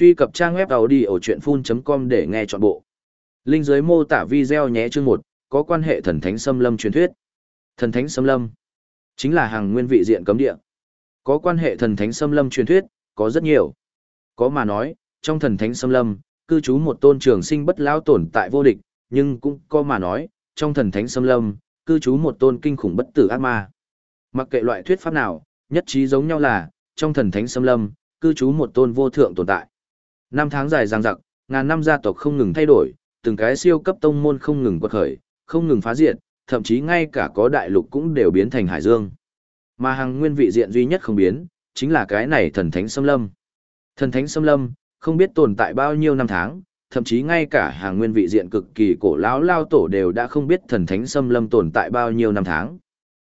Truy cập trang web đầu đi ở audiochuyenphun.com để nghe trọn bộ. Linh dưới mô tả video nhé chương 1, có quan hệ thần thánh xâm lâm truyền thuyết. Thần thánh xâm lâm chính là hàng nguyên vị diện cấm địa. Có quan hệ thần thánh xâm lâm truyền thuyết, có rất nhiều. Có mà nói, trong thần thánh xâm lâm, cư trú một tôn trường sinh bất lão tồn tại vô địch, nhưng cũng có mà nói, trong thần thánh xâm lâm, cư trú một tôn kinh khủng bất tử ác ma. Mặc kệ loại thuyết pháp nào, nhất trí giống nhau là, trong thần thánh xâm lâm, cư trú một tôn vô thượng tồn tại. Năm tháng dài dằng dặc, ngàn năm gia tộc không ngừng thay đổi, từng cái siêu cấp tông môn không ngừng quật khởi, không ngừng phá diệt, thậm chí ngay cả có đại lục cũng đều biến thành hải dương. Mà hàng nguyên vị diện duy nhất không biến, chính là cái này thần thánh xâm lâm. Thần thánh xâm lâm, không biết tồn tại bao nhiêu năm tháng, thậm chí ngay cả hàng nguyên vị diện cực kỳ cổ lão lao tổ đều đã không biết thần thánh xâm lâm tồn tại bao nhiêu năm tháng.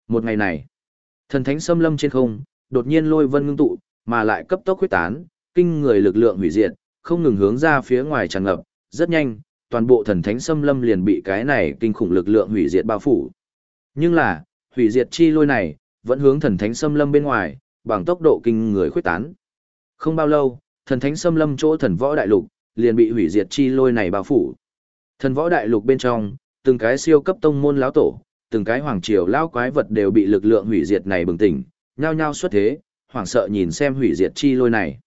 Một ngày này, thần thánh xâm lâm trên không, đột nhiên lôi vân ngưng tụ, mà lại cấp tốc huyết tán, kinh người lực lượng hủy diệt, không ngừng hướng ra phía ngoài tràn ngập, rất nhanh, toàn bộ thần thánh xâm lâm liền bị cái này kinh khủng lực lượng hủy diệt bao phủ. Nhưng là, hủy diệt chi lôi này, vẫn hướng thần thánh xâm lâm bên ngoài, bằng tốc độ kinh người khuyết tán. Không bao lâu, thần thánh xâm lâm chỗ thần võ đại lục, liền bị hủy diệt chi lôi này bao phủ. Thần võ đại lục bên trong, từng cái siêu cấp tông môn lão tổ, từng cái hoàng triều lão quái vật đều bị lực lượng hủy diệt này bừng tỉnh, nhao nhao xuất thế, hoảng sợ nhìn xem hủy diệt chi lôi này.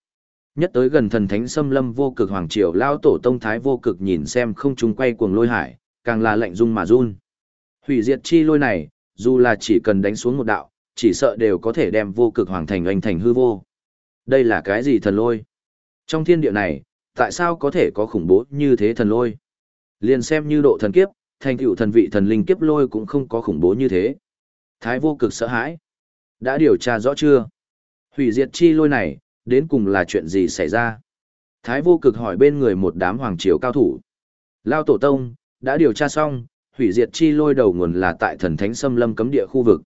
Nhất tới gần thần thánh xâm lâm vô cực hoàng triều lao tổ tông thái vô cực nhìn xem không trung quay cuồng lôi hải, càng là lạnh rung mà run. Hủy diệt chi lôi này, dù là chỉ cần đánh xuống một đạo, chỉ sợ đều có thể đem vô cực hoàng thành anh thành hư vô. Đây là cái gì thần lôi? Trong thiên địa này, tại sao có thể có khủng bố như thế thần lôi? Liền xem như độ thần kiếp, thành tựu thần vị thần linh kiếp lôi cũng không có khủng bố như thế. Thái vô cực sợ hãi. Đã điều tra rõ chưa? Hủy diệt chi lôi này, đến cùng là chuyện gì xảy ra? Thái vô cực hỏi bên người một đám hoàng triều cao thủ. Lao tổ tông, đã điều tra xong, hủy diệt chi lôi đầu nguồn là tại thần thánh xâm lâm cấm địa khu vực.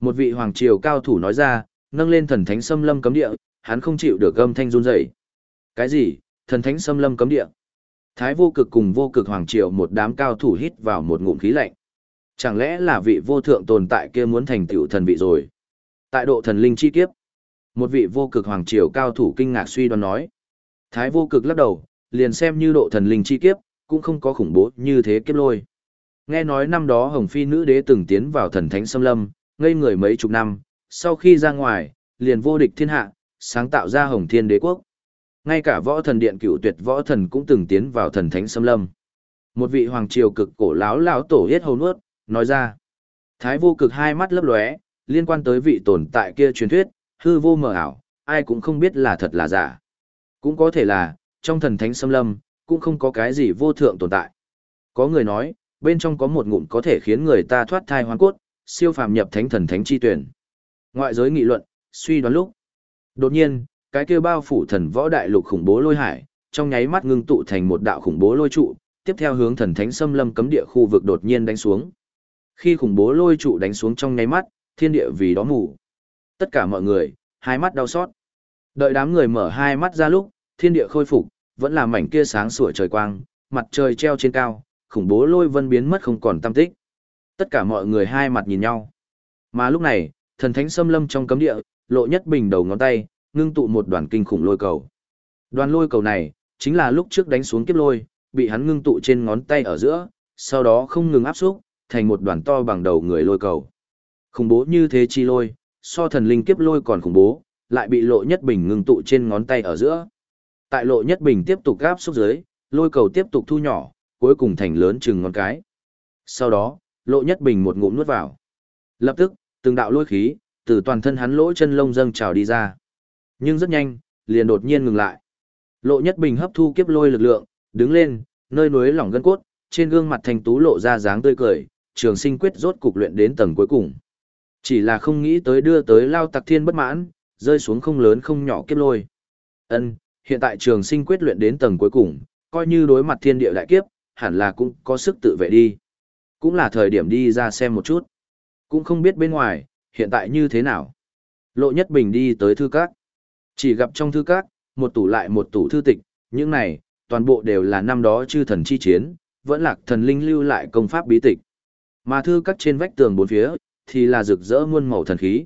Một vị hoàng triều cao thủ nói ra, nâng lên thần thánh xâm lâm cấm địa, hắn không chịu được âm thanh run rẩy. Cái gì? Thần thánh xâm lâm cấm địa? Thái vô cực cùng vô cực hoàng triều một đám cao thủ hít vào một ngụm khí lạnh. Chẳng lẽ là vị vô thượng tồn tại kia muốn thành tựu thần vị rồi? Tại độ thần linh chi kiếp, một vị vô cực hoàng triều cao thủ kinh ngạc suy đoán nói. Thái vô cực lắc đầu, liền xem như độ thần linh chi kiếp, cũng không có khủng bố như thế kiếp lôi. Nghe nói năm đó Hồng Phi nữ đế từng tiến vào thần thánh xâm lâm, ngây người mấy chục năm, sau khi ra ngoài, liền vô địch thiên hạ, sáng tạo ra Hồng Thiên Đế quốc. Ngay cả võ thần điện cựu tuyệt võ thần cũng từng tiến vào thần thánh xâm lâm. Một vị hoàng triều cực cổ láo lão tổ hết hầu nuốt, nói ra. Thái vô cực hai mắt lấp lóe, liên quan tới vị tồn tại kia truyền thuyết, hư vô mờ ảo, ai cũng không biết là thật là giả. Cũng có thể là, trong thần thánh xâm lâm, cũng không có cái gì vô thượng tồn tại. Có người nói, bên trong có một ngụm có thể khiến người ta thoát thai hoang cốt, siêu phàm nhập thánh thần thánh chi tuyển. Ngoại giới nghị luận, suy đoán lúc. Đột nhiên, cái kia bao phủ thần võ đại lục khủng bố lôi hải, trong nháy mắt ngưng tụ thành một đạo khủng bố lôi trụ, tiếp theo hướng thần thánh xâm lâm cấm địa khu vực đột nhiên đánh xuống. Khi khủng bố lôi trụ đánh xuống trong nháy mắt, thiên địa vì đó mù. Tất cả mọi người, hai mắt đau xót. Đợi đám người mở hai mắt ra lúc, thiên địa khôi phục, vẫn là mảnh kia sáng sủa trời quang, mặt trời treo trên cao, khủng bố lôi vân biến mất không còn tâm tích. Tất cả mọi người hai mặt nhìn nhau. Mà lúc này, thần thánh xâm lâm trong cấm địa, lộ nhất bình đầu ngón tay, ngưng tụ một đoàn kinh khủng lôi cầu. Đoàn lôi cầu này, chính là lúc trước đánh xuống kiếp lôi, bị hắn ngưng tụ trên ngón tay ở giữa, sau đó không ngừng áp xúc, thành một đoàn to bằng đầu người lôi cầu. Khủng bố như thế chi lôi, so thần linh kiếp lôi còn khủng bố, lại bị lộ nhất bình ngưng tụ trên ngón tay ở giữa. Tại lộ nhất bình tiếp tục gáp xúc dưới, lôi cầu tiếp tục thu nhỏ, cuối cùng thành lớn chừng ngón cái. Sau đó, lộ nhất bình một ngụm nuốt vào. Lập tức, từng đạo lôi khí, từ toàn thân hắn lỗ chân lông dâng trào đi ra. Nhưng rất nhanh, liền đột nhiên ngừng lại. Lộ nhất bình hấp thu kiếp lôi lực lượng, đứng lên, nơi núi lỏng gân cốt, trên gương mặt thành tú lộ ra dáng tươi cười, trường sinh quyết rốt cục luyện đến tầng cuối cùng. Chỉ là không nghĩ tới đưa tới lao tặc thiên bất mãn, rơi xuống không lớn không nhỏ kiếp lôi. Ân, hiện tại trường sinh quyết luyện đến tầng cuối cùng, coi như đối mặt thiên địa đại kiếp, hẳn là cũng có sức tự vệ đi. Cũng là thời điểm đi ra xem một chút. Cũng không biết bên ngoài, hiện tại như thế nào. Lộ Nhất Bình đi tới thư các. Chỉ gặp trong thư các, một tủ lại một tủ thư tịch, những này, toàn bộ đều là năm đó chư thần chi chiến, vẫn lạc thần linh lưu lại công pháp bí tịch. Mà thư các trên vách tường bốn phía, thì là rực rỡ muôn màu thần khí.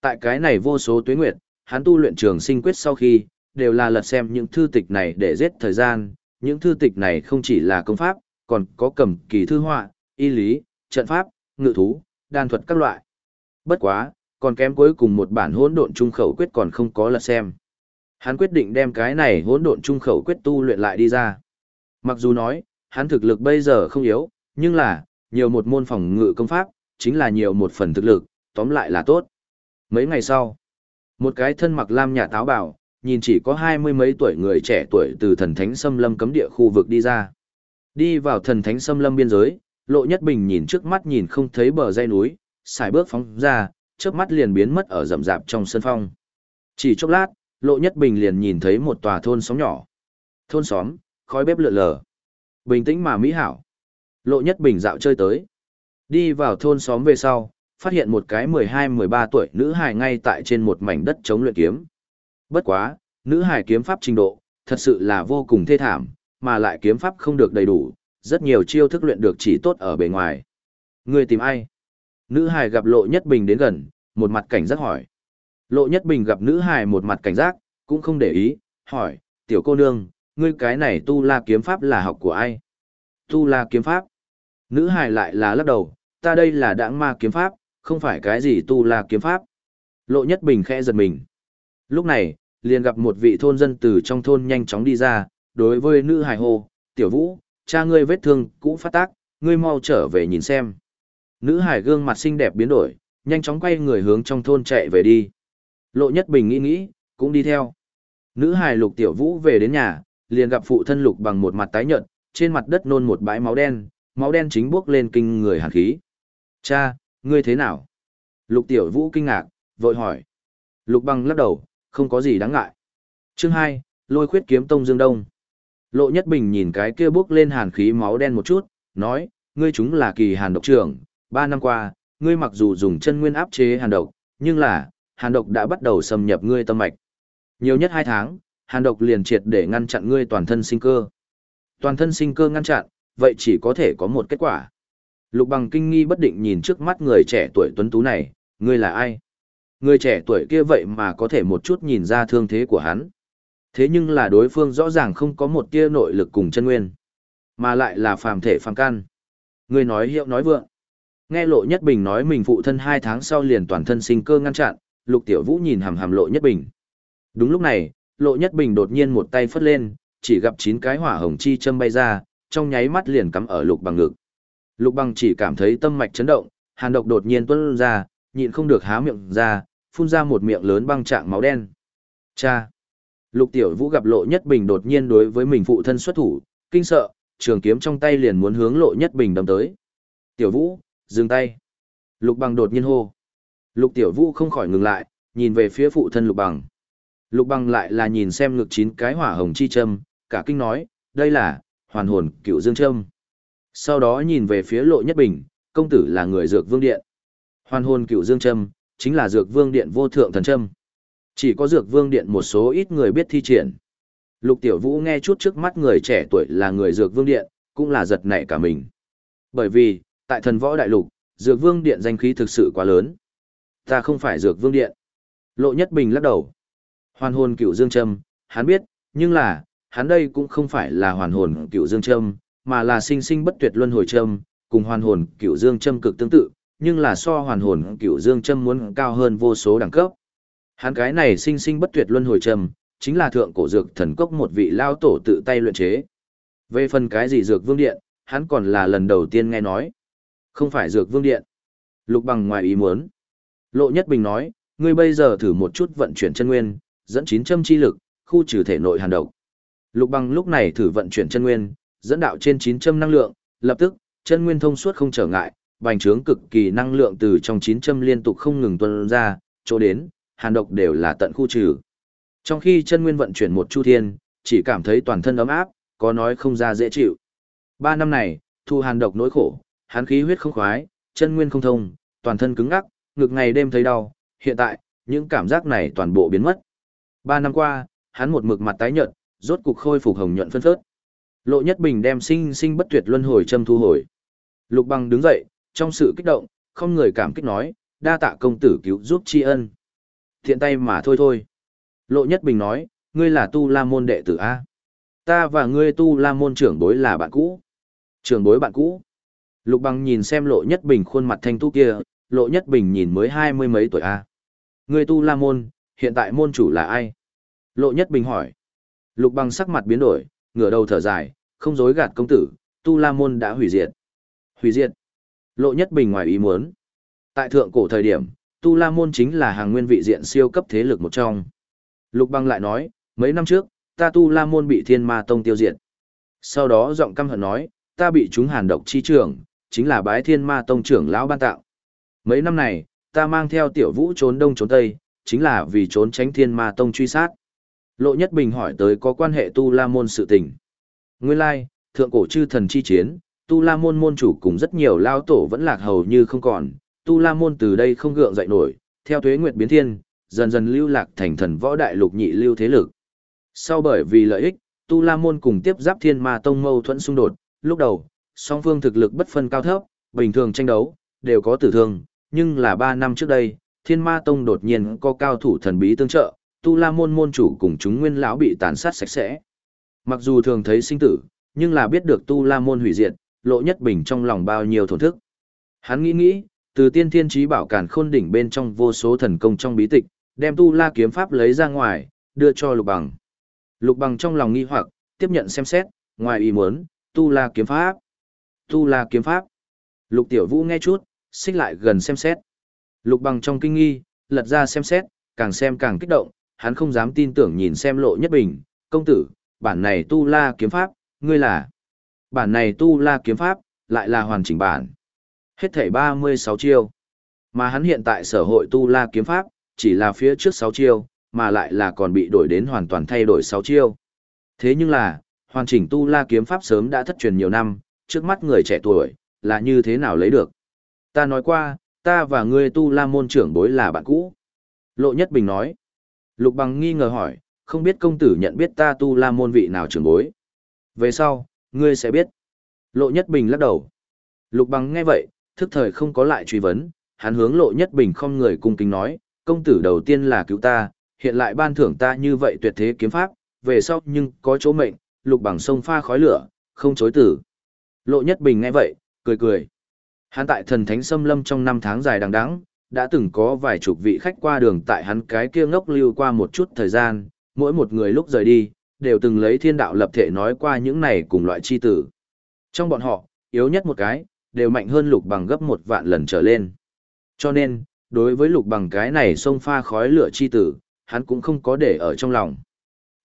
Tại cái này vô số tuế nguyệt, hắn tu luyện trường sinh quyết sau khi, đều là lật xem những thư tịch này để giết thời gian, những thư tịch này không chỉ là công pháp, còn có cầm kỳ thư họa, y lý, trận pháp, ngự thú, đan thuật các loại. Bất quá, còn kém cuối cùng một bản hỗn độn trung khẩu quyết còn không có lật xem. Hắn quyết định đem cái này hỗn độn trung khẩu quyết tu luyện lại đi ra. Mặc dù nói, hắn thực lực bây giờ không yếu, nhưng là, nhiều một môn phòng ngự công pháp, chính là nhiều một phần thực lực, tóm lại là tốt. Mấy ngày sau, một cái thân mặc lam nhà táo bảo, nhìn chỉ có hai mươi mấy tuổi người trẻ tuổi từ thần thánh xâm lâm cấm địa khu vực đi ra. Đi vào thần thánh xâm lâm biên giới, lộ nhất bình nhìn trước mắt nhìn không thấy bờ dây núi, xài bước phóng ra, trước mắt liền biến mất ở rậm rạp trong sân phong. Chỉ chốc lát, lộ nhất bình liền nhìn thấy một tòa thôn xóm nhỏ. Thôn xóm, khói bếp lượn lờ. Bình tĩnh mà mỹ hảo. Lộ nhất bình dạo chơi tới. Đi vào thôn xóm về sau, phát hiện một cái 12-13 tuổi nữ hài ngay tại trên một mảnh đất chống luyện kiếm. Bất quá, nữ hài kiếm pháp trình độ, thật sự là vô cùng thê thảm, mà lại kiếm pháp không được đầy đủ, rất nhiều chiêu thức luyện được chỉ tốt ở bề ngoài. Người tìm ai? Nữ hài gặp Lộ Nhất Bình đến gần, một mặt cảnh giác hỏi. Lộ Nhất Bình gặp nữ hài một mặt cảnh giác, cũng không để ý, hỏi, tiểu cô nương, ngươi cái này tu la kiếm pháp là học của ai? Tu la kiếm pháp? Nữ hài lại là lắc đầu, ta đây là đãng ma kiếm pháp, không phải cái gì tu la kiếm pháp. Lộ Nhất Bình khẽ giật mình. Lúc này, liền gặp một vị thôn dân từ trong thôn nhanh chóng đi ra, đối với nữ hài hồ, tiểu vũ, cha ngươi vết thương cũ phát tác, ngươi mau trở về nhìn xem. Nữ hải gương mặt xinh đẹp biến đổi, nhanh chóng quay người hướng trong thôn chạy về đi. Lộ Nhất Bình nghĩ nghĩ, cũng đi theo. Nữ hải lục tiểu vũ về đến nhà, liền gặp phụ thân lục bằng một mặt tái nhợt, trên mặt đất nôn một bãi máu đen, máu đen chính bước lên kinh người hàn khí. Cha, ngươi thế nào? Lục tiểu vũ kinh ngạc, vội hỏi. Lục bằng lắc đầu, không có gì đáng ngại. Chương 2, lôi khuyết kiếm tông Dương Đông. Lộ Nhất Bình nhìn cái kia bước lên hàn khí máu đen một chút, nói, ngươi chúng là kỳ hàn độc trưởng, ba năm qua, ngươi mặc dù dùng chân nguyên áp chế hàn độc, nhưng là, hàn độc đã bắt đầu xâm nhập ngươi tâm mạch. Nhiều nhất hai tháng, hàn độc liền triệt để ngăn chặn ngươi toàn thân sinh cơ. Toàn thân sinh cơ ngăn chặn, vậy chỉ có thể có một kết quả. Lục bằng kinh nghi bất định nhìn trước mắt người trẻ tuổi tuấn tú này, ngươi là ai? Người trẻ tuổi kia vậy mà có thể một chút nhìn ra thương thế của hắn. Thế nhưng là đối phương rõ ràng không có một tia nội lực cùng chân nguyên, mà lại là phàm thể phàm căn. Ngươi nói hiệu nói vượng. Nghe Lộ Nhất Bình nói mình phụ thân hai tháng sau liền toàn thân sinh cơ ngăn chặn, Lục Tiểu Vũ nhìn hằm hằm Lộ Nhất Bình. Đúng lúc này, Lộ Nhất Bình đột nhiên một tay phất lên, chỉ gặp chín cái hỏa hồng chi châm bay ra, trong nháy mắt liền cắm ở Lục Bằng ngực. Lục Bằng chỉ cảm thấy tâm mạch chấn động, hàn độc đột nhiên tuôn ra, nhịn không được há miệng ra, phun ra một miệng lớn băng trạng máu đen. Cha! Lục Tiểu Vũ gặp Lộ Nhất Bình đột nhiên đối với mình phụ thân xuất thủ, kinh sợ, trường kiếm trong tay liền muốn hướng Lộ Nhất Bình đâm tới. Tiểu Vũ, dừng tay. Lục bằng đột nhiên hô. Lục tiểu vũ không khỏi ngừng lại, nhìn về phía phụ thân lục bằng. Lục bằng lại là nhìn xem ngực chín cái hỏa hồng chi châm, cả kinh nói, đây là, hoàn hồn cựu dương Trâm. Sau đó nhìn về phía lộ nhất bình, công tử là người dược vương điện. Hoàn hồn cựu dương Trâm chính là dược vương điện vô thượng thần trâm. Chỉ có dược vương điện một số ít người biết thi triển. Lục tiểu vũ nghe chút trước mắt người trẻ tuổi là người dược vương điện, cũng là giật nảy cả mình. Bởi vì, tại thần võ đại lục, dược vương điện danh khí thực sự quá lớn. Ta không phải dược vương điện. Lộ Nhất Bình lắc đầu. Hoàn hồn cựu dương trâm, hắn biết, nhưng là, hắn đây cũng không phải là hoàn hồn cựu dương trâm, mà là sinh sinh bất tuyệt luân hồi trâm, cùng hoàn hồn cựu dương trâm cực tương tự, nhưng là so hoàn hồn cựu dương trâm muốn cao hơn vô số đẳng cấp. Hắn cái này sinh sinh bất tuyệt luân hồi trâm, chính là thượng cổ dược thần cốc một vị lao tổ tự tay luyện chế. Về phần cái gì dược vương điện, hắn còn là lần đầu tiên nghe nói. Không phải dược vương điện. Lục bằng ngoài ý muốn. Lộ Nhất Bình nói, ngươi bây giờ thử một chút vận chuyển chân nguyên, dẫn chín châm chi lực, khu trừ thể nội hàn độc. Lục bằng lúc này thử vận chuyển chân nguyên, dẫn đạo trên chín châm năng lượng, lập tức, chân nguyên thông suốt không trở ngại, bành trướng cực kỳ năng lượng từ trong chín châm liên tục không ngừng tuôn ra, chỗ đến, hàn độc đều là tận khu trừ. Trong khi chân nguyên vận chuyển một chu thiên, chỉ cảm thấy toàn thân ấm áp, có nói không ra dễ chịu. Ba năm này, thu hàn độc nỗi khổ, hán khí huyết không khoái, chân nguyên không thông, toàn thân cứng ngắc, ngực ngày đêm thấy đau, hiện tại, những cảm giác này toàn bộ biến mất. Ba năm qua, hắn một mực mặt tái nhợt, rốt cục khôi phục hồng nhuận phân phớt. Lộ Nhất Bình đem sinh sinh bất tuyệt luân hồi châm thu hồi. Lục Băng đứng dậy, trong sự kích động, không người cảm kích nói, đa tạ công tử cứu giúp tri ân. Thiện tay mà thôi thôi. Lộ Nhất Bình nói, ngươi là tu la môn đệ tử A. Ta và ngươi tu la môn trưởng bối là bạn cũ. Trưởng bối bạn cũ. Lục bằng nhìn xem lộ nhất bình khuôn mặt thanh tu kia, lộ nhất bình nhìn mới hai mươi mấy tuổi A. Ngươi tu la môn, hiện tại môn chủ là ai? Lộ nhất bình hỏi. Lục bằng sắc mặt biến đổi, ngửa đầu thở dài, không dối gạt công tử, tu la môn đã hủy diệt. Hủy diệt. Lộ nhất bình ngoài ý muốn. Tại thượng cổ thời điểm, tu la môn chính là hàng nguyên vị diện siêu cấp thế lực một trong. Lục bằng lại nói, mấy năm trước, ta tu la môn bị thiên ma tông tiêu diệt. Sau đó giọng căm hận nói, ta bị chúng hàn độc chi trưởng, chính là bái thiên ma tông trưởng lão ban tạo. Mấy năm này, ta mang theo tiểu vũ trốn đông trốn tây, chính là vì trốn tránh thiên ma tông truy sát. Lộ Nhất Bình hỏi tới có quan hệ tu la môn sự tình. Nguyên lai, thượng cổ chư thần chi chiến, tu la môn môn chủ cùng rất nhiều lao tổ vẫn lạc hầu như không còn, tu la môn từ đây không gượng dậy nổi, theo tuế nguyệt biến thiên, dần dần lưu lạc thành thần võ đại lục nhị lưu thế lực. Sau bởi vì lợi ích, tu la môn cùng tiếp giáp thiên ma tông mâu thuẫn xung đột, lúc đầu, song phương thực lực bất phân cao thấp, bình thường tranh đấu, đều có tử thương, nhưng là ba năm trước đây, thiên ma tông đột nhiên có cao thủ thần bí tương trợ, tu la môn môn chủ cùng chúng nguyên lão bị tàn sát sạch sẽ. Mặc dù thường thấy sinh tử, nhưng là biết được tu la môn hủy diệt, lộ nhất bình trong lòng bao nhiêu thổn thức. Hắn nghĩ nghĩ, từ tiên thiên trí bảo càn khôn đỉnh bên trong vô số thần công trong bí tịch, đem tu la kiếm pháp lấy ra ngoài, đưa cho lục bằng. Lục bằng trong lòng nghi hoặc, tiếp nhận xem xét, ngoài ý muốn, tu la kiếm pháp. Tu la kiếm pháp. Lục tiểu vũ nghe chút, xích lại gần xem xét. Lục bằng trong kinh nghi, lật ra xem xét, càng xem càng kích động, hắn không dám tin tưởng nhìn xem lộ nhất bình, công tử, bản này tu la kiếm pháp, ngươi là. Bản này tu la kiếm pháp, lại là hoàn chỉnh bản. Hết thảy 36 chiêu. Mà hắn hiện tại sở hội tu la kiếm pháp, chỉ là phía trước 6 chiêu, mà lại là còn bị đổi đến hoàn toàn thay đổi 6 chiêu. Thế nhưng là, hoàn chỉnh tu la kiếm pháp sớm đã thất truyền nhiều năm, trước mắt người trẻ tuổi, là như thế nào lấy được. Ta nói qua, ta và ngươi tu la môn trưởng bối là bạn cũ. Lộ Nhất Bình nói. Lục bằng nghi ngờ hỏi, không biết công tử nhận biết ta tu la môn vị nào trưởng bối. Về sau, ngươi sẽ biết. Lộ Nhất Bình lắc đầu. Lục bằng nghe vậy, thức thời không có lại truy vấn, hắn hướng Lộ Nhất Bình không người cung kính nói, công tử đầu tiên là cứu ta, hiện lại ban thưởng ta như vậy tuyệt thế kiếm pháp, về sau nhưng có chỗ mệnh, lục bằng sông pha khói lửa, không chối tử. Lộ Nhất Bình nghe vậy, cười cười. Hắn tại thần thánh xâm lâm trong năm tháng dài đằng đẵng, đã từng có vài chục vị khách qua đường tại hắn cái kia ngốc lưu qua một chút thời gian, mỗi một người lúc rời đi, đều từng lấy thiên đạo lập thể nói qua những này cùng loại chi tử. Trong bọn họ, yếu nhất một cái, đều mạnh hơn lục bằng gấp một vạn lần trở lên. Cho nên, đối với lục bằng cái này xông pha khói lửa chi tử, hắn cũng không có để ở trong lòng.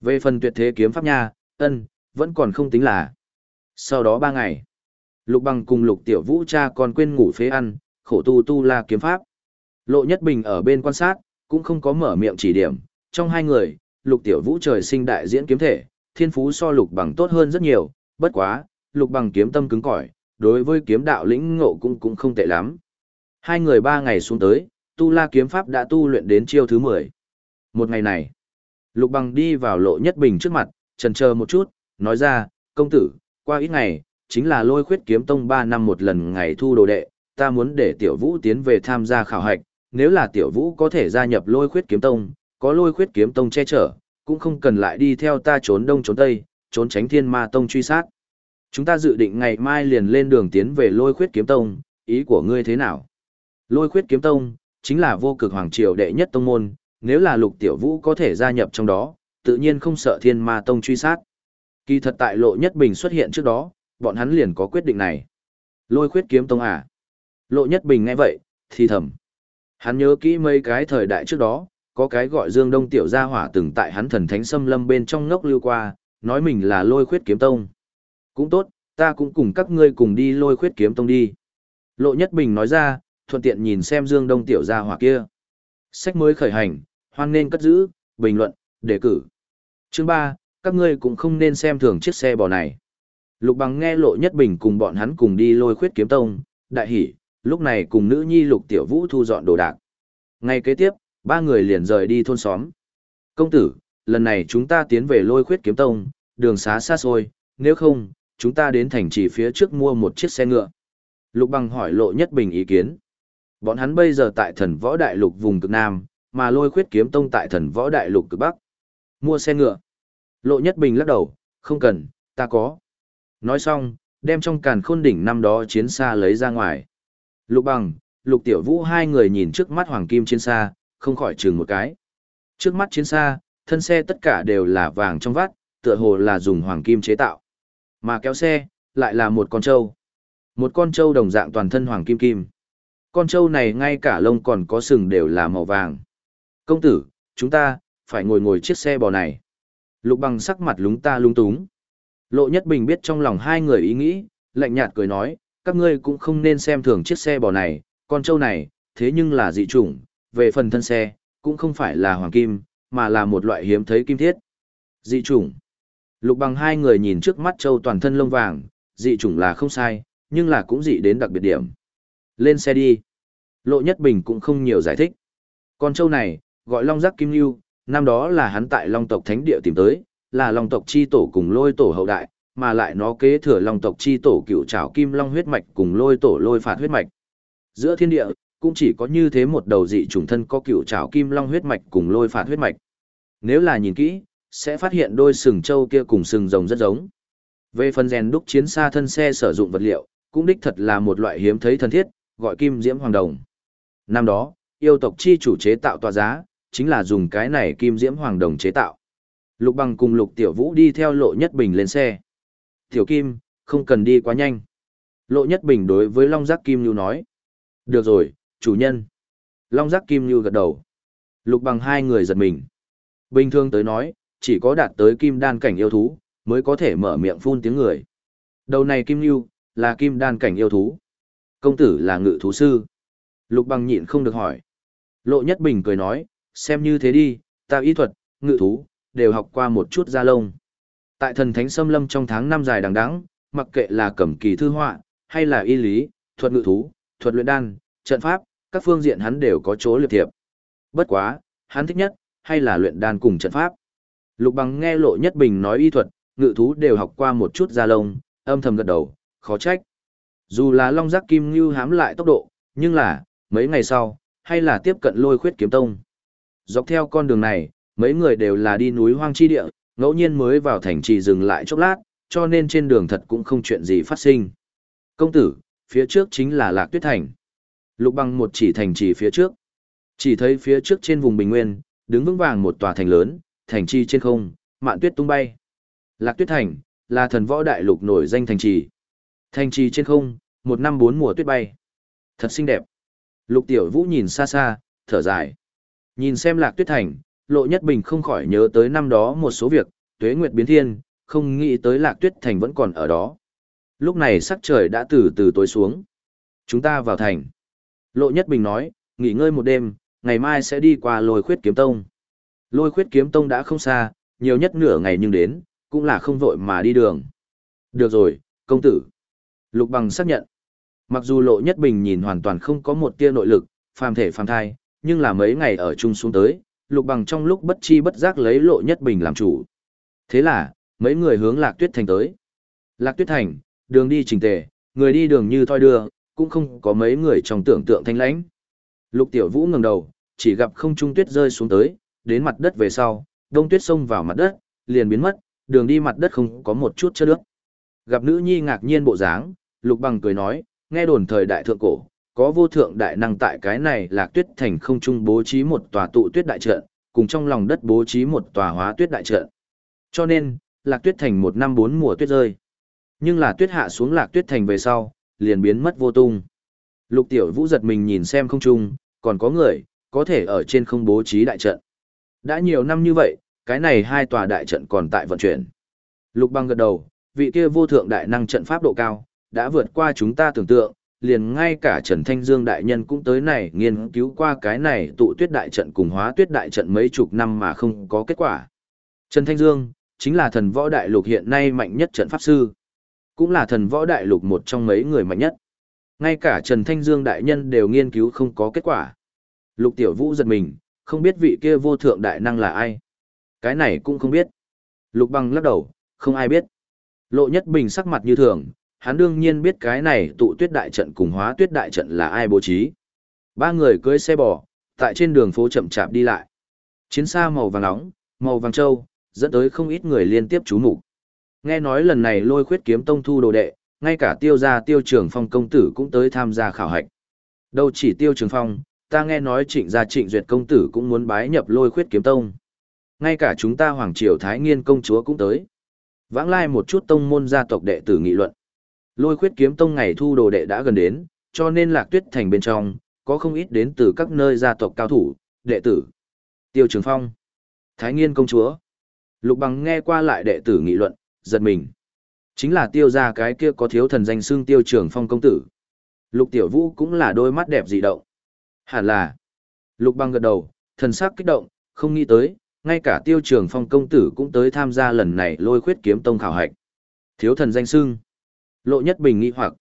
Về phần tuyệt thế kiếm pháp nha, ân, vẫn còn không tính là. Sau đó ba ngày, lục bằng cùng lục tiểu vũ cha còn quên ngủ phế ăn, khổ tu tu la kiếm pháp. Lộ Nhất Bình ở bên quan sát, cũng không có mở miệng chỉ điểm, trong hai người, Lục Tiểu Vũ trời sinh đại diễn kiếm thể, thiên phú so Lục Bằng tốt hơn rất nhiều, bất quá, Lục Bằng kiếm tâm cứng cỏi, đối với kiếm đạo lĩnh ngộ cũng cũng không tệ lắm. Hai người ba ngày xuống tới, Tu La kiếm pháp đã tu luyện đến chiêu thứ 10. Một ngày này, Lục Bằng đi vào Lộ Nhất Bình trước mặt, chần chờ một chút, nói ra, công tử, qua ít ngày, chính là lôi khuyết kiếm tông 3 năm một lần ngày thu đồ đệ, ta muốn để Tiểu Vũ tiến về tham gia khảo hạch, nếu là tiểu vũ có thể gia nhập lôi khuyết kiếm tông, có lôi khuyết kiếm tông che chở, cũng không cần lại đi theo ta trốn đông trốn tây, trốn tránh thiên ma tông truy sát. Chúng ta dự định ngày mai liền lên đường tiến về lôi khuyết kiếm tông, ý của ngươi thế nào? Lôi khuyết kiếm tông, chính là vô cực hoàng triều đệ nhất tông môn, nếu là lục tiểu vũ có thể gia nhập trong đó, tự nhiên không sợ thiên ma tông truy sát. Kỳ thật tại lộ nhất bình xuất hiện trước đó, bọn hắn liền có quyết định này. Lôi khuyết kiếm tông à? Lộ nhất bình nghe vậy, thì thầm. Hắn nhớ kỹ mấy cái thời đại trước đó, có cái gọi Dương Đông Tiểu Gia Hỏa từng tại hắn thần thánh xâm lâm bên trong ngốc lưu qua, nói mình là lôi khuyết kiếm tông. Cũng tốt, ta cũng cùng các ngươi cùng đi lôi khuyết kiếm tông đi. Lộ Nhất Bình nói ra, thuận tiện nhìn xem Dương Đông Tiểu Gia Hỏa kia. Sách mới khởi hành, hoan nên cất giữ, bình luận, đề cử. Chương 3, các ngươi cũng không nên xem thường chiếc xe bò này. Lục bằng nghe Lộ Nhất Bình cùng bọn hắn cùng đi lôi khuyết kiếm tông, đại hỉ, lúc này cùng nữ nhi lục tiểu vũ thu dọn đồ đạc. Ngay kế tiếp, ba người liền rời đi thôn xóm. Công tử, lần này chúng ta tiến về lôi khuyết kiếm tông, đường xá xa xôi, nếu không, chúng ta đến thành trì phía trước mua một chiếc xe ngựa. Lục bằng hỏi lộ nhất bình ý kiến. Bọn hắn bây giờ tại thần võ đại lục vùng cực Nam, mà lôi khuyết kiếm tông tại thần võ đại lục cực Bắc. Mua xe ngựa. Lộ Nhất Bình lắc đầu, không cần, ta có. Nói xong, đem trong càn khôn đỉnh năm đó chiến xa lấy ra ngoài. Lục bằng, lục tiểu vũ hai người nhìn trước mắt hoàng kim chiến xa, không khỏi chừng một cái. Trước mắt chiến xa, thân xe tất cả đều là vàng trong vắt, tựa hồ là dùng hoàng kim chế tạo. Mà kéo xe, lại là một con trâu. Một con trâu đồng dạng toàn thân hoàng kim kim. Con trâu này ngay cả lông còn có sừng đều là màu vàng. Công tử, chúng ta, phải ngồi ngồi chiếc xe bò này. Lục bằng sắc mặt lúng ta lung túng. Lộ Nhất Bình biết trong lòng hai người ý nghĩ, lạnh nhạt cười nói, các ngươi cũng không nên xem thường chiếc xe bò này, con trâu này, thế nhưng là dị chủng, về phần thân xe, cũng không phải là hoàng kim, mà là một loại hiếm thấy kim thiết. Dị chủng. Lục bằng hai người nhìn trước mắt trâu toàn thân lông vàng, dị chủng là không sai, nhưng là cũng dị đến đặc biệt điểm. Lên xe đi. Lộ Nhất Bình cũng không nhiều giải thích. Con trâu này, gọi Long Giác Kim Lưu, năm đó là hắn tại Long tộc Thánh Địa tìm tới, là Long tộc chi tổ cùng lôi tổ hậu đại, mà lại nó kế thừa Long tộc chi tổ cựu trảo Kim Long huyết mạch cùng lôi tổ lôi phạt huyết mạch. Giữa thiên địa, cũng chỉ có như thế một đầu dị trùng thân có cựu trảo Kim Long huyết mạch cùng lôi phạt huyết mạch. Nếu là nhìn kỹ, sẽ phát hiện đôi sừng trâu kia cùng sừng rồng rất giống. Về phần rèn đúc chiến xa thân xe sử dụng vật liệu, cũng đích thật là một loại hiếm thấy thân thiết, gọi kim diễm hoàng đồng. Năm đó, yêu tộc chi chủ chế tạo tòa giá, chính là dùng cái này kim diễm hoàng đồng chế tạo. Lục bằng cùng lục tiểu vũ đi theo lộ nhất bình lên xe. Tiểu kim, không cần đi quá nhanh. Lộ nhất bình đối với long giác kim Nhu nói. Được rồi, chủ nhân. Long giác kim Nhu gật đầu. Lục bằng hai người giật mình. Bình thường tới nói, chỉ có đạt tới kim đan cảnh yêu thú, mới có thể mở miệng phun tiếng người. Đầu này kim Nhu, là kim đan cảnh yêu thú. Công tử là ngự thú sư. Lục bằng nhịn không được hỏi. Lộ Nhất Bình cười nói, xem như thế đi, ta y thuật, ngự thú, đều học qua một chút da lông. Tại thần thánh xâm lâm trong tháng năm dài đằng đẵng, mặc kệ là cẩm kỳ thư họa, hay là y lý, thuật ngự thú, thuật luyện đan, trận pháp, các phương diện hắn đều có chỗ liệp thiệp. Bất quá, hắn thích nhất, hay là luyện đan cùng trận pháp. Lục bằng nghe lộ nhất bình nói y thuật, ngự thú đều học qua một chút gia lông, âm thầm gật đầu, khó trách. Dù là long giác kim như hám lại tốc độ, nhưng là, mấy ngày sau, hay là tiếp cận lôi khuyết kiếm tông. Dọc theo con đường này, mấy người đều là đi núi hoang chi địa, ngẫu nhiên mới vào thành trì dừng lại chốc lát, cho nên trên đường thật cũng không chuyện gì phát sinh. Công tử, phía trước chính là Lạc Tuyết Thành. Lục băng một chỉ thành trì phía trước. Chỉ thấy phía trước trên vùng bình nguyên, đứng vững vàng một tòa thành lớn, thành trì trên không, mạn tuyết tung bay. Lạc Tuyết Thành, là thần võ đại lục nổi danh thành trì. Thành trì trên không, một năm bốn mùa tuyết bay. Thật xinh đẹp. Lục Tiểu Vũ nhìn xa xa, thở dài. Nhìn xem Lạc Tuyết Thành, Lộ Nhất Bình không khỏi nhớ tới năm đó một số việc, tuế nguyệt biến thiên, không nghĩ tới Lạc Tuyết Thành vẫn còn ở đó. Lúc này sắc trời đã từ từ tối xuống. Chúng ta vào thành. Lộ Nhất Bình nói, nghỉ ngơi một đêm, ngày mai sẽ đi qua lôi khuyết kiếm tông. Lôi khuyết kiếm tông đã không xa, nhiều nhất nửa ngày nhưng đến, cũng là không vội mà đi đường. Được rồi, công tử. Lục bằng xác nhận. Mặc dù lộ nhất bình nhìn hoàn toàn không có một tia nội lực, phàm thể phàm thai, nhưng là mấy ngày ở chung xuống tới, lục bằng trong lúc bất chi bất giác lấy lộ nhất bình làm chủ. Thế là, mấy người hướng lạc tuyết thành tới. Lạc tuyết thành, đường đi trình tề, người đi đường như thoi đưa, cũng không có mấy người trong tưởng tượng thanh lãnh. Lục tiểu vũ ngẩng đầu, chỉ gặp không trung tuyết rơi xuống tới, đến mặt đất về sau, đông tuyết xông vào mặt đất, liền biến mất, đường đi mặt đất không có một chút chất nước. Gặp nữ nhi ngạc nhiên bộ dáng, lục bằng cười nói, nghe đồn thời đại thượng cổ, có vô thượng đại năng tại cái này lạc tuyết thành không trung bố trí một tòa tụ tuyết đại trận, cùng trong lòng đất bố trí một tòa hóa tuyết đại trận. Cho nên, lạc tuyết thành một năm bốn mùa tuyết rơi. Nhưng là tuyết hạ xuống lạc tuyết thành về sau, liền biến mất vô tung. Lục tiểu vũ giật mình nhìn xem không trung, còn có người, có thể ở trên không bố trí đại trận. Đã nhiều năm như vậy, cái này hai tòa đại trận còn tại vận chuyển. Lục băng gật đầu, vị kia vô thượng đại năng trận pháp độ cao, đã vượt qua chúng ta tưởng tượng, liền ngay cả Trần Thanh Dương đại nhân cũng tới này nghiên cứu qua cái này tụ tuyết đại trận cùng hóa tuyết đại trận mấy chục năm mà không có kết quả. Trần Thanh Dương, chính là thần võ đại lục hiện nay mạnh nhất trận pháp sư. Cũng là thần võ đại lục một trong mấy người mạnh nhất. Ngay cả Trần Thanh Dương đại nhân đều nghiên cứu không có kết quả. Lục Tiểu Vũ giật mình, không biết vị kia vô thượng đại năng là ai. Cái này cũng không biết. Lục Băng lắc đầu, không ai biết. Lộ Nhất Bình sắc mặt như thường, hắn đương nhiên biết cái này tụ tuyết đại trận cùng hóa tuyết đại trận là ai bố trí. Ba người cưỡi xe bò, tại trên đường phố chậm chạp đi lại. Chiến xa màu vàng nóng, màu vàng trâu, dẫn tới không ít người liên tiếp chú mục Nghe nói lần này lôi khuyết kiếm tông thu đồ đệ, ngay cả tiêu gia tiêu trường phong công tử cũng tới tham gia khảo hạch. Đâu chỉ tiêu trường phong, ta nghe nói trịnh gia trịnh duyệt công tử cũng muốn bái nhập lôi khuyết kiếm tông. Ngay cả chúng ta Hoàng Triều Thái Nghiên công chúa cũng tới. Vãng lai một chút tông môn gia tộc đệ tử nghị luận. Lôi khuyết kiếm tông ngày thu đồ đệ đã gần đến, cho nên lạc tuyết thành bên trong, có không ít đến từ các nơi gia tộc cao thủ, đệ tử. Tiêu Trường Phong, Thái Nghiên công chúa. Lục bằng nghe qua lại đệ tử nghị luận, giật mình. Chính là tiêu ra cái kia có thiếu thần danh xương tiêu trường phong công tử. Lục tiểu vũ cũng là đôi mắt đẹp dị động. Hẳn là. Lục bằng gật đầu, thần sắc kích động, không nghĩ tới, ngay cả tiêu trường phong công tử cũng tới tham gia lần này lôi khuyết kiếm tông khảo hạch. Thiếu thần danh sưng. Lộ nhất bình nghĩ hoặc.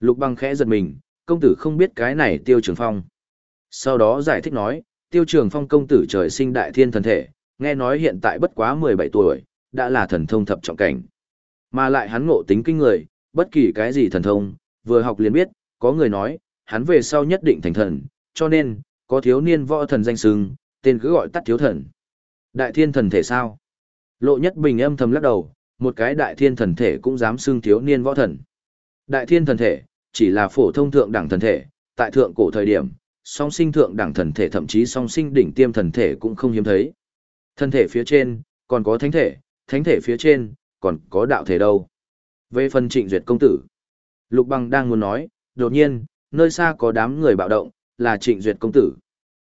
Lục băng khẽ giật mình, công tử không biết cái này tiêu trường phong. Sau đó giải thích nói, tiêu trường phong công tử trời sinh đại thiên thần thể, nghe nói hiện tại bất quá 17 tuổi, đã là thần thông thập trọng cảnh. Mà lại hắn ngộ tính kinh người, bất kỳ cái gì thần thông, vừa học liền biết, có người nói, hắn về sau nhất định thành thần, cho nên, có thiếu niên võ thần danh sừng, tên cứ gọi tắt thiếu thần. Đại thiên thần thể sao? Lộ nhất bình âm thầm lắc đầu, một cái đại thiên thần thể cũng dám xưng thiếu niên võ thần. Đại thiên thần thể, chỉ là phổ thông thượng đẳng thần thể, tại thượng cổ thời điểm, song sinh thượng đẳng thần thể thậm chí song sinh đỉnh tiêm thần thể cũng không hiếm thấy. Thần thể phía trên, còn có thánh thể, thánh thể phía trên, còn có đạo thể đâu. Về phần trịnh duyệt công tử, Lục Bằng đang muốn nói, đột nhiên, nơi xa có đám người bạo động, là trịnh duyệt công tử.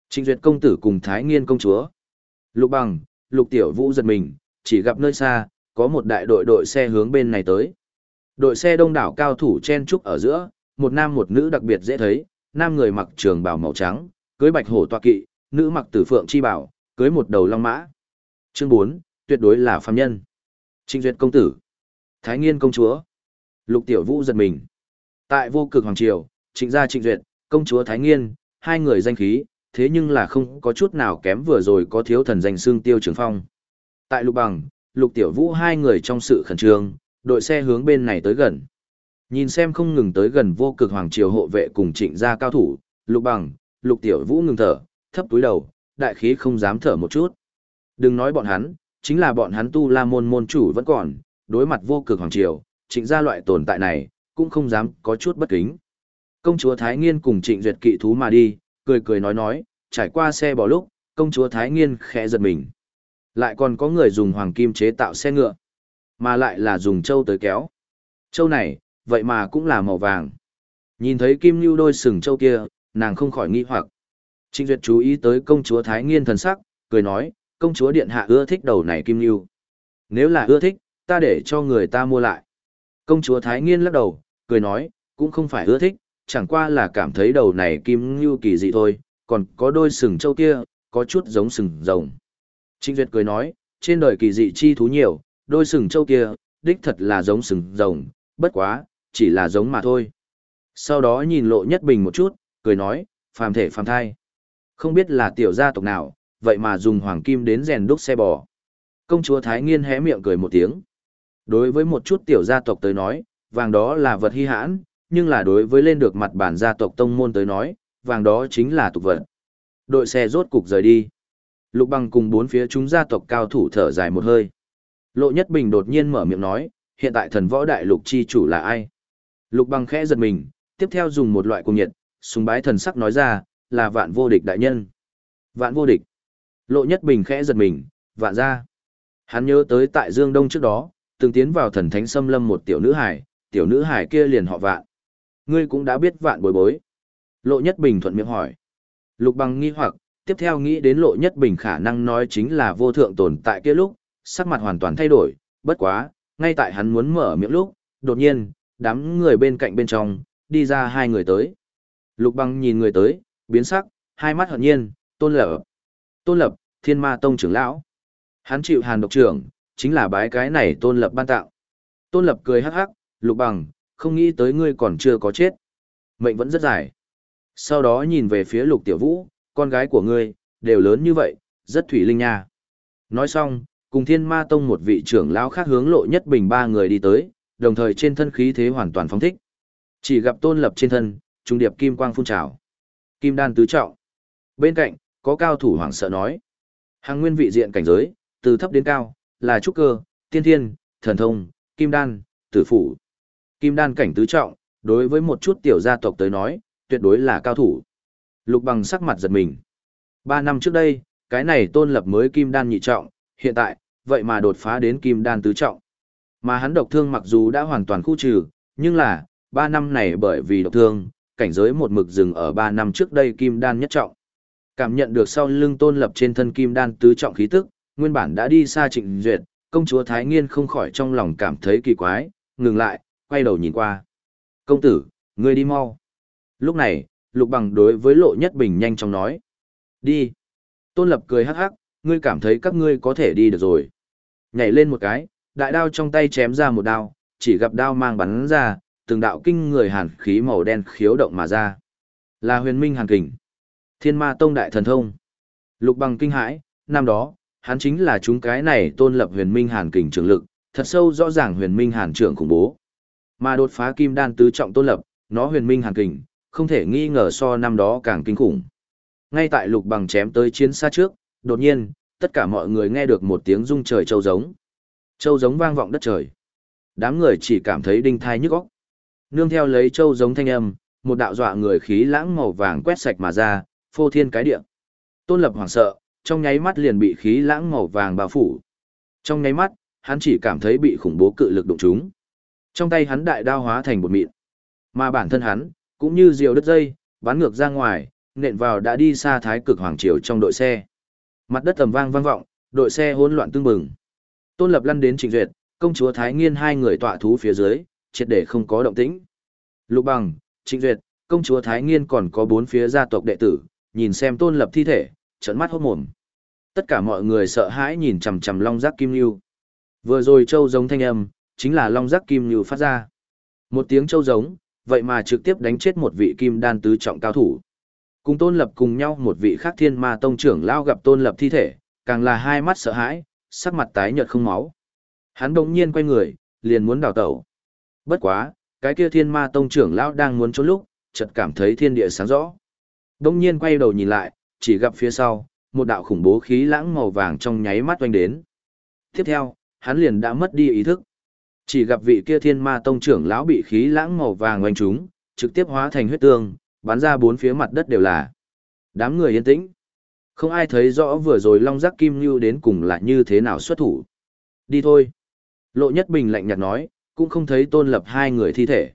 Trịnh duyệt công tử cùng Thái Nghiên công chúa. Lục Bằng, Lục Tiểu Vũ giật mình, chỉ gặp nơi xa, có một đại đội đội xe hướng bên này tới. Đội xe đông đảo cao thủ chen trúc ở giữa, một nam một nữ đặc biệt dễ thấy, nam người mặc trường bào màu trắng, cưới bạch hổ tọa kỵ, nữ mặc tử phượng chi bảo, cưới một đầu long mã. Chương 4, tuyệt đối là phàm nhân. Trịnh Duyệt công tử, Thái Nghiên công chúa. Lục Tiểu Vũ giật mình. Tại vô cực hoàng triều, Trịnh gia Trịnh Duyệt, công chúa Thái Nghiên, hai người danh khí, thế nhưng là không có chút nào kém vừa rồi có thiếu thần danh xương Tiêu Trường Phong. Tại Lục Bằng, Lục Tiểu Vũ hai người trong sự khẩn trương, đội xe hướng bên này tới gần. Nhìn xem không ngừng tới gần vô cực hoàng triều hộ vệ cùng Trịnh gia cao thủ, Lục Bằng, Lục Tiểu Vũ ngừng thở, thấp túi đầu, đại khí không dám thở một chút. Đừng nói bọn hắn, chính là bọn hắn tu la môn môn chủ vẫn còn, đối mặt vô cực hoàng triều, trịnh gia loại tồn tại này, cũng không dám có chút bất kính. Công chúa Thái Nghiên cùng trịnh duyệt kỵ thú mà đi, cười cười nói nói, trải qua xe bỏ lúc, công chúa Thái Nghiên khẽ giật mình. Lại còn có người dùng hoàng kim chế tạo xe ngựa, mà lại là dùng châu tới kéo. Châu này, vậy mà cũng là màu vàng. Nhìn thấy kim Nhu đôi sừng châu kia, nàng không khỏi nghi hoặc. Trịnh Duyệt chú ý tới công chúa Thái Nghiên thần sắc, cười nói, công chúa điện hạ ưa thích đầu này kim Nhu. Nếu là ưa thích, ta để cho người ta mua lại. Công chúa Thái Nghiên lắc đầu, cười nói, cũng không phải ưa thích, chẳng qua là cảm thấy đầu này kim Nhu kỳ dị thôi, còn có đôi sừng châu kia, có chút giống sừng rồng. Trịnh Duyệt cười nói, trên đời kỳ dị chi thú nhiều, đôi sừng châu kia, đích thật là giống sừng rồng, bất quá, chỉ là giống mà thôi. Sau đó nhìn lộ nhất bình một chút, cười nói, phàm thể phàm thai. Không biết là tiểu gia tộc nào, vậy mà dùng hoàng kim đến rèn đúc xe bò. Công chúa Thái Nghiên hé miệng cười một tiếng. Đối với một chút tiểu gia tộc tới nói, vàng đó là vật hy hãn, nhưng là đối với lên được mặt bản gia tộc tông môn tới nói, vàng đó chính là tục vật. Đội xe rốt cục rời đi. Lục bằng cùng bốn phía chúng gia tộc cao thủ thở dài một hơi. Lộ Nhất Bình đột nhiên mở miệng nói, hiện tại thần võ đại lục chi chủ là ai? Lục bằng khẽ giật mình, tiếp theo dùng một loại cung nhiệt, súng bái thần sắc nói ra, là vạn vô địch đại nhân. Vạn vô địch. Lộ Nhất Bình khẽ giật mình, vạn ra. Hắn nhớ tới tại Dương Đông trước đó, từng tiến vào thần thánh xâm lâm một tiểu nữ hải, tiểu nữ hải kia liền họ vạn. Ngươi cũng đã biết vạn bối bối. Lộ Nhất Bình thuận miệng hỏi. Lục bằng nghi hoặc, tiếp theo nghĩ đến Lộ Nhất Bình khả năng nói chính là vô thượng tồn tại kia lúc, sắc mặt hoàn toàn thay đổi, bất quá, ngay tại hắn muốn mở miệng lúc, đột nhiên, đám người bên cạnh bên trong, đi ra hai người tới. Lục băng nhìn người tới, biến sắc, hai mắt hận nhiên, tôn lở. Tôn Lập, Thiên Ma Tông trưởng lão. Hắn chịu Hàn độc trưởng, chính là bái cái này Tôn Lập ban tạo. Tôn Lập cười hắc hắc, Lục Bằng, không nghĩ tới ngươi còn chưa có chết. Mệnh vẫn rất dài. Sau đó nhìn về phía Lục Tiểu Vũ, con gái của ngươi, đều lớn như vậy, rất thủy linh nha. Nói xong, cùng Thiên Ma Tông một vị trưởng lão khác hướng lộ nhất bình ba người đi tới, đồng thời trên thân khí thế hoàn toàn phóng thích. Chỉ gặp Tôn Lập trên thân, trung điệp kim quang phun trào. Kim đan tứ trọng. Bên cạnh, có cao thủ hoảng sợ nói. Hàng nguyên vị diện cảnh giới, từ thấp đến cao, là trúc cơ, tiên thiên, thần thông, kim đan, tử phủ. Kim đan cảnh tứ trọng, đối với một chút tiểu gia tộc tới nói, tuyệt đối là cao thủ. Lục bằng sắc mặt giật mình. Ba năm trước đây, cái này tôn lập mới kim đan nhị trọng, hiện tại, vậy mà đột phá đến kim đan tứ trọng. Mà hắn độc thương mặc dù đã hoàn toàn khu trừ, nhưng là, ba năm này bởi vì độc thương, cảnh giới một mực dừng ở ba năm trước đây kim đan nhất trọng. Cảm nhận được sau lưng tôn lập trên thân kim đan tứ trọng khí tức, nguyên bản đã đi xa trịnh duyệt, công chúa Thái Nghiên không khỏi trong lòng cảm thấy kỳ quái, ngừng lại, quay đầu nhìn qua. Công tử, ngươi đi mau. Lúc này, lục bằng đối với lộ nhất bình nhanh chóng nói. Đi. Tôn lập cười hắc hắc, ngươi cảm thấy các ngươi có thể đi được rồi. Nhảy lên một cái, đại đao trong tay chém ra một đao, chỉ gặp đao mang bắn ra, từng đạo kinh người hàn khí màu đen khiếu động mà ra. Là huyền minh hàn kình. Thiên ma tông đại thần thông. Lục bằng kinh hãi, năm đó, hắn chính là chúng cái này tôn lập huyền minh hàn kình trường lực, thật sâu rõ ràng huyền minh hàn trưởng khủng bố. Mà đột phá kim đan tứ trọng tôn lập, nó huyền minh hàn kình, không thể nghi ngờ so năm đó càng kinh khủng. Ngay tại lục bằng chém tới chiến xa trước, đột nhiên, tất cả mọi người nghe được một tiếng rung trời châu giống. Châu giống vang vọng đất trời. Đám người chỉ cảm thấy đinh thai nhức óc. Nương theo lấy châu giống thanh âm, một đạo dọa người khí lãng màu vàng quét sạch mà ra, phô thiên cái địa. Tôn Lập hoảng sợ, trong nháy mắt liền bị khí lãng màu vàng bao phủ. Trong nháy mắt, hắn chỉ cảm thấy bị khủng bố cự lực đụng trúng. Trong tay hắn đại đao hóa thành bột mịn. Mà bản thân hắn, cũng như diều đứt dây, bắn ngược ra ngoài, nện vào đã đi xa thái cực hoàng triều trong đội xe. Mặt đất tầm vang vang vọng, đội xe hỗn loạn tương bừng. Tôn Lập lăn đến Trịnh Duyệt, công chúa Thái Nghiên hai người tọa thú phía dưới, triệt để không có động tĩnh. Lục Bằng, Trịnh Duyệt, công chúa Thái Nghiên còn có bốn phía gia tộc đệ tử, nhìn xem Tôn Lập thi thể, trợn mắt hốt mồm. Tất cả mọi người sợ hãi nhìn chằm chằm Long Giác Kim Nưu. Vừa rồi châu giống thanh âm, chính là Long Giác Kim Nưu phát ra. Một tiếng châu giống, vậy mà trực tiếp đánh chết một vị kim đan tứ trọng cao thủ. Cùng Tôn Lập cùng nhau một vị khác Thiên Ma tông trưởng lao gặp Tôn Lập thi thể, càng là hai mắt sợ hãi, sắc mặt tái nhợt không máu. Hắn đột nhiên quay người, liền muốn đào tẩu. Bất quá, cái kia Thiên Ma tông trưởng lão đang muốn trốn lúc, chợt cảm thấy thiên địa sáng rõ. Đột nhiên quay đầu nhìn lại, chỉ gặp phía sau, một đạo khủng bố khí lãng màu vàng trong nháy mắt oanh đến. Tiếp theo, hắn liền đã mất đi ý thức. Chỉ gặp vị kia thiên ma tông trưởng lão bị khí lãng màu vàng oanh trúng, trực tiếp hóa thành huyết tương, bắn ra bốn phía mặt đất đều là. Đám người yên tĩnh. Không ai thấy rõ vừa rồi long giác kim như đến cùng là như thế nào xuất thủ. Đi thôi. Lộ nhất bình lạnh nhạt nói, cũng không thấy tôn lập hai người thi thể.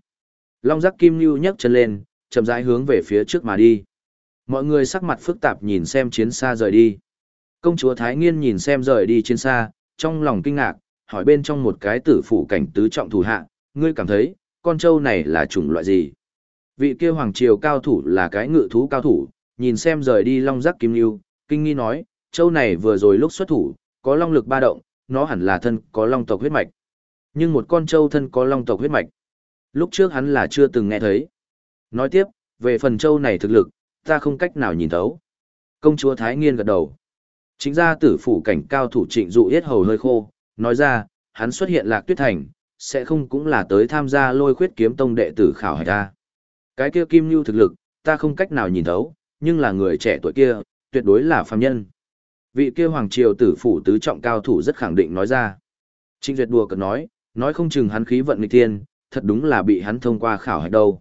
Long giác kim như nhấc chân lên, chậm rãi hướng về phía trước mà đi. Mọi người sắc mặt phức tạp nhìn xem chiến xa rời đi. Công chúa Thái Nghiên nhìn xem rời đi chiến xa, trong lòng kinh ngạc, hỏi bên trong một cái tử phủ cảnh tứ trọng thủ hạ, ngươi cảm thấy, con trâu này là chủng loại gì? Vị kia hoàng triều cao thủ là cái ngự thú cao thủ, nhìn xem rời đi long giác kim lưu, kinh nghi nói, trâu này vừa rồi lúc xuất thủ, có long lực ba động, nó hẳn là thân có long tộc huyết mạch. Nhưng một con trâu thân có long tộc huyết mạch. Lúc trước hắn là chưa từng nghe thấy. Nói tiếp, về phần trâu này thực lực, ta không cách nào nhìn thấu. Công chúa Thái Nghiên gật đầu. Chính ra tử phủ cảnh cao thủ trịnh dụ yết hầu hơi khô, nói ra, hắn xuất hiện lạc tuyết thành, sẽ không cũng là tới tham gia lôi khuyết kiếm tông đệ tử khảo hạch ta. Cái kia kim lưu thực lực, ta không cách nào nhìn thấu, nhưng là người trẻ tuổi kia, tuyệt đối là phàm nhân. Vị kia hoàng triều tử phủ tứ trọng cao thủ rất khẳng định nói ra. Trịnh Duyệt đùa cợt nói, nói không chừng hắn khí vận nghịch tiên, thật đúng là bị hắn thông qua khảo hạch đâu.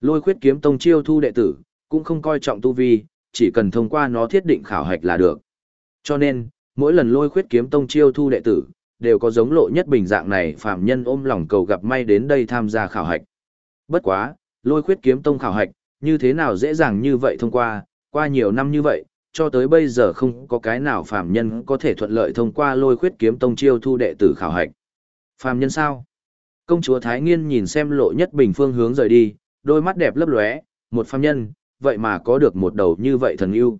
Lôi khuyết kiếm tông chiêu thu đệ tử, cũng không coi trọng tu vi, chỉ cần thông qua nó thiết định khảo hạch là được. Cho nên, mỗi lần lôi khuyết kiếm tông chiêu thu đệ tử, đều có giống lộ nhất bình dạng này phạm nhân ôm lòng cầu gặp may đến đây tham gia khảo hạch. Bất quá, lôi khuyết kiếm tông khảo hạch, như thế nào dễ dàng như vậy thông qua, qua nhiều năm như vậy, cho tới bây giờ không có cái nào phạm nhân có thể thuận lợi thông qua lôi khuyết kiếm tông chiêu thu đệ tử khảo hạch. Phạm nhân sao? Công chúa Thái Nghiên nhìn xem lộ nhất bình phương hướng rời đi, đôi mắt đẹp lấp lóe, một phạm nhân, vậy mà có được một đầu như vậy thần yêu.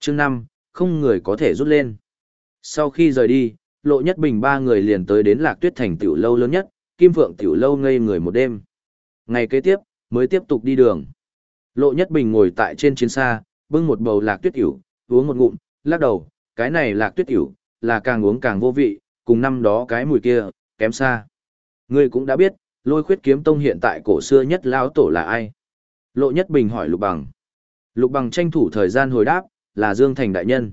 Chương năm không người có thể rút lên. Sau khi rời đi, lộ nhất bình ba người liền tới đến lạc tuyết thành tiểu lâu lớn nhất, kim phượng tiểu lâu ngây người một đêm. Ngày kế tiếp, mới tiếp tục đi đường. Lộ nhất bình ngồi tại trên chiến xa, bưng một bầu lạc tuyết tiểu, uống một ngụm, lắc đầu, cái này lạc tuyết tiểu, là càng uống càng vô vị, cùng năm đó cái mùi kia, kém xa. Ngươi cũng đã biết, lôi khuyết kiếm tông hiện tại cổ xưa nhất lao tổ là ai? Lộ Nhất Bình hỏi Lục Bằng. Lục Bằng tranh thủ thời gian hồi đáp, là Dương Thành Đại Nhân.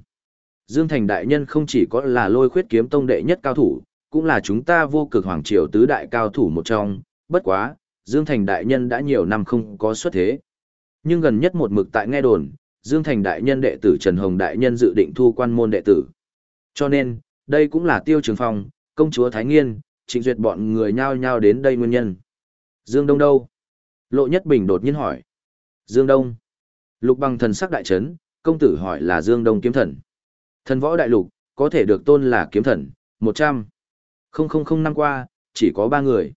Dương Thành đại nhân không chỉ có là lôi khuyết kiếm tông đệ nhất cao thủ, cũng là chúng ta vô cực hoàng triều tứ đại cao thủ một trong, bất quá, Dương Thành đại nhân đã nhiều năm không có xuất thế. Nhưng gần nhất một mực tại nghe đồn, Dương Thành đại nhân đệ tử Trần Hồng đại nhân dự định thu quan môn đệ tử. Cho nên, đây cũng là Tiêu Trường Phong, công chúa Thái Nghiên, trịnh duyệt bọn người nhao nhao đến đây nguyên nhân. Dương Đông đâu? Lộ Nhất Bình đột nhiên hỏi. Dương Đông. Lục bằng thần sắc đại trấn, công tử hỏi là Dương Đông kiếm thần. Thần võ đại lục, có thể được tôn là kiếm thần, 100. Không không không năm qua, chỉ có ba người.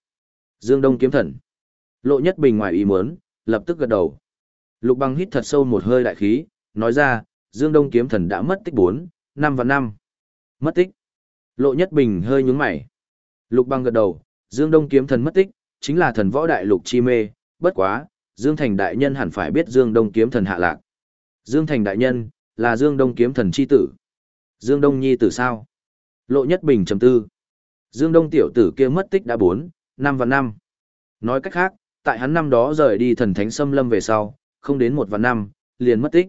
Dương Đông kiếm thần. Lộ Nhất Bình ngoài ý muốn, lập tức gật đầu. Lục băng hít thật sâu một hơi đại khí, nói ra, Dương Đông kiếm thần đã mất tích 4, năm và năm. Mất tích. Lộ Nhất Bình hơi nhướng mày. Lục băng gật đầu, Dương Đông kiếm thần mất tích, chính là thần võ đại lục chi mê, bất quá, Dương Thành đại nhân hẳn phải biết Dương Đông kiếm thần hạ lạc. Dương Thành đại nhân, là Dương Đông kiếm thần chi tử. Dương Đông nhi tử sao? Lộ Nhất Bình trầm tư. Dương Đông tiểu tử kia mất tích đã 4, năm và năm. Nói cách khác, tại hắn năm đó rời đi thần thánh xâm lâm về sau, không đến một và năm, liền mất tích.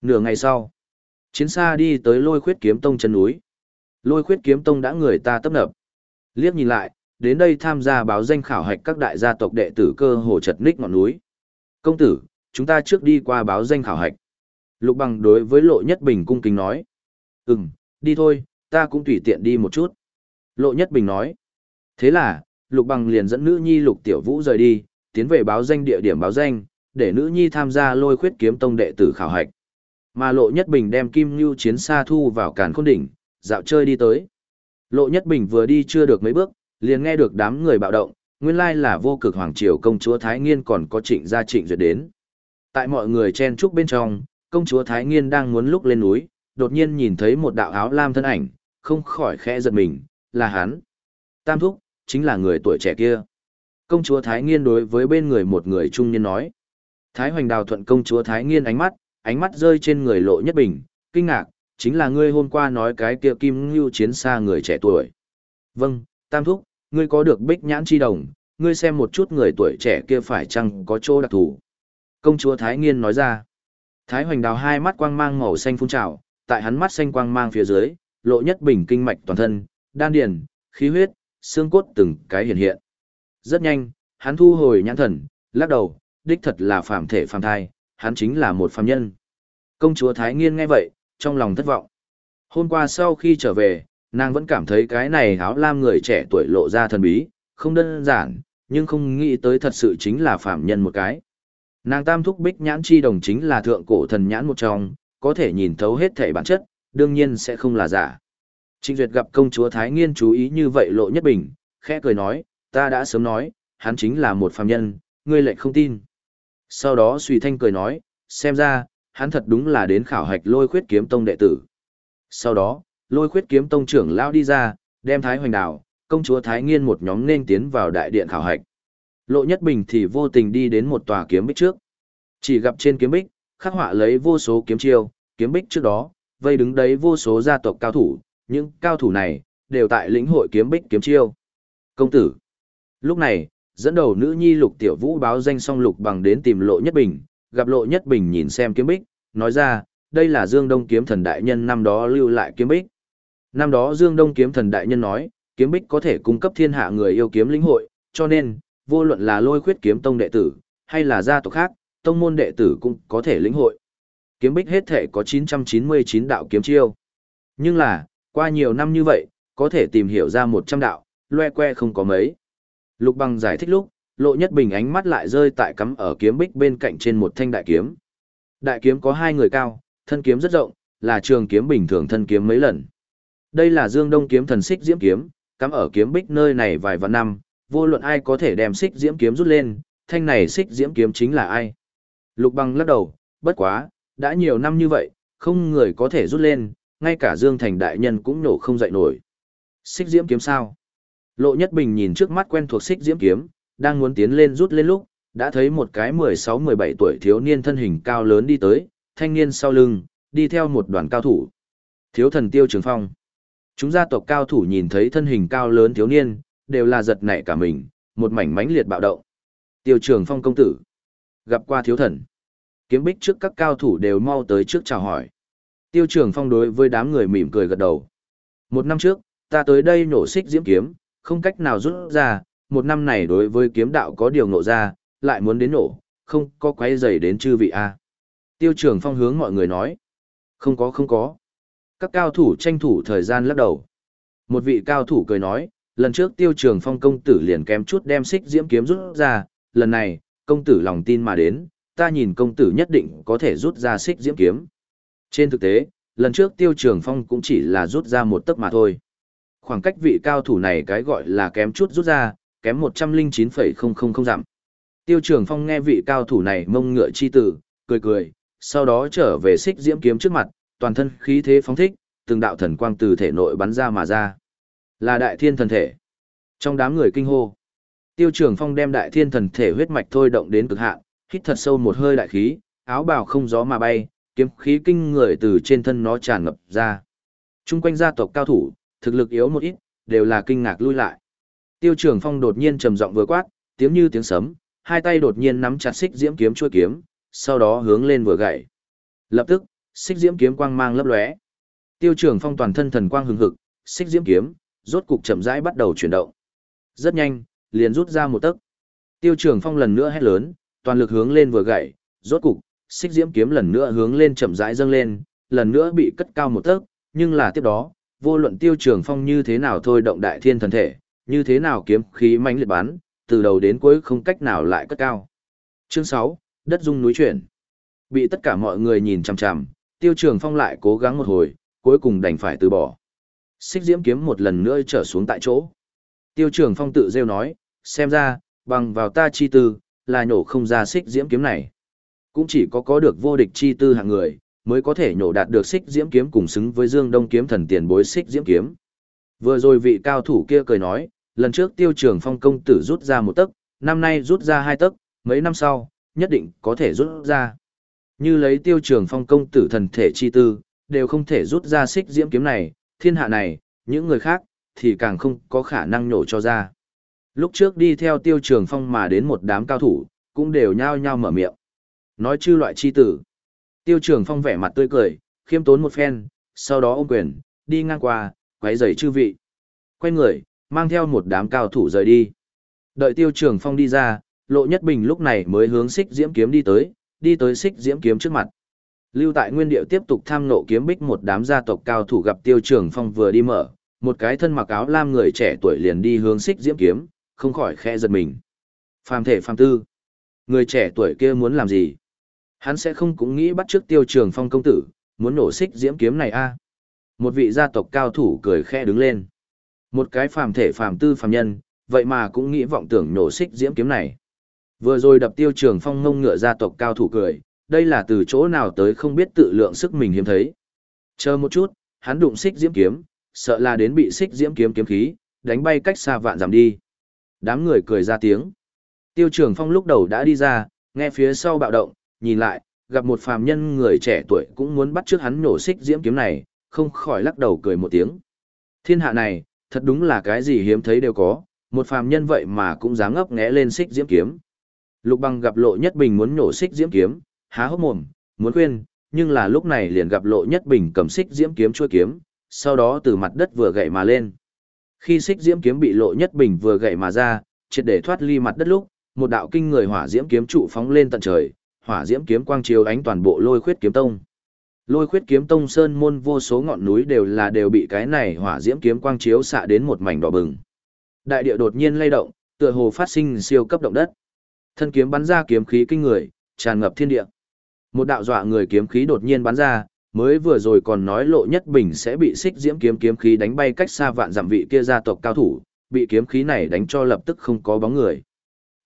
Nửa ngày sau, chiến xa đi tới lôi khuyết kiếm tông chân núi. Lôi khuyết kiếm tông đã người ta tấp nập. Liếc nhìn lại, đến đây tham gia báo danh khảo hạch các đại gia tộc đệ tử cơ hồ chật ních ngọn núi. Công tử, chúng ta trước đi qua báo danh khảo hạch. Lục bằng đối với lộ nhất bình cung kính nói. Ừm, đi thôi, ta cũng tùy tiện đi một chút. Lộ nhất bình nói. Thế là, lục bằng liền dẫn nữ nhi lục tiểu vũ rời đi, tiến về báo danh địa điểm báo danh, để nữ nhi tham gia lôi khuyết kiếm tông đệ tử khảo hạch. Mà lộ nhất bình đem kim ngưu chiến xa thu vào càn khôn đỉnh, dạo chơi đi tới. Lộ nhất bình vừa đi chưa được mấy bước, liền nghe được đám người bạo động, nguyên lai là vô cực hoàng triều công chúa Thái Nghiên còn có trịnh gia trịnh duyệt đến. Tại mọi người chen trúc bên trong, công chúa Thái Nghiên đang muốn lúc lên núi, đột nhiên nhìn thấy một đạo áo lam thân ảnh, không khỏi khẽ giật mình, là hắn. Tam thúc, chính là người tuổi trẻ kia. Công chúa Thái Nghiên đối với bên người một người trung niên nói. Thái Hoành Đào thuận công chúa Thái Nghiên ánh mắt, ánh mắt rơi trên người lộ nhất bình, kinh ngạc, chính là ngươi hôm qua nói cái kia kim ngưu chiến xa người trẻ tuổi. Vâng, Tam Thúc, ngươi có được bích nhãn chi đồng, ngươi xem một chút người tuổi trẻ kia phải chăng có chỗ đặc thù. Công chúa Thái Nghiên nói ra. Thái Hoành Đào hai mắt quang mang màu xanh phun trào, tại hắn mắt xanh quang mang phía dưới, lộ nhất bình kinh mạch toàn thân, đan điền, khí huyết, xương cốt từng cái hiện hiện. Rất nhanh, hắn thu hồi nhãn thần, lắc đầu, đích thật là phàm thể phàm thai, hắn chính là một phàm nhân. Công chúa Thái Nghiên nghe vậy, trong lòng thất vọng. Hôm qua sau khi trở về, nàng vẫn cảm thấy cái này áo lam người trẻ tuổi lộ ra thần bí, không đơn giản, nhưng không nghĩ tới thật sự chính là phàm nhân một cái. Nàng tam thúc bích nhãn chi đồng chính là thượng cổ thần nhãn một trong, có thể nhìn thấu hết thể bản chất, đương nhiên sẽ không là giả. Trịnh Duyệt gặp công chúa Thái Nghiên chú ý như vậy lộ nhất bình, khẽ cười nói, ta đã sớm nói, hắn chính là một phàm nhân, ngươi lại không tin. Sau đó suy thanh cười nói, xem ra, hắn thật đúng là đến khảo hạch lôi khuyết kiếm tông đệ tử. Sau đó, lôi khuyết kiếm tông trưởng lao đi ra, đem Thái Hoành Đào, công chúa Thái Nghiên một nhóm nên tiến vào đại điện khảo hạch. Lộ Nhất Bình thì vô tình đi đến một tòa kiếm bích trước. Chỉ gặp trên kiếm bích, khắc họa lấy vô số kiếm chiêu, kiếm bích trước đó, vây đứng đấy vô số gia tộc cao thủ, những cao thủ này, đều tại lĩnh hội kiếm bích kiếm chiêu. Công tử. Lúc này, dẫn đầu nữ nhi lục tiểu vũ báo danh song lục bằng đến tìm lộ nhất bình, gặp lộ nhất bình nhìn xem kiếm bích, nói ra, đây là Dương Đông kiếm thần đại nhân năm đó lưu lại kiếm bích. Năm đó Dương Đông kiếm thần đại nhân nói, kiếm bích có thể cung cấp thiên hạ người yêu kiếm lĩnh hội, cho nên, vô luận là lôi khuyết kiếm tông đệ tử, hay là gia tộc khác, tông môn đệ tử cũng có thể lĩnh hội. Kiếm bích hết thể có 999 đạo kiếm chiêu. Nhưng là, qua nhiều năm như vậy, có thể tìm hiểu ra 100 đạo, loe que không có mấy. Lục bằng giải thích lúc, lộ nhất bình ánh mắt lại rơi tại cắm ở kiếm bích bên cạnh trên một thanh đại kiếm. Đại kiếm có hai người cao, thân kiếm rất rộng, là trường kiếm bình thường thân kiếm mấy lần. Đây là Dương Đông kiếm thần xích diễm kiếm, cắm ở kiếm bích nơi này vài vạn năm, vô luận ai có thể đem xích diễm kiếm rút lên, thanh này xích diễm kiếm chính là ai. Lục băng lắc đầu, bất quá, đã nhiều năm như vậy, không người có thể rút lên, ngay cả Dương Thành đại nhân cũng nổ không dậy nổi. Xích diễm kiếm sao? Lộ Nhất Bình nhìn trước mắt quen thuộc xích diễm kiếm, đang muốn tiến lên rút lên lúc, đã thấy một cái 16-17 tuổi thiếu niên thân hình cao lớn đi tới, thanh niên sau lưng, đi theo một đoàn cao thủ. Thiếu thần tiêu trường phong. Chúng gia tộc cao thủ nhìn thấy thân hình cao lớn thiếu niên, đều là giật nảy cả mình, một mảnh mãnh liệt bạo động. Tiêu trường phong công tử. Gặp qua thiếu thần. Kiếm bích trước các cao thủ đều mau tới trước chào hỏi. Tiêu Trường Phong đối với đám người mỉm cười gật đầu. Một năm trước, ta tới đây nổ xích diễm kiếm, không cách nào rút ra, một năm này đối với kiếm đạo có điều nộ ra, lại muốn đến nổ, không có quay dày đến chư vị A. Tiêu Trường Phong hướng mọi người nói. Không có không có. Các cao thủ tranh thủ thời gian lắc đầu. Một vị cao thủ cười nói, lần trước Tiêu Trường Phong công tử liền kém chút đem xích diễm kiếm rút ra, lần này, công tử lòng tin mà đến, ta nhìn công tử nhất định có thể rút ra xích diễm kiếm. Trên thực tế, lần trước Tiêu Trường Phong cũng chỉ là rút ra một tấc mà thôi. Khoảng cách vị cao thủ này cái gọi là kém chút rút ra, kém 109,000 dặm. Tiêu Trường Phong nghe vị cao thủ này mông ngựa chi tử, cười cười, sau đó trở về xích diễm kiếm trước mặt, toàn thân khí thế phóng thích, từng đạo thần quang từ thể nội bắn ra mà ra. Là đại thiên thần thể. Trong đám người kinh hô, Tiêu Trường Phong đem đại thiên thần thể huyết mạch thôi động đến cực hạn, hít thật sâu một hơi đại khí, áo bào không gió mà bay, kiếm khí kinh người từ trên thân nó tràn ngập ra. Trung quanh gia tộc cao thủ, thực lực yếu một ít, đều là kinh ngạc lui lại. Tiêu Trường Phong đột nhiên trầm giọng vừa quát, tiếng như tiếng sấm, hai tay đột nhiên nắm chặt xích diễm kiếm chuôi kiếm, sau đó hướng lên vừa gậy. Lập tức, xích diễm kiếm quang mang lấp lóe. Tiêu Trường Phong toàn thân thần quang hừng hực, xích diễm kiếm rốt cục chậm rãi bắt đầu chuyển động. Rất nhanh, liền rút ra một tấc. Tiêu Trường Phong lần nữa hét lớn, toàn lực hướng lên vừa gậy, rốt cục, xích diễm kiếm lần nữa hướng lên chậm rãi dâng lên, lần nữa bị cất cao một tấc, nhưng là tiếp đó, vô luận Tiêu Trường Phong như thế nào thôi động đại thiên thần thể, như thế nào kiếm khí mãnh liệt bắn, từ đầu đến cuối không cách nào lại cất cao. Chương 6, đất dung núi chuyển. Bị tất cả mọi người nhìn chằm chằm, Tiêu Trường Phong lại cố gắng một hồi, cuối cùng đành phải từ bỏ. Xích diễm kiếm một lần nữa trở xuống tại chỗ. Tiêu Trường Phong tự rêu nói, xem ra, bằng vào ta chi tư, là nhổ không ra xích diễm kiếm này. Cũng chỉ có có được vô địch chi tư hạng người, mới có thể nhổ đạt được xích diễm kiếm cùng xứng với Dương Đông kiếm thần tiền bối xích diễm kiếm. Vừa rồi vị cao thủ kia cười nói, lần trước tiêu trường phong công tử rút ra một tấc, năm nay rút ra hai tấc, mấy năm sau, nhất định có thể rút ra. Như lấy tiêu trường phong công tử thần thể chi tư, đều không thể rút ra xích diễm kiếm này, thiên hạ này, những người khác, thì càng không có khả năng nhổ cho ra. Lúc trước đi theo tiêu trường phong mà đến một đám cao thủ, cũng đều nhao nhao mở miệng. Nói chư loại chi tử. Tiêu trường phong vẻ mặt tươi cười, khiêm tốn một phen, sau đó ôm quyền, đi ngang qua, quấy giày chư vị. Quay người, mang theo một đám cao thủ rời đi. Đợi tiêu trường phong đi ra, lộ nhất bình lúc này mới hướng xích diễm kiếm đi tới, đi tới xích diễm kiếm trước mặt. Lưu tại nguyên điệu tiếp tục tham nộ kiếm bích một đám gia tộc cao thủ gặp tiêu trường phong vừa đi mở, một cái thân mặc áo lam người trẻ tuổi liền đi hướng xích diễm kiếm, không khỏi khẽ giật mình. Phàm thể phàm tư. Người trẻ tuổi kia muốn làm gì? Hắn sẽ không cũng nghĩ bắt trước tiêu trường phong công tử, muốn nổ xích diễm kiếm này a à? Một vị gia tộc cao thủ cười khẽ đứng lên. Một cái phàm thể phàm tư phàm nhân, vậy mà cũng nghĩ vọng tưởng nổ xích diễm kiếm này. Vừa rồi đập tiêu trường phong ngông ngựa gia tộc cao thủ cười, đây là từ chỗ nào tới không biết tự lượng sức mình hiếm thấy. Chờ một chút, hắn đụng xích diễm kiếm, sợ là đến bị xích diễm kiếm kiếm khí, đánh bay cách xa vạn giảm đi. Đám người cười ra tiếng. Tiêu trường phong lúc đầu đã đi ra, nghe phía sau bạo động, nhìn lại, gặp một phàm nhân người trẻ tuổi cũng muốn bắt trước hắn nổ xích diễm kiếm này, không khỏi lắc đầu cười một tiếng. Thiên hạ này, thật đúng là cái gì hiếm thấy đều có, một phàm nhân vậy mà cũng dám ngấp nghé lên xích diễm kiếm. Lục băng gặp lộ nhất bình muốn nổ xích diễm kiếm, há hốc mồm, muốn khuyên, nhưng là lúc này liền gặp lộ nhất bình cầm xích diễm kiếm chua kiếm, sau đó từ mặt đất vừa gậy mà lên. Khi xích diễm kiếm bị lộ nhất bình vừa gậy mà ra, triệt để thoát ly mặt đất lúc, một đạo kinh người hỏa diễm kiếm trụ phóng lên tận trời, hỏa diễm kiếm quang chiếu ánh toàn bộ lôi khuyết kiếm tông. Lôi khuyết kiếm tông sơn môn vô số ngọn núi đều là đều bị cái này hỏa diễm kiếm quang chiếu xạ đến một mảnh đỏ bừng. Đại địa đột nhiên lay động, tựa hồ phát sinh siêu cấp động đất. Thân kiếm bắn ra kiếm khí kinh người, tràn ngập thiên địa. Một đạo dọa người kiếm khí đột nhiên bắn ra, mới vừa rồi còn nói lộ nhất bình sẽ bị xích diễm kiếm kiếm khí đánh bay cách xa vạn dặm vị kia gia tộc cao thủ, bị kiếm khí này đánh cho lập tức không có bóng người.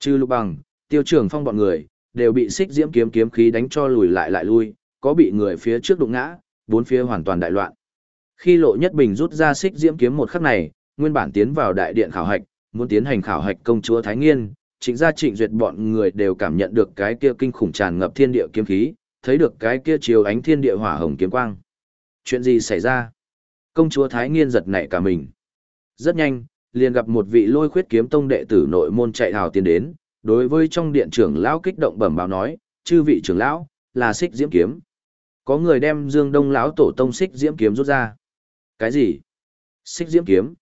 Trừ lục bằng, tiêu trưởng phong bọn người, đều bị xích diễm kiếm kiếm khí đánh cho lùi lại lại lui, có bị người phía trước đụng ngã, bốn phía hoàn toàn đại loạn. Khi lộ nhất bình rút ra xích diễm kiếm một khắc này, nguyên bản tiến vào đại điện khảo hạch, muốn tiến hành khảo hạch công chúa Thái Nghiên, chính gia trịnh duyệt bọn người đều cảm nhận được cái kia kinh khủng tràn ngập thiên địa kiếm khí, thấy được cái kia chiếu ánh thiên địa hỏa hồng kiếm quang. Chuyện gì xảy ra? Công chúa Thái Nghiên giật nảy cả mình. Rất nhanh, liền gặp một vị lôi khuyết kiếm tông đệ tử nội môn chạy hào tiến đến, đối với trong điện trưởng lão kích động bẩm báo nói, chư vị trưởng lão, là xích diễm kiếm. có người đem Dương Đông lão tổ tông xích diễm kiếm rút ra. Cái gì? Xích diễm kiếm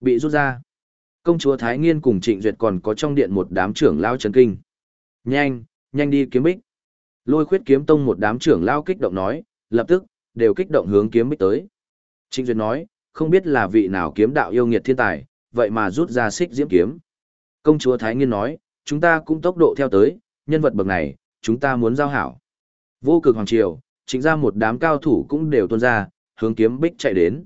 bị rút ra. Công chúa Thái Nghiên cùng Trịnh Duyệt còn có trong điện một đám trưởng lão chấn kinh. Nhanh, nhanh đi kiếm bích. Lôi khuyết kiếm tông một đám trưởng lao kích động nói, lập tức, đều kích động hướng kiếm bích tới. Trịnh Duyệt nói, không biết là vị nào kiếm đạo yêu nghiệt thiên tài, vậy mà rút ra xích diễm kiếm. Công chúa Thái Nghiên nói, chúng ta cũng tốc độ theo tới, nhân vật bậc này, chúng ta muốn giao hảo. Vô cực hoàng triều, chính ra một đám cao thủ cũng đều tuôn ra, hướng kiếm bích chạy đến.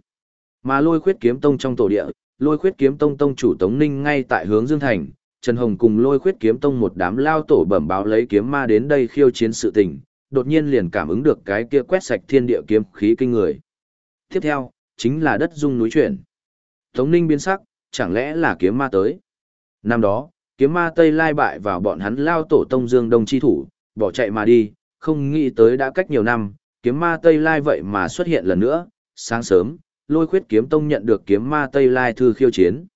Mà lôi khuyết kiếm tông trong tổ địa, lôi khuyết kiếm tông tông chủ Tống Ninh ngay tại hướng Dương Thành, Trần Hồng cùng lôi khuyết kiếm tông một đám lao tổ bẩm báo lấy kiếm ma đến đây khiêu chiến sự tình, đột nhiên liền cảm ứng được cái kia quét sạch thiên địa kiếm khí kinh người. Tiếp theo, chính là đất dung núi chuyển. Tống Ninh biến sắc, chẳng lẽ là kiếm ma tới. Năm đó, kiếm ma Tây Lai bại vào bọn hắn lao tổ tông Dương Đông chi thủ, bỏ chạy mà đi, không nghĩ tới đã cách nhiều năm, kiếm ma Tây Lai vậy mà xuất hiện lần nữa, sáng sớm, lôi khuyết kiếm tông nhận được kiếm ma Tây Lai thư khiêu chiến.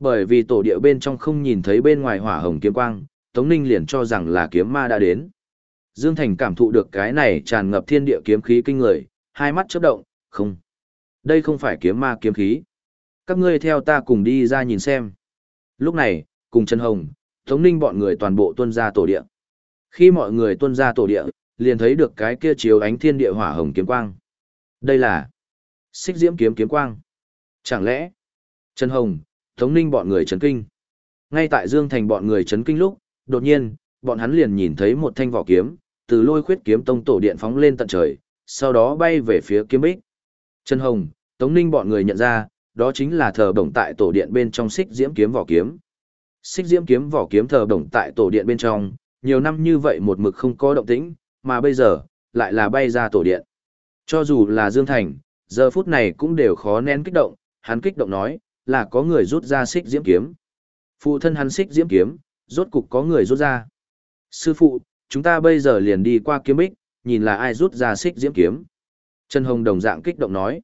Bởi vì tổ địa bên trong không nhìn thấy bên ngoài hỏa hồng kiếm quang, Tống Ninh liền cho rằng là kiếm ma đã đến. Dương Thành cảm thụ được cái này tràn ngập thiên địa kiếm khí kinh người, hai mắt chớp động, không. Đây không phải kiếm ma kiếm khí. Các ngươi theo ta cùng đi ra nhìn xem. Lúc này, cùng Trần Hồng, Tống Ninh bọn người toàn bộ tuân ra tổ địa. Khi mọi người tuân ra tổ địa, liền thấy được cái kia chiếu ánh thiên địa hỏa hồng kiếm quang. Đây là xích diễm kiếm kiếm quang. Chẳng lẽ, Trần Hồng, Tống Ninh bọn người chấn kinh. Ngay tại Dương Thành bọn người chấn kinh lúc, đột nhiên, bọn hắn liền nhìn thấy một thanh vỏ kiếm, từ lôi khuyết kiếm tông tổ điện phóng lên tận trời, sau đó bay về phía kiếm bích. Trần Hồng, Tống Ninh bọn người nhận ra, đó chính là thờ đồng tại tổ điện bên trong xích diễm kiếm vỏ kiếm. Xích diễm kiếm vỏ kiếm thờ đồng tại tổ điện bên trong, nhiều năm như vậy một mực không có động tĩnh, mà bây giờ, lại là bay ra tổ điện. Cho dù là Dương Thành, giờ phút này cũng đều khó nén kích động, hắn kích động nói, là có người rút ra xích diễm kiếm. Phụ thân hắn xích diễm kiếm, rốt cục có người rút ra. Sư phụ, chúng ta bây giờ liền đi qua kiếm bích, nhìn là ai rút ra xích diễm kiếm. Trần Hồng đồng dạng kích động nói.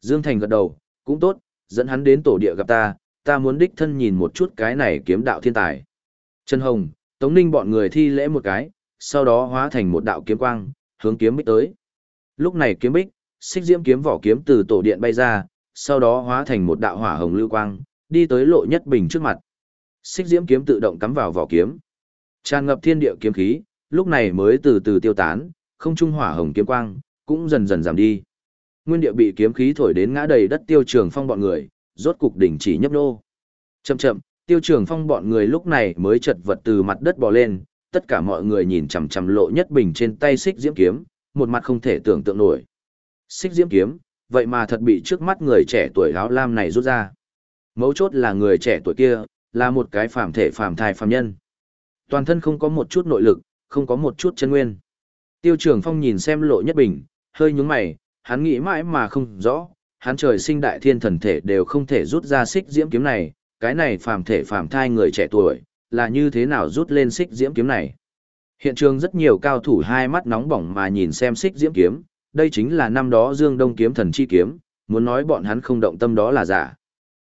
Dương Thành gật đầu, cũng tốt, dẫn hắn đến tổ địa gặp ta, ta muốn đích thân nhìn một chút cái này kiếm đạo thiên tài. Trần Hồng, Tống Ninh bọn người thi lễ một cái, sau đó hóa thành một đạo kiếm quang, hướng kiếm bích tới. Lúc này kiếm bích, xích diễm kiếm vỏ kiếm từ tổ điện bay ra, sau đó hóa thành một đạo hỏa hồng lưu quang, đi tới lộ nhất bình trước mặt. Xích diễm kiếm tự động cắm vào vỏ kiếm. Tràn ngập thiên địa kiếm khí, lúc này mới từ từ tiêu tán, không trung hỏa hồng kiếm quang cũng dần dần giảm đi. Nguyên địa bị kiếm khí thổi đến ngã đầy đất tiêu trường phong bọn người, rốt cục đỉnh chỉ nhấp nô. Chậm chậm, tiêu trường phong bọn người lúc này mới chật vật từ mặt đất bò lên, tất cả mọi người nhìn chằm chằm lộ nhất bình trên tay xích diễm kiếm, một mặt không thể tưởng tượng nổi. Xích diễm kiếm, vậy mà thật bị trước mắt người trẻ tuổi áo lam này rút ra. Mấu chốt là người trẻ tuổi kia, là một cái phàm thể phàm thai phàm nhân. Toàn thân không có một chút nội lực, không có một chút chân nguyên. Tiêu trường phong nhìn xem lộ nhất bình, hơi nhúng mày, hắn nghĩ mãi mà không rõ, hắn trời sinh đại thiên thần thể đều không thể rút ra xích diễm kiếm này, cái này phàm thể phàm thai người trẻ tuổi, là như thế nào rút lên xích diễm kiếm này. Hiện trường rất nhiều cao thủ hai mắt nóng bỏng mà nhìn xem xích diễm kiếm, đây chính là năm đó Dương Đông kiếm thần chi kiếm, muốn nói bọn hắn không động tâm đó là giả.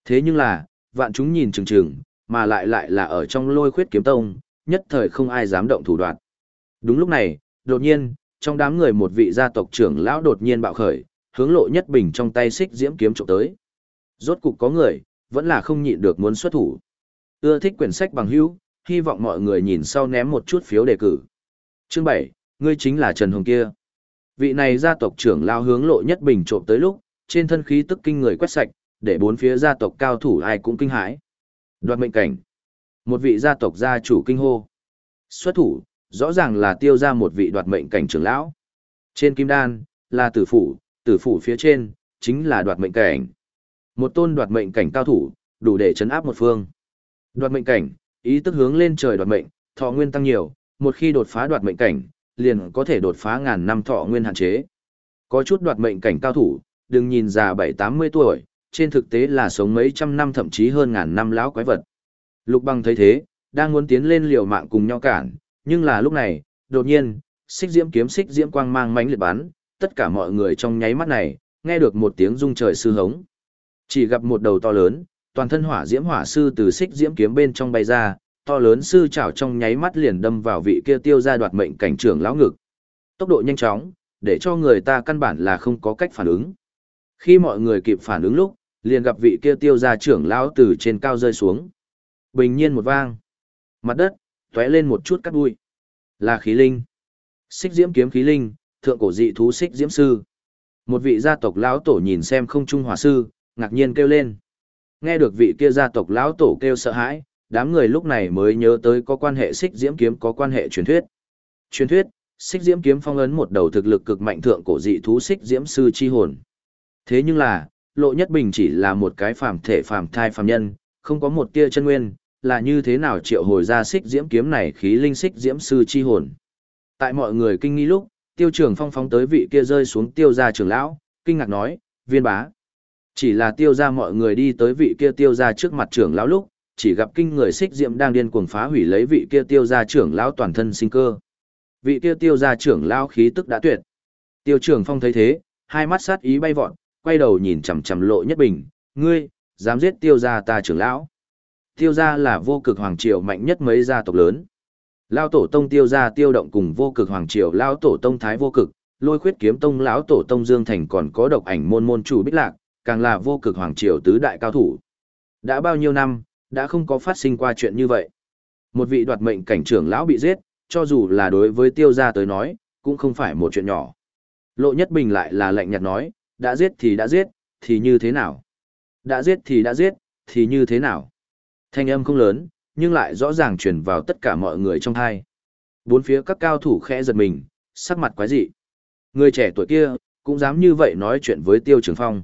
Thế nhưng là, vạn chúng nhìn chừng chừng, mà lại lại là ở trong lôi khuyết kiếm tông, nhất thời không ai dám động thủ đoạn. Đúng lúc này, đột nhiên, trong đám người một vị gia tộc trưởng lão đột nhiên bạo khởi, hướng lộ nhất bình trong tay xích diễm kiếm trộm tới. Rốt cục có người, vẫn là không nhịn được muốn xuất thủ. Ưa thích quyển sách bằng hữu, hy vọng mọi người nhìn sau ném một chút phiếu đề cử. Chương 7, ngươi chính là Trần Hồng kia. Vị này gia tộc trưởng lao hướng lộ nhất bình trộm tới lúc, trên thân khí tức kinh người quét sạch, để bốn phía gia tộc cao thủ ai cũng kinh hãi. Đoạt mệnh cảnh. Một vị gia tộc gia chủ kinh hô. Xuất thủ, rõ ràng là tiêu ra một vị đoạt mệnh cảnh trưởng lão. Trên kim đan, là tử phủ, tử phủ phía trên, chính là đoạt mệnh cảnh. Một tôn đoạt mệnh cảnh cao thủ, đủ để chấn áp một phương. Đoạt mệnh cảnh, ý tức hướng lên trời đoạt mệnh, thọ nguyên tăng nhiều, một khi đột phá đoạt mệnh cảnh, liền có thể đột phá ngàn năm thọ nguyên hạn chế. Có chút đoạt mệnh cảnh cao thủ, đừng nhìn già 7-80 tuổi, trên thực tế là sống mấy trăm năm thậm chí hơn ngàn năm lão quái vật. Lục băng thấy thế, đang muốn tiến lên liều mạng cùng nhau cản, nhưng là lúc này, đột nhiên, xích diễm kiếm xích diễm quang mang mãnh liệt bắn, tất cả mọi người trong nháy mắt này, nghe được một tiếng rung trời sư hống. Chỉ gặp một đầu to lớn, toàn thân hỏa diễm hỏa sư từ xích diễm kiếm bên trong bay ra, to lớn sư chảo trong nháy mắt liền đâm vào vị kia tiêu ra đoạt mệnh cảnh trưởng lão ngực. Tốc độ nhanh chóng, để cho người ta căn bản là không có cách phản ứng. Khi mọi người kịp phản ứng lúc, liền gặp vị kia tiêu gia trưởng lão từ trên cao rơi xuống. Bình nhiên một vang. Mặt đất, tóe lên một chút cắt bụi. Là khí linh. Xích diễm kiếm khí linh, thượng cổ dị thú xích diễm sư. Một vị gia tộc lão tổ nhìn xem không trung hòa sư, ngạc nhiên kêu lên. Nghe được vị kia gia tộc lão tổ kêu sợ hãi, đám người lúc này mới nhớ tới có quan hệ xích diễm kiếm có quan hệ truyền thuyết. Truyền thuyết, xích diễm kiếm phong ấn một đầu thực lực cực mạnh thượng cổ dị thú xích diễm sư chi hồn. Thế nhưng là, Lộ Nhất Bình chỉ là một cái phàm thể phàm thai phàm nhân, không có một tia chân nguyên, là như thế nào triệu hồi ra xích diễm kiếm này khí linh xích diễm sư chi hồn. Tại mọi người kinh nghi lúc, tiêu trưởng phong phóng tới vị kia rơi xuống tiêu gia trưởng lão, kinh ngạc nói, viên bá. Chỉ là tiêu gia mọi người đi tới vị kia tiêu gia trước mặt trưởng lão lúc, chỉ gặp kinh người xích diễm đang điên cuồng phá hủy lấy vị kia tiêu gia trưởng lão toàn thân sinh cơ. Vị kia tiêu gia trưởng lão khí tức đã tuyệt. Tiêu trưởng phong thấy thế, hai mắt sát ý bay vọt, quay đầu nhìn chằm chằm lộ nhất bình, ngươi, dám giết tiêu gia ta trưởng lão. Tiêu gia là vô cực hoàng triều mạnh nhất mấy gia tộc lớn. Lao tổ tông tiêu gia tiêu động cùng vô cực hoàng triều lao tổ tông thái vô cực, lôi khuyết kiếm tông lão tổ tông dương thành còn có độc ảnh môn môn chủ bích lạc, càng là vô cực hoàng triều tứ đại cao thủ. Đã bao nhiêu năm, đã không có phát sinh qua chuyện như vậy. Một vị đoạt mệnh cảnh trưởng lão bị giết, cho dù là đối với tiêu gia tới nói, cũng không phải một chuyện nhỏ. Lộ Nhất Bình lại là lạnh nhạt nói, đã giết thì đã giết, thì như thế nào? Đã giết thì đã giết, thì như thế nào? Thanh âm không lớn, nhưng lại rõ ràng truyền vào tất cả mọi người trong hai. Bốn phía các cao thủ khẽ giật mình, sắc mặt quái dị. Người trẻ tuổi kia, cũng dám như vậy nói chuyện với Tiêu Trường Phong.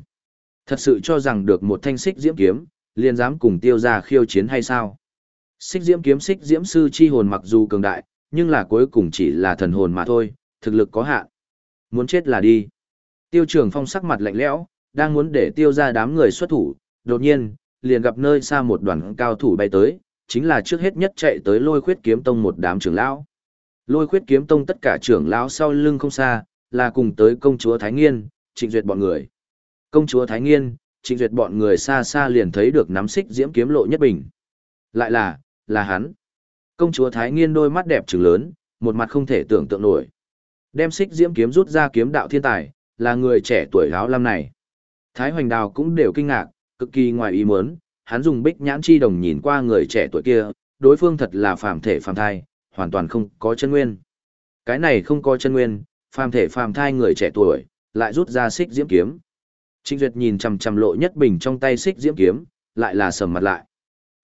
Thật sự cho rằng được một thanh xích diễm kiếm, liền dám cùng Tiêu ra khiêu chiến hay sao? Xích diễm kiếm xích diễm sư chi hồn mặc dù cường đại, nhưng là cuối cùng chỉ là thần hồn mà thôi, thực lực có hạn. Muốn chết là đi. Tiêu Trường Phong sắc mặt lạnh lẽo, đang muốn để tiêu ra đám người xuất thủ, đột nhiên, liền gặp nơi xa một đoàn cao thủ bay tới, chính là trước hết nhất chạy tới lôi khuyết kiếm tông một đám trưởng lão. Lôi khuyết kiếm tông tất cả trưởng lão sau lưng không xa, là cùng tới công chúa Thái Nghiên, trịnh duyệt bọn người. Công chúa Thái Nghiên, trịnh duyệt bọn người xa xa liền thấy được nắm xích diễm kiếm lộ nhất bình. Lại là, là hắn. Công chúa Thái Nghiên đôi mắt đẹp trừng lớn, một mặt không thể tưởng tượng nổi. Đem xích diễm kiếm rút ra kiếm đạo thiên tài, là người trẻ tuổi áo lam này. Thái Hoành Đào cũng đều kinh ngạc, cực kỳ ngoài ý muốn, hắn dùng bích nhãn chi đồng nhìn qua người trẻ tuổi kia, đối phương thật là phàm thể phàm thai, hoàn toàn không có chân nguyên. Cái này không có chân nguyên, phàm thể phàm thai người trẻ tuổi, lại rút ra xích diễm kiếm. Trịnh Duyệt nhìn chằm chằm lộ nhất bình trong tay xích diễm kiếm, lại là sầm mặt lại.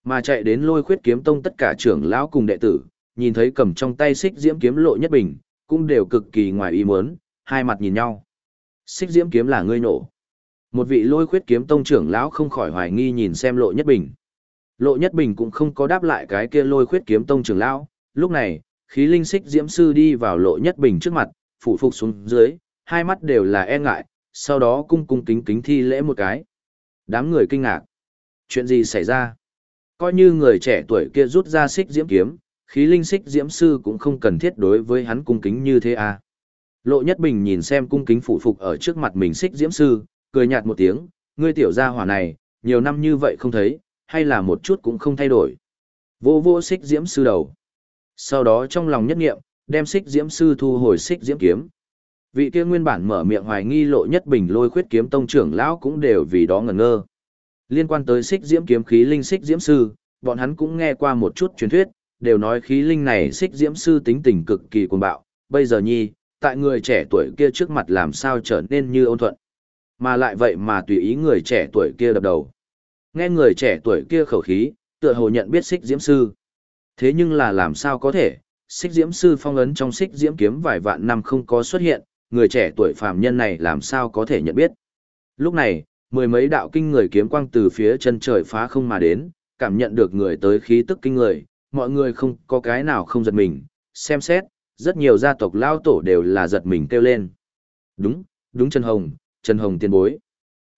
Mà chạy đến lôi khuyết kiếm tông tất cả trưởng lão cùng đệ tử, nhìn thấy cầm trong tay xích diễm kiếm lộ nhất bình, cũng đều cực kỳ ngoài ý muốn, hai mặt nhìn nhau. Xích diễm kiếm là ngươi nổ. Một vị lôi khuyết kiếm tông trưởng lão không khỏi hoài nghi nhìn xem lộ nhất bình. Lộ nhất bình cũng không có đáp lại cái kia lôi khuyết kiếm tông trưởng lão. Lúc này, khí linh xích diễm sư đi vào lộ nhất bình trước mặt, phủ phục xuống dưới, hai mắt đều là e ngại, sau đó cung cung kính kính thi lễ một cái. Đám người kinh ngạc. Chuyện gì xảy ra? Coi như người trẻ tuổi kia rút ra xích diễm kiếm, khí linh xích diễm sư cũng không cần thiết đối với hắn cung kính như thế à. Lộ Nhất Bình nhìn xem cung kính phụ phục ở trước mặt mình xích diễm sư, cười nhạt một tiếng, ngươi tiểu gia hỏa này, nhiều năm như vậy không thấy, hay là một chút cũng không thay đổi. Vô vô xích diễm sư đầu. Sau đó trong lòng nhất nghiệm, đem xích diễm sư thu hồi xích diễm kiếm. Vị kia nguyên bản mở miệng hoài nghi lộ nhất bình lôi khuyết kiếm tông trưởng lão cũng đều vì đó ngẩn ngơ. Liên quan tới xích diễm kiếm khí linh xích diễm sư, bọn hắn cũng nghe qua một chút truyền thuyết, đều nói khí linh này xích diễm sư tính tình cực kỳ cuồng bạo, bây giờ nhi, tại người trẻ tuổi kia trước mặt làm sao trở nên như ôn thuận. Mà lại vậy mà tùy ý người trẻ tuổi kia đập đầu. Nghe người trẻ tuổi kia khẩu khí, tựa hồ nhận biết xích diễm sư. Thế nhưng là làm sao có thể, xích diễm sư phong ấn trong xích diễm kiếm vài vạn năm không có xuất hiện, người trẻ tuổi phàm nhân này làm sao có thể nhận biết. Lúc này, mười mấy đạo kinh người kiếm quang từ phía chân trời phá không mà đến, cảm nhận được người tới khí tức kinh người, mọi người không có cái nào không giật mình, xem xét, rất nhiều gia tộc lao tổ đều là giật mình kêu lên. Đúng, đúng Trần Hồng, Trần Hồng tiền bối.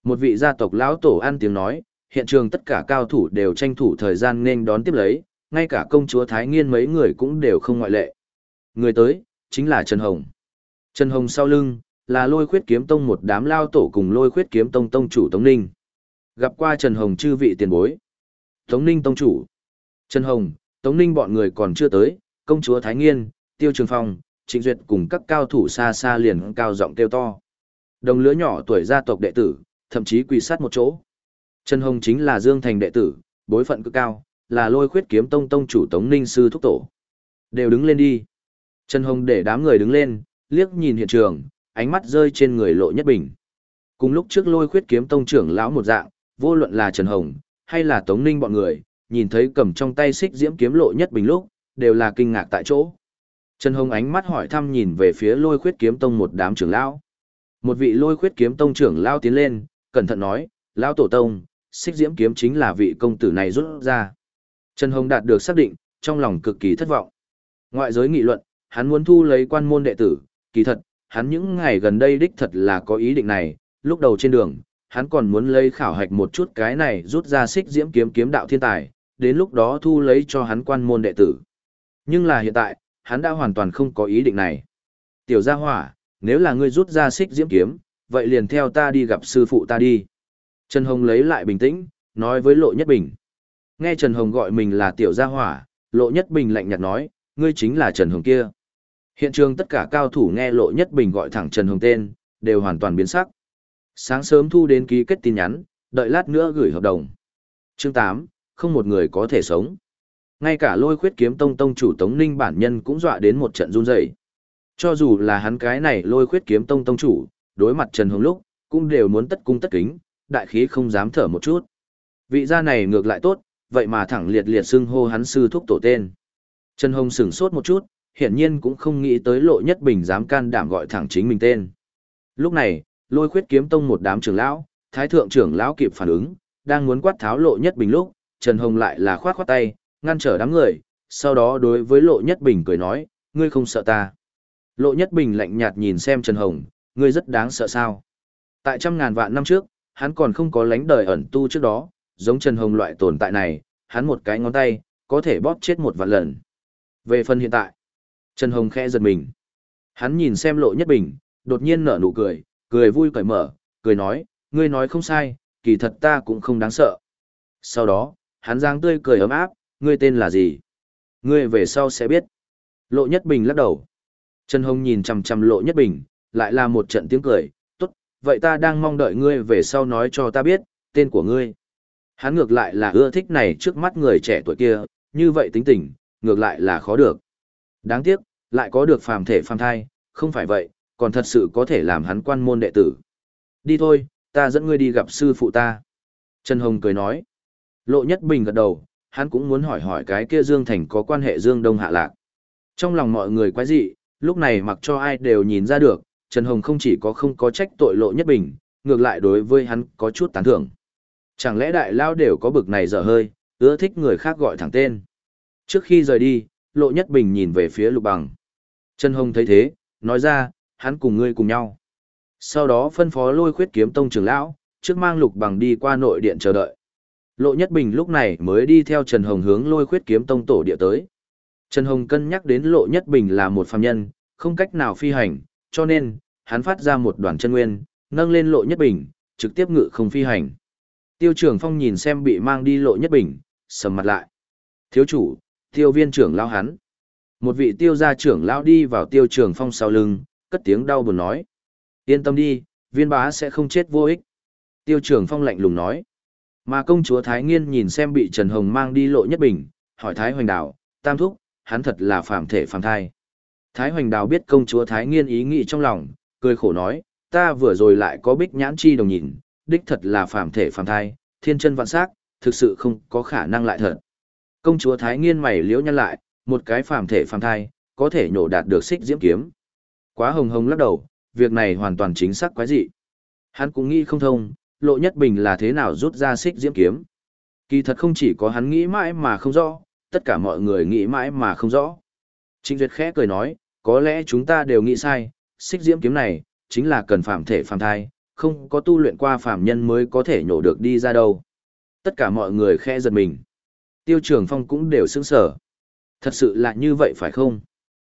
Một vị gia tộc lão tổ ăn tiếng nói, hiện trường tất cả cao thủ đều tranh thủ thời gian nên đón tiếp lấy, ngay cả công chúa Thái Nghiên mấy người cũng đều không ngoại lệ. Người tới, chính là Trần Hồng. Trần Hồng sau lưng, là lôi khuyết kiếm tông một đám lao tổ cùng lôi khuyết kiếm tông tông chủ Tống Ninh. Gặp qua Trần Hồng chư vị tiền bối. Tống Ninh tông chủ. Trần Hồng, Tống Ninh bọn người còn chưa tới, công chúa Thái Nghiên, Tiêu Trường Phong, Trịnh Duyệt cùng các cao thủ xa xa liền cao giọng kêu to. Đồng lứa nhỏ tuổi gia tộc đệ tử, thậm chí quỳ sát một chỗ. Trần Hồng chính là Dương Thành đệ tử, bối phận cực cao, là lôi khuyết kiếm tông tông chủ Tống Ninh Sư thúc tổ. Đều đứng lên đi. Trần Hồng để đám người đứng lên, liếc nhìn hiện trường, ánh mắt rơi trên người lộ nhất bình. Cùng lúc trước lôi khuyết kiếm tông trưởng lão một dạng, vô luận là Trần Hồng, hay là Tống Ninh bọn người, nhìn thấy cầm trong tay xích diễm kiếm lộ nhất bình lúc, đều là kinh ngạc tại chỗ. Trần Hồng ánh mắt hỏi thăm nhìn về phía lôi khuyết kiếm tông một đám trưởng lão. Một vị lôi khuyết kiếm tông trưởng lão tiến lên, cẩn thận nói, lão tổ tông, xích diễm kiếm chính là vị công tử này rút ra. Trần Hồng đạt được xác định, trong lòng cực kỳ thất vọng. Ngoại giới nghị luận, hắn muốn thu lấy quan môn đệ tử, kỳ thật, hắn những ngày gần đây đích thật là có ý định này, lúc đầu trên đường, hắn còn muốn lấy khảo hạch một chút cái này rút ra xích diễm kiếm kiếm đạo thiên tài, đến lúc đó thu lấy cho hắn quan môn đệ tử. Nhưng là hiện tại, hắn đã hoàn toàn không có ý định này. Tiểu gia hỏa, nếu là ngươi rút ra xích diễm kiếm, vậy liền theo ta đi gặp sư phụ ta đi. Trần Hồng lấy lại bình tĩnh, nói với Lộ Nhất Bình. Nghe Trần Hồng gọi mình là tiểu gia hỏa, Lộ Nhất Bình lạnh nhạt nói, ngươi chính là Trần Hồng kia. Hiện trường tất cả cao thủ nghe Lộ Nhất Bình gọi thẳng Trần Hồng tên, đều hoàn toàn biến sắc. Sáng sớm thu đến ký kết tin nhắn, đợi lát nữa gửi hợp đồng. Chương 8, không một người có thể sống. Ngay cả lôi khuyết kiếm tông tông chủ Tống Ninh bản nhân cũng dọa đến một trận run rẩy. Cho dù là hắn cái này lôi khuyết kiếm tông tông chủ, đối mặt Trần Hồng lúc, cũng đều muốn tất cung tất kính, đại khí không dám thở một chút. Vị gia này ngược lại tốt, vậy mà thẳng liệt liệt xưng hô hắn sư thúc tổ tên. Trần Hồng sửng sốt một chút, hiển nhiên cũng không nghĩ tới lộ nhất bình dám can đảm gọi thẳng chính mình tên. Lúc này, lôi khuyết kiếm tông một đám trưởng lão, thái thượng trưởng lão kịp phản ứng, đang muốn quát tháo lộ nhất bình lúc, Trần Hồng lại là khoát khoát tay, ngăn trở đám người, sau đó đối với lộ nhất bình cười nói, ngươi không sợ ta. Lộ nhất bình lạnh nhạt nhìn xem Trần Hồng, ngươi rất đáng sợ sao. Tại trăm ngàn vạn năm trước, hắn còn không có lánh đời ẩn tu trước đó, giống Trần Hồng loại tồn tại này, hắn một cái ngón tay, có thể bóp chết một vạn lần. Về phần hiện tại, Trần Hồng khẽ giật mình. Hắn nhìn xem lộ nhất bình, đột nhiên nở nụ cười, cười vui cởi mở, cười nói, ngươi nói không sai, kỳ thật ta cũng không đáng sợ. Sau đó, hắn giang tươi cười ấm áp, ngươi tên là gì? Ngươi về sau sẽ biết. Lộ Nhất Bình lắc đầu. Trần Hồng nhìn chằm chằm Lộ Nhất Bình, lại là một trận tiếng cười, tốt, vậy ta đang mong đợi ngươi về sau nói cho ta biết, tên của ngươi. Hắn ngược lại là ưa thích này trước mắt người trẻ tuổi kia, như vậy tính tình, ngược lại là khó được. Đáng tiếc, lại có được phàm thể phàm thai, không phải vậy, còn thật sự có thể làm hắn quan môn đệ tử. Đi thôi, ta dẫn ngươi đi gặp sư phụ ta. Trần Hồng cười nói. Lộ Nhất Bình gật đầu, hắn cũng muốn hỏi hỏi cái kia Dương Thành có quan hệ Dương Đông Hạ Lạc. Trong lòng mọi người quái dị, lúc này mặc cho ai đều nhìn ra được, Trần Hồng không chỉ có không có trách tội Lộ Nhất Bình, ngược lại đối với hắn có chút tán thưởng. Chẳng lẽ đại lao đều có bực này dở hơi, ưa thích người khác gọi thẳng tên. Trước khi rời đi, Lộ Nhất Bình nhìn về phía Lục Bằng. Trần Hồng thấy thế, nói ra, hắn cùng ngươi cùng nhau. Sau đó phân phó lôi khuyết kiếm tông trưởng lão, trước mang Lục Bằng đi qua nội điện chờ đợi. Lộ Nhất Bình lúc này mới đi theo Trần Hồng hướng lôi khuyết kiếm tông tổ địa tới. Trần Hồng cân nhắc đến Lộ Nhất Bình là một phàm nhân, không cách nào phi hành, cho nên, hắn phát ra một đoàn chân nguyên, nâng lên Lộ Nhất Bình, trực tiếp ngự không phi hành. Tiêu trưởng phong nhìn xem bị mang đi Lộ Nhất Bình, sầm mặt lại. Thiếu chủ, tiêu viên trưởng lao hắn. Một vị tiêu gia trưởng lao đi vào tiêu trường phong sau lưng, cất tiếng đau buồn nói. Yên tâm đi, viên bá sẽ không chết vô ích. Tiêu trường phong lạnh lùng nói. Mà công chúa Thái Nghiên nhìn xem bị Trần Hồng mang đi lộ nhất bình, hỏi Thái Hoành Đào, tam thúc, hắn thật là phàm thể phàm thai. Thái Hoành Đào biết công chúa Thái Nghiên ý nghĩ trong lòng, cười khổ nói, ta vừa rồi lại có bích nhãn chi đồng nhìn, đích thật là phàm thể phàm thai, thiên chân vạn sắc, thực sự không có khả năng lại thật. Công chúa Thái Nghiên mày liễu nhăn lại, một cái phàm thể phàm thai, có thể nhổ đạt được xích diễm kiếm. Quá hồng hồng lắc đầu, việc này hoàn toàn chính xác quái dị. Hắn cũng nghĩ không thông, lộ nhất bình là thế nào rút ra xích diễm kiếm. Kỳ thật không chỉ có hắn nghĩ mãi mà không rõ, tất cả mọi người nghĩ mãi mà không rõ. Trịnh Duyệt khẽ cười nói, có lẽ chúng ta đều nghĩ sai, xích diễm kiếm này, chính là cần phạm thể phạm thai, không có tu luyện qua phạm nhân mới có thể nhổ được đi ra đâu. Tất cả mọi người khẽ giật mình. Tiêu trường phong cũng đều sững sở. Thật sự là như vậy phải không?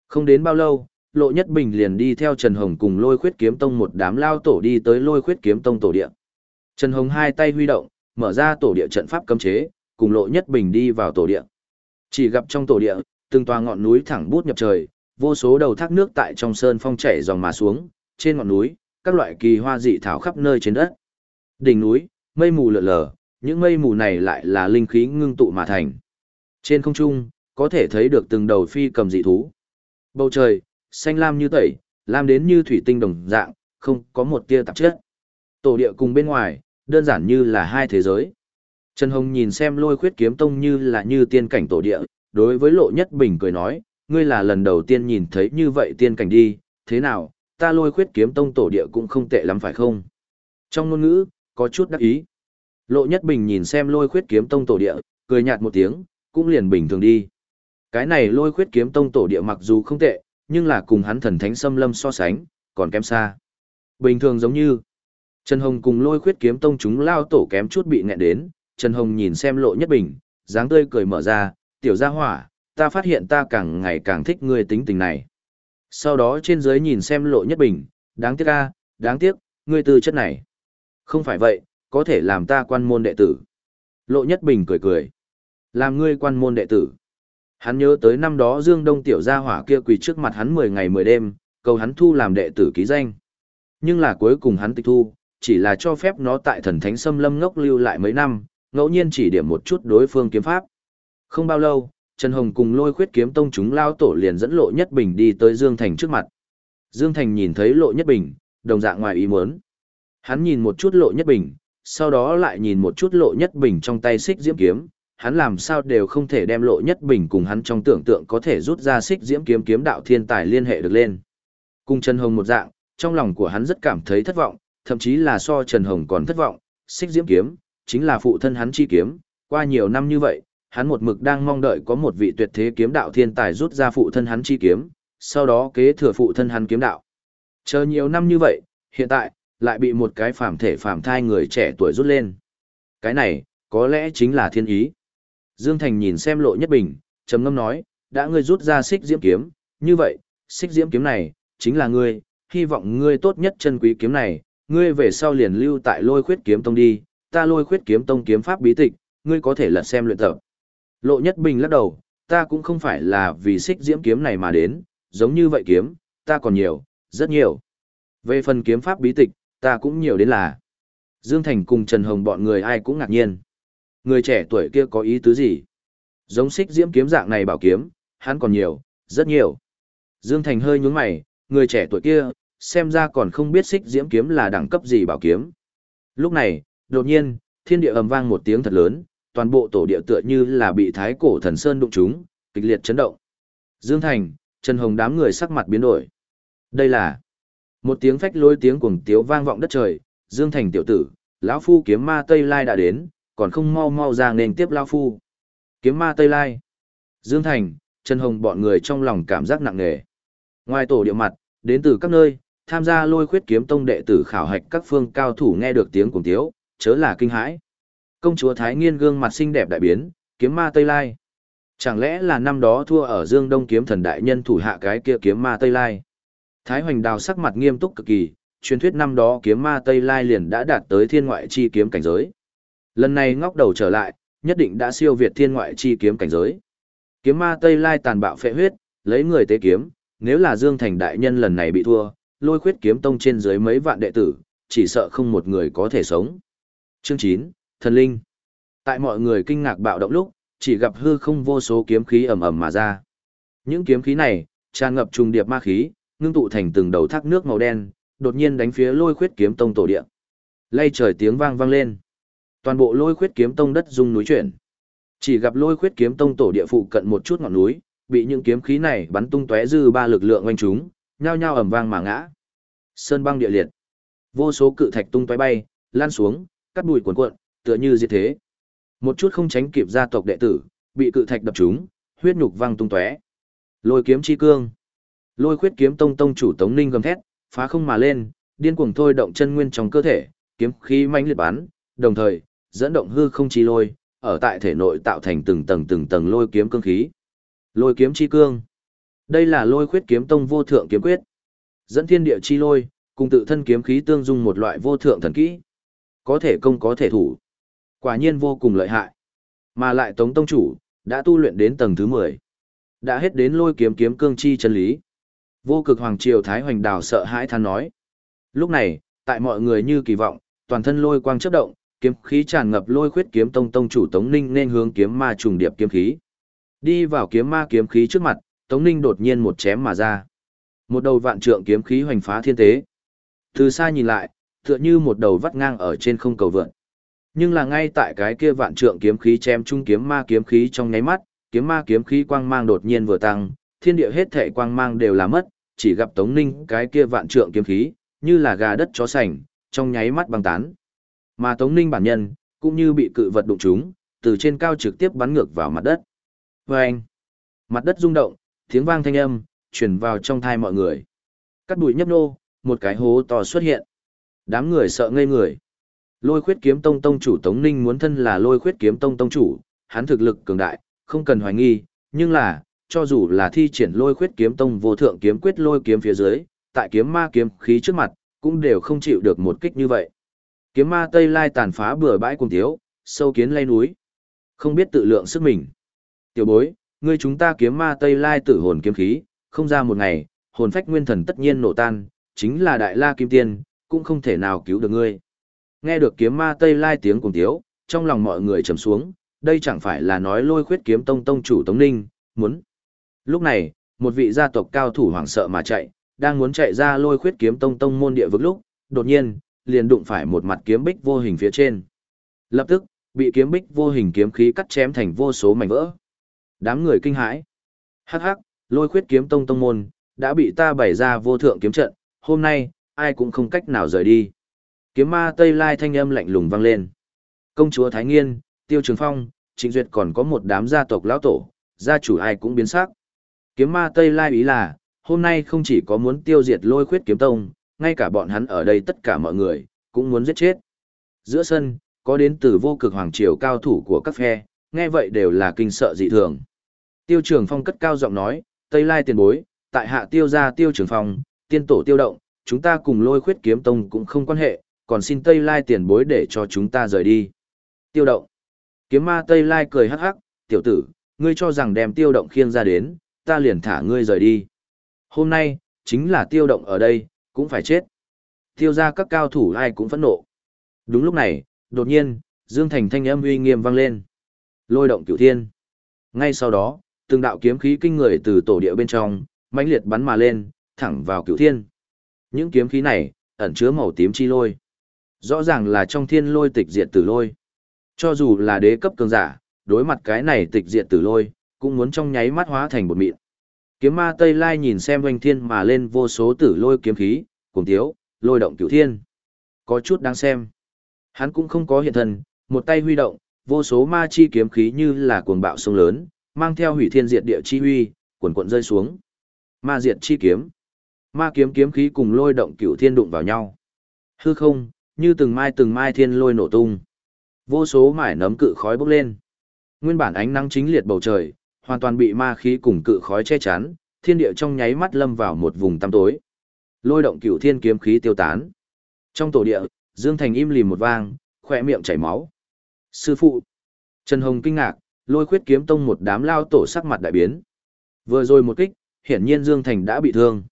Không đến bao lâu, Lộ Nhất Bình liền đi theo Trần Hồng cùng lôi khuyết kiếm tông một đám lao tổ đi tới lôi khuyết kiếm tông tổ địa. Trần Hồng hai tay huy động, mở ra tổ địa trận pháp cấm chế, cùng Lộ Nhất Bình đi vào tổ địa. Chỉ gặp trong tổ địa, từng tòa ngọn núi thẳng bút nhập trời, Vô số đầu thác nước tại trong sơn phong chảy dòng mà xuống, trên ngọn núi, các loại kỳ hoa dị thảo khắp nơi trên đất. Đỉnh núi, mây mù lượn lờ, những mây mù này lại là linh khí ngưng tụ mà thành. Trên không trung, có thể thấy được từng đầu phi cầm dị thú. Bầu trời, xanh lam như tẩy, lam đến như thủy tinh đồng dạng, không có một tia tạp chất. Tổ địa cùng bên ngoài, đơn giản như là hai thế giới. Trần Hồng nhìn xem lôi khuyết kiếm tông như là như tiên cảnh tổ địa, đối với lộ nhất bình cười nói, ngươi là lần đầu tiên nhìn thấy như vậy tiên cảnh đi, thế nào, ta lôi khuyết kiếm tông tổ địa cũng không tệ lắm phải không? Trong ngôn ngữ, có chút đắc ý. Lộ nhất bình nhìn xem lôi khuyết kiếm tông tổ địa, cười nhạt một tiếng, cũng liền bình thường đi. Cái này lôi khuyết kiếm tông tổ địa mặc dù không tệ, nhưng là cùng hắn thần thánh xâm lâm so sánh, còn kém xa. Bình thường giống như, Trần Hồng cùng lôi khuyết kiếm tông chúng lao tổ kém chút bị nghẹn đến, Trần Hồng nhìn xem lộ nhất bình, dáng tươi cười mở ra, tiểu gia hỏa, ta phát hiện ta càng ngày càng thích ngươi tính tình này. Sau đó trên dưới nhìn xem lộ nhất bình, đáng tiếc a, đáng tiếc, ngươi tư chất này. Không phải vậy, có thể làm ta quan môn đệ tử. Lộ nhất bình cười cười. Làm ngươi quan môn đệ tử. Hắn nhớ tới năm đó Dương Đông tiểu gia hỏa kia quỳ trước mặt hắn 10 ngày 10 đêm, cầu hắn thu làm đệ tử ký danh. Nhưng là cuối cùng hắn tịch thu, chỉ là cho phép nó tại thần thánh xâm lâm ngốc lưu lại mấy năm, ngẫu nhiên chỉ điểm một chút đối phương kiếm pháp. Không bao lâu, Trần Hồng cùng lôi khuyết kiếm tông chúng lao tổ liền dẫn lộ nhất bình đi tới Dương Thành trước mặt. Dương Thành nhìn thấy lộ nhất bình, đồng dạng ngoài ý muốn. Hắn nhìn một chút lộ nhất bình, sau đó lại nhìn một chút lộ nhất bình trong tay xích diễm kiếm, hắn làm sao đều không thể đem lộ nhất bình cùng hắn trong tưởng tượng có thể rút ra xích diễm kiếm kiếm đạo thiên tài liên hệ được lên. Cùng Trần Hồng một dạng, trong lòng của hắn rất cảm thấy thất vọng, thậm chí là so Trần Hồng còn thất vọng, xích diễm kiếm, chính là phụ thân hắn chi kiếm, qua nhiều năm như vậy, hắn một mực đang mong đợi có một vị tuyệt thế kiếm đạo thiên tài rút ra phụ thân hắn chi kiếm, sau đó kế thừa phụ thân hắn kiếm đạo. Chờ nhiều năm như vậy, hiện tại, lại bị một cái phàm thể phàm thai người trẻ tuổi rút lên. Cái này, có lẽ chính là thiên ý. Dương Thành nhìn xem lộ nhất bình, trầm ngâm nói, đã ngươi rút ra xích diễm kiếm, như vậy, xích diễm kiếm này, chính là ngươi, hy vọng ngươi tốt nhất chân quý kiếm này, ngươi về sau liền lưu tại lôi khuyết kiếm tông đi, ta lôi khuyết kiếm tông kiếm pháp bí tịch, ngươi có thể lật xem luyện tập. Lộ Nhất Bình lắc đầu, ta cũng không phải là vì xích diễm kiếm này mà đến, giống như vậy kiếm, ta còn nhiều, rất nhiều. Về phần kiếm pháp bí tịch, ta cũng nhiều đến là. Dương Thành cùng Trần Hồng bọn người ai cũng ngạc nhiên. Người trẻ tuổi kia có ý tứ gì? Giống xích diễm kiếm dạng này bảo kiếm, hắn còn nhiều, rất nhiều. Dương Thành hơi nhướng mày, người trẻ tuổi kia, xem ra còn không biết xích diễm kiếm là đẳng cấp gì bảo kiếm. Lúc này, đột nhiên, thiên địa ầm vang một tiếng thật lớn, toàn bộ tổ địa tựa như là bị thái cổ thần sơn đụng chúng, kịch liệt chấn động. Dương Thành, Trần Hồng đám người sắc mặt biến đổi. Đây là một tiếng phách lôi tiếng cuồng tiếu vang vọng đất trời, Dương Thành tiểu tử, lão phu kiếm ma Tây Lai đã đến, còn không mau mau ra nền tiếp lao phu. Kiếm ma Tây Lai. Dương Thành, Trần Hồng bọn người trong lòng cảm giác nặng nề. Ngoài tổ địa mặt, đến từ các nơi, tham gia lôi khuyết kiếm tông đệ tử khảo hạch các phương cao thủ nghe được tiếng cùng tiếu, chớ là kinh hãi. Công chúa Thái Nghiên gương mặt xinh đẹp đại biến, kiếm ma Tây Lai. Chẳng lẽ là năm đó thua ở Dương Đông kiếm thần đại nhân thủ hạ cái kia kiếm ma Tây Lai? Thái Hoành Đào sắc mặt nghiêm túc cực kỳ, truyền thuyết năm đó kiếm ma Tây Lai liền đã đạt tới thiên ngoại chi kiếm cảnh giới. Lần này ngóc đầu trở lại, nhất định đã siêu việt thiên ngoại chi kiếm cảnh giới. Kiếm ma Tây Lai tàn bạo phệ huyết, lấy người tế kiếm, nếu là Dương Thành đại nhân lần này bị thua, lôi khuyết kiếm tông trên dưới mấy vạn đệ tử, chỉ sợ không một người có thể sống. Chương 9, thần linh. Tại mọi người kinh ngạc bạo động lúc, chỉ gặp hư không vô số kiếm khí ầm ầm mà ra. Những kiếm khí này, tràn ngập trùng điệp ma khí, ngưng tụ thành từng đầu thác nước màu đen, đột nhiên đánh phía lôi khuyết kiếm tông tổ địa. Lay trời tiếng vang vang lên. Toàn bộ lôi khuyết kiếm tông đất dung núi chuyển. Chỉ gặp lôi khuyết kiếm tông tổ địa phụ cận một chút ngọn núi, bị những kiếm khí này bắn tung tóe dư ba lực lượng oanh chúng, nhao nhao ầm vang mà ngã. Sơn băng địa liệt. Vô số cự thạch tung tóe bay, lan xuống, cắt bụi cuồn cuộn, tựa như diệt thế. Một chút không tránh kịp gia tộc đệ tử, bị cự thạch đập trúng, huyết nhục văng tung tóe. Lôi kiếm chi cương. Lôi khuyết kiếm tông tông chủ Tống Ninh gầm thét, phá không mà lên, điên cuồng thôi động chân nguyên trong cơ thể, kiếm khí mãnh liệt bắn, đồng thời, dẫn động hư không chi lôi, ở tại thể nội tạo thành từng tầng từng tầng lôi kiếm cương khí. Lôi kiếm chi cương. Đây là lôi khuyết kiếm tông vô thượng kiếm quyết. Dẫn thiên địa chi lôi, cùng tự thân kiếm khí tương dung một loại vô thượng thần kỹ. Có thể công có thể thủ. Quả nhiên vô cùng lợi hại. Mà lại Tống Tông Chủ, đã tu luyện đến tầng thứ 10. Đã hết đến lôi kiếm kiếm cương chi chân lý. Vô cực hoàng triều Thái Hoành Đào sợ hãi than nói. Lúc này, tại mọi người như kỳ vọng, toàn thân lôi quang chớp động, kiếm khí tràn ngập lôi khuyết kiếm tông tông chủ Tống Ninh nên hướng kiếm ma trùng điệp kiếm khí. Đi vào kiếm ma kiếm khí trước mặt, Tống Ninh đột nhiên một chém mà ra. Một đầu vạn trượng kiếm khí hoành phá thiên tế. Từ xa nhìn lại, tựa như một đầu vắt ngang ở trên không cầu vượn. Nhưng là ngay tại cái kia vạn trượng kiếm khí chém trung kiếm ma kiếm khí trong nháy mắt, kiếm ma kiếm khí quang mang đột nhiên vừa tăng, thiên địa hết thảy quang mang đều là mất, chỉ gặp Tống Ninh cái kia vạn trượng kiếm khí, như là gà đất chó sành, trong nháy mắt băng tán. Mà Tống Ninh bản nhân, cũng như bị cự vật đụng trúng, từ trên cao trực tiếp bắn ngược vào mặt đất. Và anh, mặt đất rung động, tiếng vang thanh âm, truyền vào trong thai mọi người. Cắt bụi nhấp nô, một cái hố to xuất hiện. Đám người sợ ngây người. Lôi khuyết kiếm tông tông chủ Tống Ninh muốn thân là lôi khuyết kiếm tông tông chủ, hắn thực lực cường đại, không cần hoài nghi, nhưng là, cho dù là thi triển lôi khuyết kiếm tông vô thượng kiếm quyết lôi kiếm phía dưới, tại kiếm ma kiếm khí trước mặt, cũng đều không chịu được một kích như vậy. Kiếm ma Tây Lai tàn phá bừa bãi cùng thiếu, sâu kiến lay núi. Không biết tự lượng sức mình. Tiểu bối, ngươi chúng ta kiếm ma Tây Lai tử hồn kiếm khí, không ra một ngày, hồn phách nguyên thần tất nhiên nổ tan, chính là đại la kim tiên, cũng không thể nào cứu được ngươi. Nghe được kiếm ma Tây Lai tiếng cùng thiếu, trong lòng mọi người trầm xuống, đây chẳng phải là nói lôi khuyết kiếm tông tông chủ Tống Ninh, muốn. Lúc này, một vị gia tộc cao thủ hoảng sợ mà chạy, đang muốn chạy ra lôi khuyết kiếm tông tông môn địa vực lúc, đột nhiên, liền đụng phải một mặt kiếm bích vô hình phía trên. Lập tức, bị kiếm bích vô hình kiếm khí cắt chém thành vô số mảnh vỡ. Đám người kinh hãi. Hắc hắc, lôi khuyết kiếm tông tông môn, đã bị ta bày ra vô thượng kiếm trận, hôm nay, ai cũng không cách nào rời đi. Kiếm ma Tây Lai thanh âm lạnh lùng vang lên. Công chúa Thái Nghiên, Tiêu Trường Phong, Trịnh Duyệt còn có một đám gia tộc lão tổ, gia chủ ai cũng biến sắc. Kiếm ma Tây Lai ý là, hôm nay không chỉ có muốn tiêu diệt lôi khuyết kiếm tông, ngay cả bọn hắn ở đây tất cả mọi người, cũng muốn giết chết. Giữa sân, có đến từ vô cực hoàng triều cao thủ của các phe, nghe vậy đều là kinh sợ dị thường. Tiêu trường phong cất cao giọng nói, Tây Lai tiền bối, tại hạ tiêu gia tiêu trường phong, tiên tổ tiêu động, chúng ta cùng lôi khuyết kiếm tông cũng không quan hệ, còn xin Tây Lai tiền bối để cho chúng ta rời đi. Tiêu động. Kiếm ma Tây Lai cười hắc hắc, tiểu tử, ngươi cho rằng đem tiêu động khiêng ra đến, ta liền thả ngươi rời đi. Hôm nay, chính là tiêu động ở đây, cũng phải chết. Tiêu ra các cao thủ ai cũng phẫn nộ. Đúng lúc này, đột nhiên, Dương Thành thanh âm uy nghiêm vang lên. Lôi động cửu thiên. Ngay sau đó, từng đạo kiếm khí kinh người từ tổ địa bên trong, mãnh liệt bắn mà lên, thẳng vào cửu thiên. Những kiếm khí này, ẩn chứa màu tím chi lôi. Rõ ràng là trong thiên lôi tịch diệt tử lôi. Cho dù là đế cấp cường giả, đối mặt cái này tịch diệt tử lôi, cũng muốn trong nháy mắt hóa thành bột mịn. Kiếm ma Tây Lai nhìn xem oanh thiên mà lên vô số tử lôi kiếm khí, cùng thiếu, lôi động cửu thiên. Có chút đáng xem. Hắn cũng không có hiện thân, một tay huy động, vô số ma chi kiếm khí như là cuồng bạo sông lớn, mang theo hủy thiên diệt địa chi huy, cuồn cuộn rơi xuống. Ma diệt chi kiếm. Ma kiếm kiếm khí cùng lôi động cửu thiên đụng vào nhau. Hư không, như từng mai từng mai thiên lôi nổ tung. Vô số mải nấm cự khói bốc lên. Nguyên bản ánh nắng chính liệt bầu trời, hoàn toàn bị ma khí cùng cự khói che chắn, thiên địa trong nháy mắt lâm vào một vùng tăm tối. Lôi động cửu thiên kiếm khí tiêu tán. Trong tổ địa, Dương Thành im lìm một vang, khỏe miệng chảy máu. Sư phụ. Trần Hồng kinh ngạc, lôi khuyết kiếm tông một đám lao tổ sắc mặt đại biến. Vừa rồi một kích, hiển nhiên Dương Thành đã bị thương.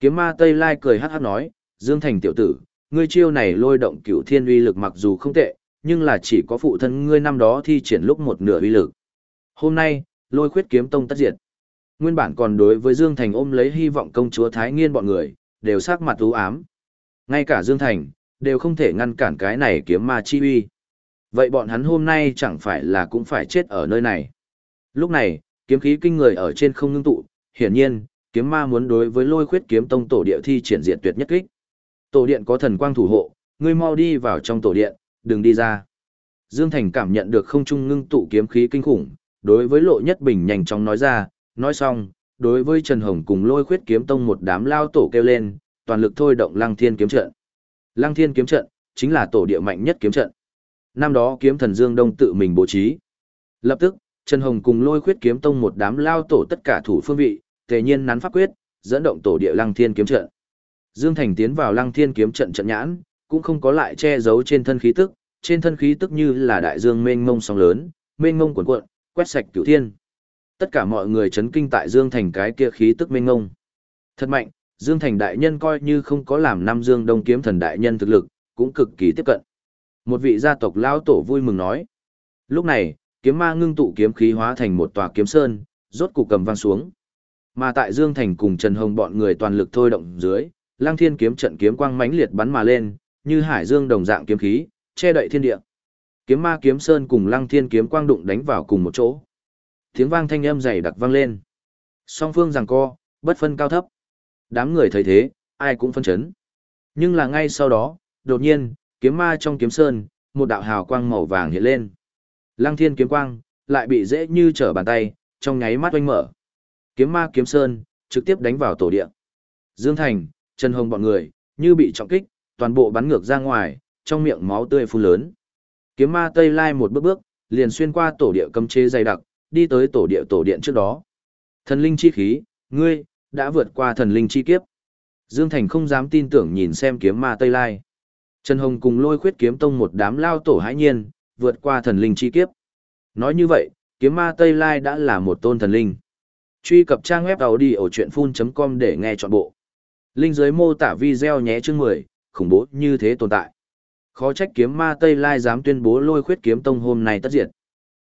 Kiếm ma Tây Lai cười hát hát nói, Dương Thành tiểu tử, ngươi chiêu này lôi động cửu thiên uy lực mặc dù không tệ, nhưng là chỉ có phụ thân ngươi năm đó thi triển lúc một nửa uy lực. Hôm nay, lôi khuyết kiếm tông tất diệt. Nguyên bản còn đối với Dương Thành ôm lấy hy vọng công chúa Thái Nghiên bọn người, đều sắc mặt u ám. Ngay cả Dương Thành, đều không thể ngăn cản cái này kiếm ma chi uy. Vậy bọn hắn hôm nay chẳng phải là cũng phải chết ở nơi này. Lúc này, kiếm khí kinh người ở trên không ngưng tụ, hiển nhiên, kiếm ma muốn đối với lôi khuyết kiếm tông tổ địa thi triển diện tuyệt nhất kích. Tổ điện có thần quang thủ hộ, ngươi mau đi vào trong tổ điện, đừng đi ra. Dương Thành cảm nhận được không trung ngưng tụ kiếm khí kinh khủng, đối với lộ nhất bình nhanh chóng nói ra, nói xong, đối với Trần Hồng cùng lôi khuyết kiếm tông một đám lao tổ kêu lên, toàn lực thôi động lăng thiên kiếm trận. Lăng thiên kiếm trận, chính là tổ địa mạnh nhất kiếm trận. Năm đó kiếm thần Dương Đông tự mình bố trí. Lập tức, Trần Hồng cùng lôi khuyết kiếm tông một đám lao tổ tất cả thủ phương vị, tề nhiên nắn pháp quyết, dẫn động tổ địa lăng thiên kiếm trận. Dương Thành tiến vào lăng thiên kiếm trận trận nhãn, cũng không có lại che giấu trên thân khí tức, trên thân khí tức như là đại dương mênh mông sóng lớn, mênh mông cuộn cuộn, quét sạch cửu thiên. Tất cả mọi người chấn kinh tại Dương Thành cái kia khí tức mênh ngông. Thật mạnh, Dương Thành đại nhân coi như không có làm năm Dương Đông kiếm thần đại nhân thực lực, cũng cực kỳ tiếp cận. Một vị gia tộc lão tổ vui mừng nói. Lúc này, kiếm ma ngưng tụ kiếm khí hóa thành một tòa kiếm sơn, rốt cục cầm vang xuống. Mà tại Dương Thành cùng Trần Hồng bọn người toàn lực thôi động dưới, Lăng Thiên kiếm trận kiếm quang mãnh liệt bắn mà lên, như hải dương đồng dạng kiếm khí, che đậy thiên địa. Kiếm ma kiếm sơn cùng Lăng Thiên kiếm quang đụng đánh vào cùng một chỗ. Tiếng vang thanh âm dày đặc vang lên. Song phương giằng co, bất phân cao thấp. Đám người thấy thế, ai cũng phân chấn. Nhưng là ngay sau đó, đột nhiên, kiếm ma trong kiếm sơn, một đạo hào quang màu vàng hiện lên. Lăng thiên kiếm quang, lại bị dễ như trở bàn tay, trong nháy mắt oanh mở. Kiếm ma kiếm sơn, trực tiếp đánh vào tổ địa. Dương Thành, Trần Hồng bọn người, như bị trọng kích, toàn bộ bắn ngược ra ngoài, trong miệng máu tươi phun lớn. Kiếm ma Tây Lai một bước bước, liền xuyên qua tổ địa cấm chế dày đặc, đi tới tổ địa tổ điện trước đó. Thần linh chi khí, ngươi, đã vượt qua thần linh chi kiếp. Dương Thành không dám tin tưởng nhìn xem kiếm ma Tây Lai. Trần Hồng cùng lôi khuyết kiếm tông một đám lao tổ hãi nhiên, vượt qua thần linh chi kiếp. Nói như vậy, kiếm ma Tây Lai đã là một tôn thần linh. Truy cập trang web đầu đi ở chuyện full.com để nghe trọn bộ. Linh dưới mô tả video nhé chương 10, khủng bố như thế tồn tại. Khó trách kiếm ma Tây Lai dám tuyên bố lôi khuyết kiếm tông hôm nay tất diệt.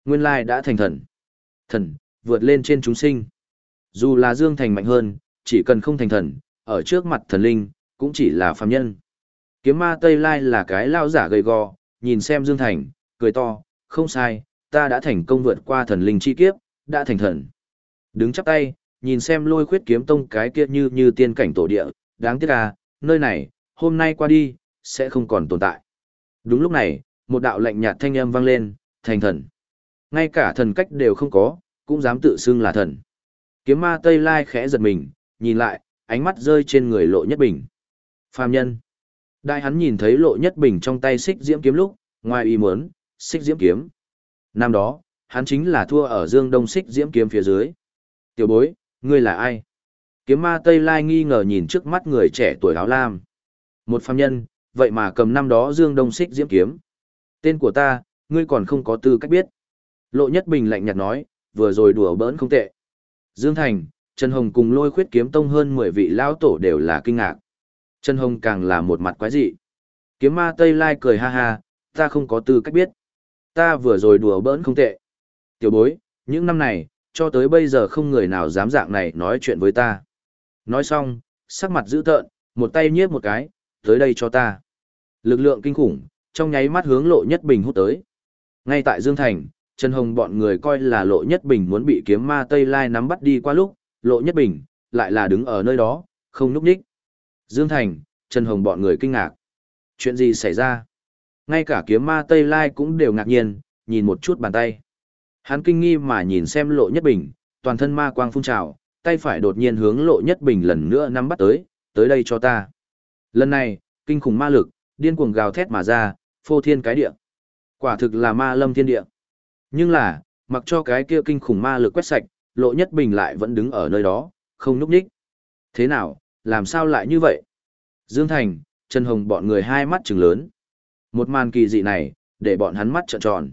Nguyên lai đã thành thần. Thần, vượt lên trên chúng sinh. Dù là Dương Thành mạnh hơn, chỉ cần không thành thần, ở trước mặt thần linh, cũng chỉ là phàm nhân. Kiếm ma Tây Lai là cái lao giả gầy gò, nhìn xem Dương Thành, cười to, không sai, ta đã thành công vượt qua thần linh chi kiếp, đã thành thần. Đứng chắp tay, nhìn xem lôi khuyết kiếm tông cái kia như như tiên cảnh tổ địa, đáng tiếc à, nơi này, hôm nay qua đi, sẽ không còn tồn tại. Đúng lúc này, một đạo lạnh nhạt thanh âm vang lên, thành thần. Ngay cả thần cách đều không có, cũng dám tự xưng là thần. Kiếm ma Tây Lai khẽ giật mình, nhìn lại, ánh mắt rơi trên người lộ nhất bình. Phàm nhân. Đại hắn nhìn thấy lộ nhất bình trong tay xích diễm kiếm lúc, ngoài ý muốn, xích diễm kiếm. Năm đó, hắn chính là thua ở dương đông xích diễm kiếm phía dưới. Tiểu bối, ngươi là ai? Kiếm ma Tây Lai nghi ngờ nhìn trước mắt người trẻ tuổi áo lam. Một phàm nhân, vậy mà cầm năm đó dương đông xích diễm kiếm. Tên của ta, ngươi còn không có tư cách biết. Lộ nhất bình lạnh nhạt nói, vừa rồi đùa bỡn không tệ. Dương Thành, Trần Hồng cùng lôi khuyết kiếm tông hơn 10 vị lão tổ đều là kinh ngạc. Trần Hồng càng là một mặt quái dị. Kiếm ma Tây Lai cười ha ha, ta không có tư cách biết. Ta vừa rồi đùa bỡn không tệ. Tiểu bối, những năm này, cho tới bây giờ không người nào dám dạng này nói chuyện với ta. Nói xong, sắc mặt dữ tợn, một tay nhiếp một cái, tới đây cho ta. Lực lượng kinh khủng, trong nháy mắt hướng lộ nhất bình hút tới. Ngay tại Dương Thành, Trần Hồng bọn người coi là lộ nhất bình muốn bị kiếm ma Tây Lai nắm bắt đi qua lúc, lộ nhất bình, lại là đứng ở nơi đó, không núp nhích. Dương Thành, Trần Hồng bọn người kinh ngạc. Chuyện gì xảy ra? Ngay cả kiếm ma Tây Lai cũng đều ngạc nhiên, nhìn một chút bàn tay. Hắn kinh nghi mà nhìn xem lộ nhất bình, toàn thân ma quang phun trào, tay phải đột nhiên hướng lộ nhất bình lần nữa nắm bắt tới, tới đây cho ta. Lần này, kinh khủng ma lực, điên cuồng gào thét mà ra, phô thiên cái địa. Quả thực là ma lâm thiên địa. Nhưng là, mặc cho cái kia kinh khủng ma lực quét sạch, lộ nhất bình lại vẫn đứng ở nơi đó, không núp nhích. Thế nào, làm sao lại như vậy? Dương Thành, Trần Hồng bọn người hai mắt trừng lớn. Một màn kỳ dị này, để bọn hắn mắt trợn tròn.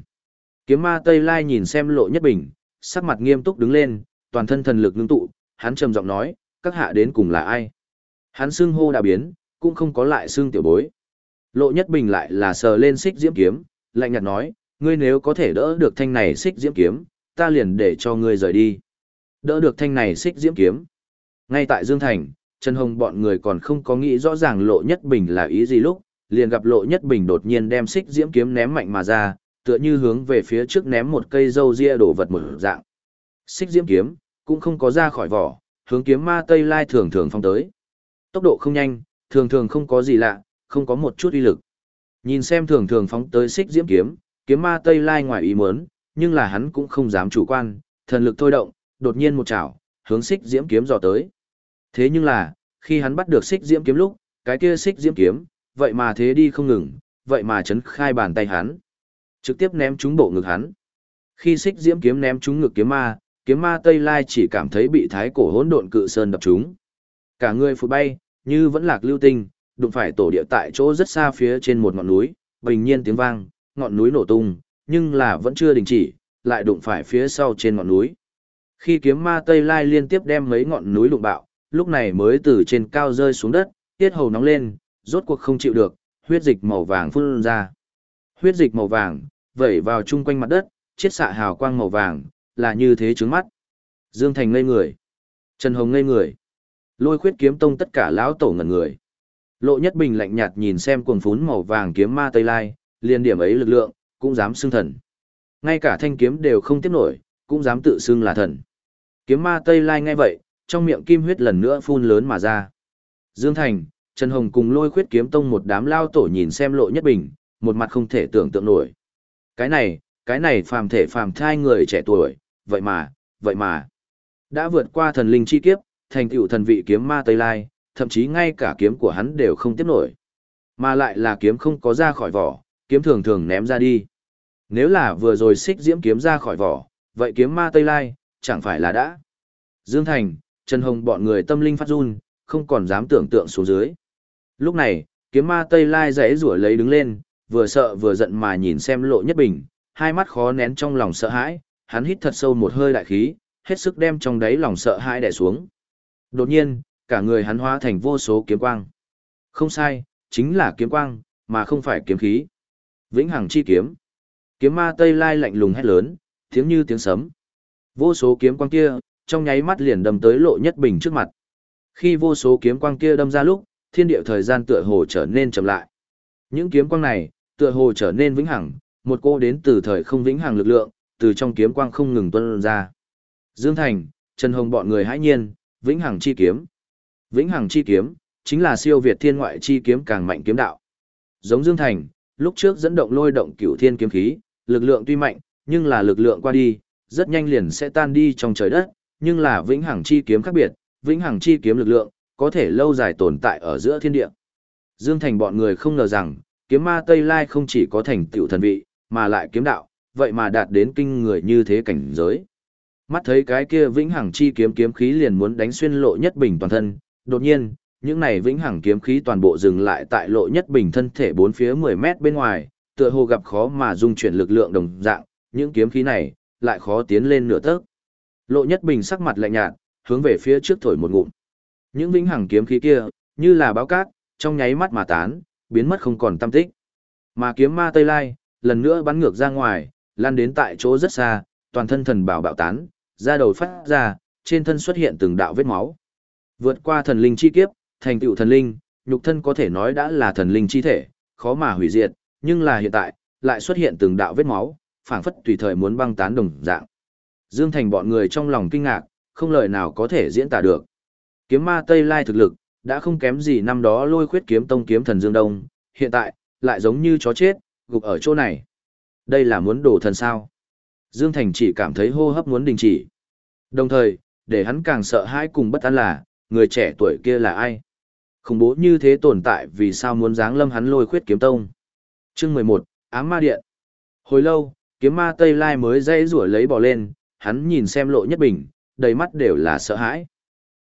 Kiếm ma Tây Lai nhìn xem lộ nhất bình, sắc mặt nghiêm túc đứng lên, toàn thân thần lực ngưng tụ, hắn trầm giọng nói, các hạ đến cùng là ai? Hắn xưng hô đã biến, cũng không có lại xương tiểu bối. Lộ nhất bình lại là sờ lên xích diễm kiếm, lạnh nhạt nói, ngươi nếu có thể đỡ được thanh này xích diễm kiếm, ta liền để cho ngươi rời đi. Đỡ được thanh này xích diễm kiếm. Ngay tại Dương Thành, Trần Hồng bọn người còn không có nghĩ rõ ràng lộ nhất bình là ý gì lúc, liền gặp lộ nhất bình đột nhiên đem xích diễm kiếm ném mạnh mà ra, tựa như hướng về phía trước ném một cây dâu ria đổ vật một dạng. Xích diễm kiếm, cũng không có ra khỏi vỏ, hướng kiếm ma Tây Lai thường thường phong tới. Tốc độ không nhanh, thường thường không có gì lạ, không có một chút uy lực. Nhìn xem thường thường phóng tới xích diễm kiếm, kiếm ma Tây Lai ngoài ý muốn, nhưng là hắn cũng không dám chủ quan, thần lực thôi động, đột nhiên một chảo, hướng xích diễm kiếm dò tới. Thế nhưng là, khi hắn bắt được xích diễm kiếm lúc, cái kia xích diễm kiếm, vậy mà thế đi không ngừng, vậy mà chấn khai bàn tay hắn. Trực tiếp ném trúng bộ ngực hắn. Khi xích diễm kiếm ném trúng ngực kiếm ma, kiếm ma Tây Lai chỉ cảm thấy bị thái cổ hỗn độn cự sơn đập trúng. Cả người phụt bay, như vẫn lạc lưu tinh, đụng phải tổ địa tại chỗ rất xa phía trên một ngọn núi, bình nhiên tiếng vang, ngọn núi nổ tung, nhưng là vẫn chưa đình chỉ, lại đụng phải phía sau trên ngọn núi. Khi kiếm ma Tây Lai liên tiếp đem mấy ngọn núi đụng bạo, lúc này mới từ trên cao rơi xuống đất, tiết hầu nóng lên, rốt cuộc không chịu được, huyết dịch màu vàng phun ra. Huyết dịch màu vàng, vẩy vào chung quanh mặt đất, chiết xạ hào quang màu vàng, là như thế trước mắt. Dương Thành ngây người. Trần Hồng ngây người. Lôi khuyết kiếm tông tất cả lão tổ ngẩn người. Lộ Nhất Bình lạnh nhạt nhìn xem cuồng phún màu vàng kiếm ma Tây Lai, liền điểm ấy lực lượng, cũng dám xưng thần. Ngay cả thanh kiếm đều không tiếp nổi, cũng dám tự xưng là thần. Kiếm ma Tây Lai ngay vậy, trong miệng kim huyết lần nữa phun lớn mà ra. Dương Thành, Trần Hồng cùng lôi khuyết kiếm tông một đám lao tổ nhìn xem lộ nhất bình, một mặt không thể tưởng tượng nổi. Cái này, cái này phàm thể phàm thai người trẻ tuổi, vậy mà, vậy mà, đã vượt qua thần linh chi kiếp, thành tựu thần vị kiếm ma Tây Lai, thậm chí ngay cả kiếm của hắn đều không tiếp nổi. Mà lại là kiếm không có ra khỏi vỏ, kiếm thường thường ném ra đi. Nếu là vừa rồi xích diễm kiếm ra khỏi vỏ, vậy kiếm ma Tây Lai, chẳng phải là đã. Dương Thành, Trần Hồng bọn người tâm linh phát run, không còn dám tưởng tượng xuống dưới. Lúc này, kiếm ma Tây Lai rẽ rủa lấy đứng lên, vừa sợ vừa giận mà nhìn xem lộ nhất bình, hai mắt khó nén trong lòng sợ hãi, hắn hít thật sâu một hơi đại khí, hết sức đem trong đáy lòng sợ hãi đè xuống. Đột nhiên, cả người hắn hóa thành vô số kiếm quang. Không sai, chính là kiếm quang, mà không phải kiếm khí. Vĩnh hằng chi kiếm. Kiếm ma Tây Lai lạnh lùng hét lớn, tiếng như tiếng sấm. Vô số kiếm quang kia, trong nháy mắt liền đâm tới lộ nhất bình trước mặt. Khi vô số kiếm quang kia đâm ra lúc, thiên địa thời gian tựa hồ trở nên chậm lại. Những kiếm quang này, tựa hồ trở nên vĩnh hằng, một cô đến từ thời không vĩnh hằng lực lượng, từ trong kiếm quang không ngừng tuôn ra. Dương Thành, Trần Hồng bọn người hãi nhiên, vĩnh hằng chi kiếm. Vĩnh hằng chi kiếm, chính là siêu việt thiên ngoại chi kiếm càng mạnh kiếm đạo. Giống Dương Thành, lúc trước dẫn động lôi động cửu thiên kiếm khí, lực lượng tuy mạnh, nhưng là lực lượng qua đi, rất nhanh liền sẽ tan đi trong trời đất, nhưng là vĩnh hằng chi kiếm khác biệt, vĩnh hằng chi kiếm lực lượng, có thể lâu dài tồn tại ở giữa thiên địa. Dương Thành bọn người không ngờ rằng, kiếm ma Tây Lai không chỉ có thành tựu thần vị, mà lại kiếm đạo, vậy mà đạt đến kinh người như thế cảnh giới. Mắt thấy cái kia vĩnh hằng chi kiếm kiếm khí liền muốn đánh xuyên lộ nhất bình toàn thân, đột nhiên, những này vĩnh hằng kiếm khí toàn bộ dừng lại tại lộ nhất bình thân thể bốn phía 10 mét bên ngoài, tựa hồ gặp khó mà dung chuyển lực lượng đồng dạng, những kiếm khí này lại khó tiến lên nửa tấc. Lộ Nhất Bình sắc mặt lạnh nhạt, hướng về phía trước thổi một ngụm. Những vĩnh hằng kiếm khí kia, như là báo cát, trong nháy mắt mà tán, biến mất không còn tâm tích. Mà kiếm ma Tây Lai, lần nữa bắn ngược ra ngoài, lan đến tại chỗ rất xa, toàn thân thần bảo bạo tán, da đầu phát ra, trên thân xuất hiện từng đạo vết máu. Vượt qua thần linh chi kiếp, thành tựu thần linh, nhục thân có thể nói đã là thần linh chi thể, khó mà hủy diệt, nhưng là hiện tại, lại xuất hiện từng đạo vết máu, phảng phất tùy thời muốn băng tán đồng dạng. Dương Thành bọn người trong lòng kinh ngạc, không lời nào có thể diễn tả được. Kiếm ma Tây Lai thực lực, đã không kém gì năm đó lôi khuyết kiếm tông kiếm thần Dương Đông, hiện tại, lại giống như chó chết, gục ở chỗ này. Đây là muốn đổ thần sao. Dương Thành chỉ cảm thấy hô hấp muốn đình chỉ. Đồng thời, để hắn càng sợ hãi cùng bất an là, người trẻ tuổi kia là ai? Khủng bố như thế tồn tại vì sao muốn giáng lâm hắn lôi khuyết kiếm tông? Chương 11, Ám Ma Điện. Hồi lâu, kiếm ma Tây Lai mới dây rủa lấy bỏ lên, hắn nhìn xem lộ nhất bình, đầy mắt đều là sợ hãi.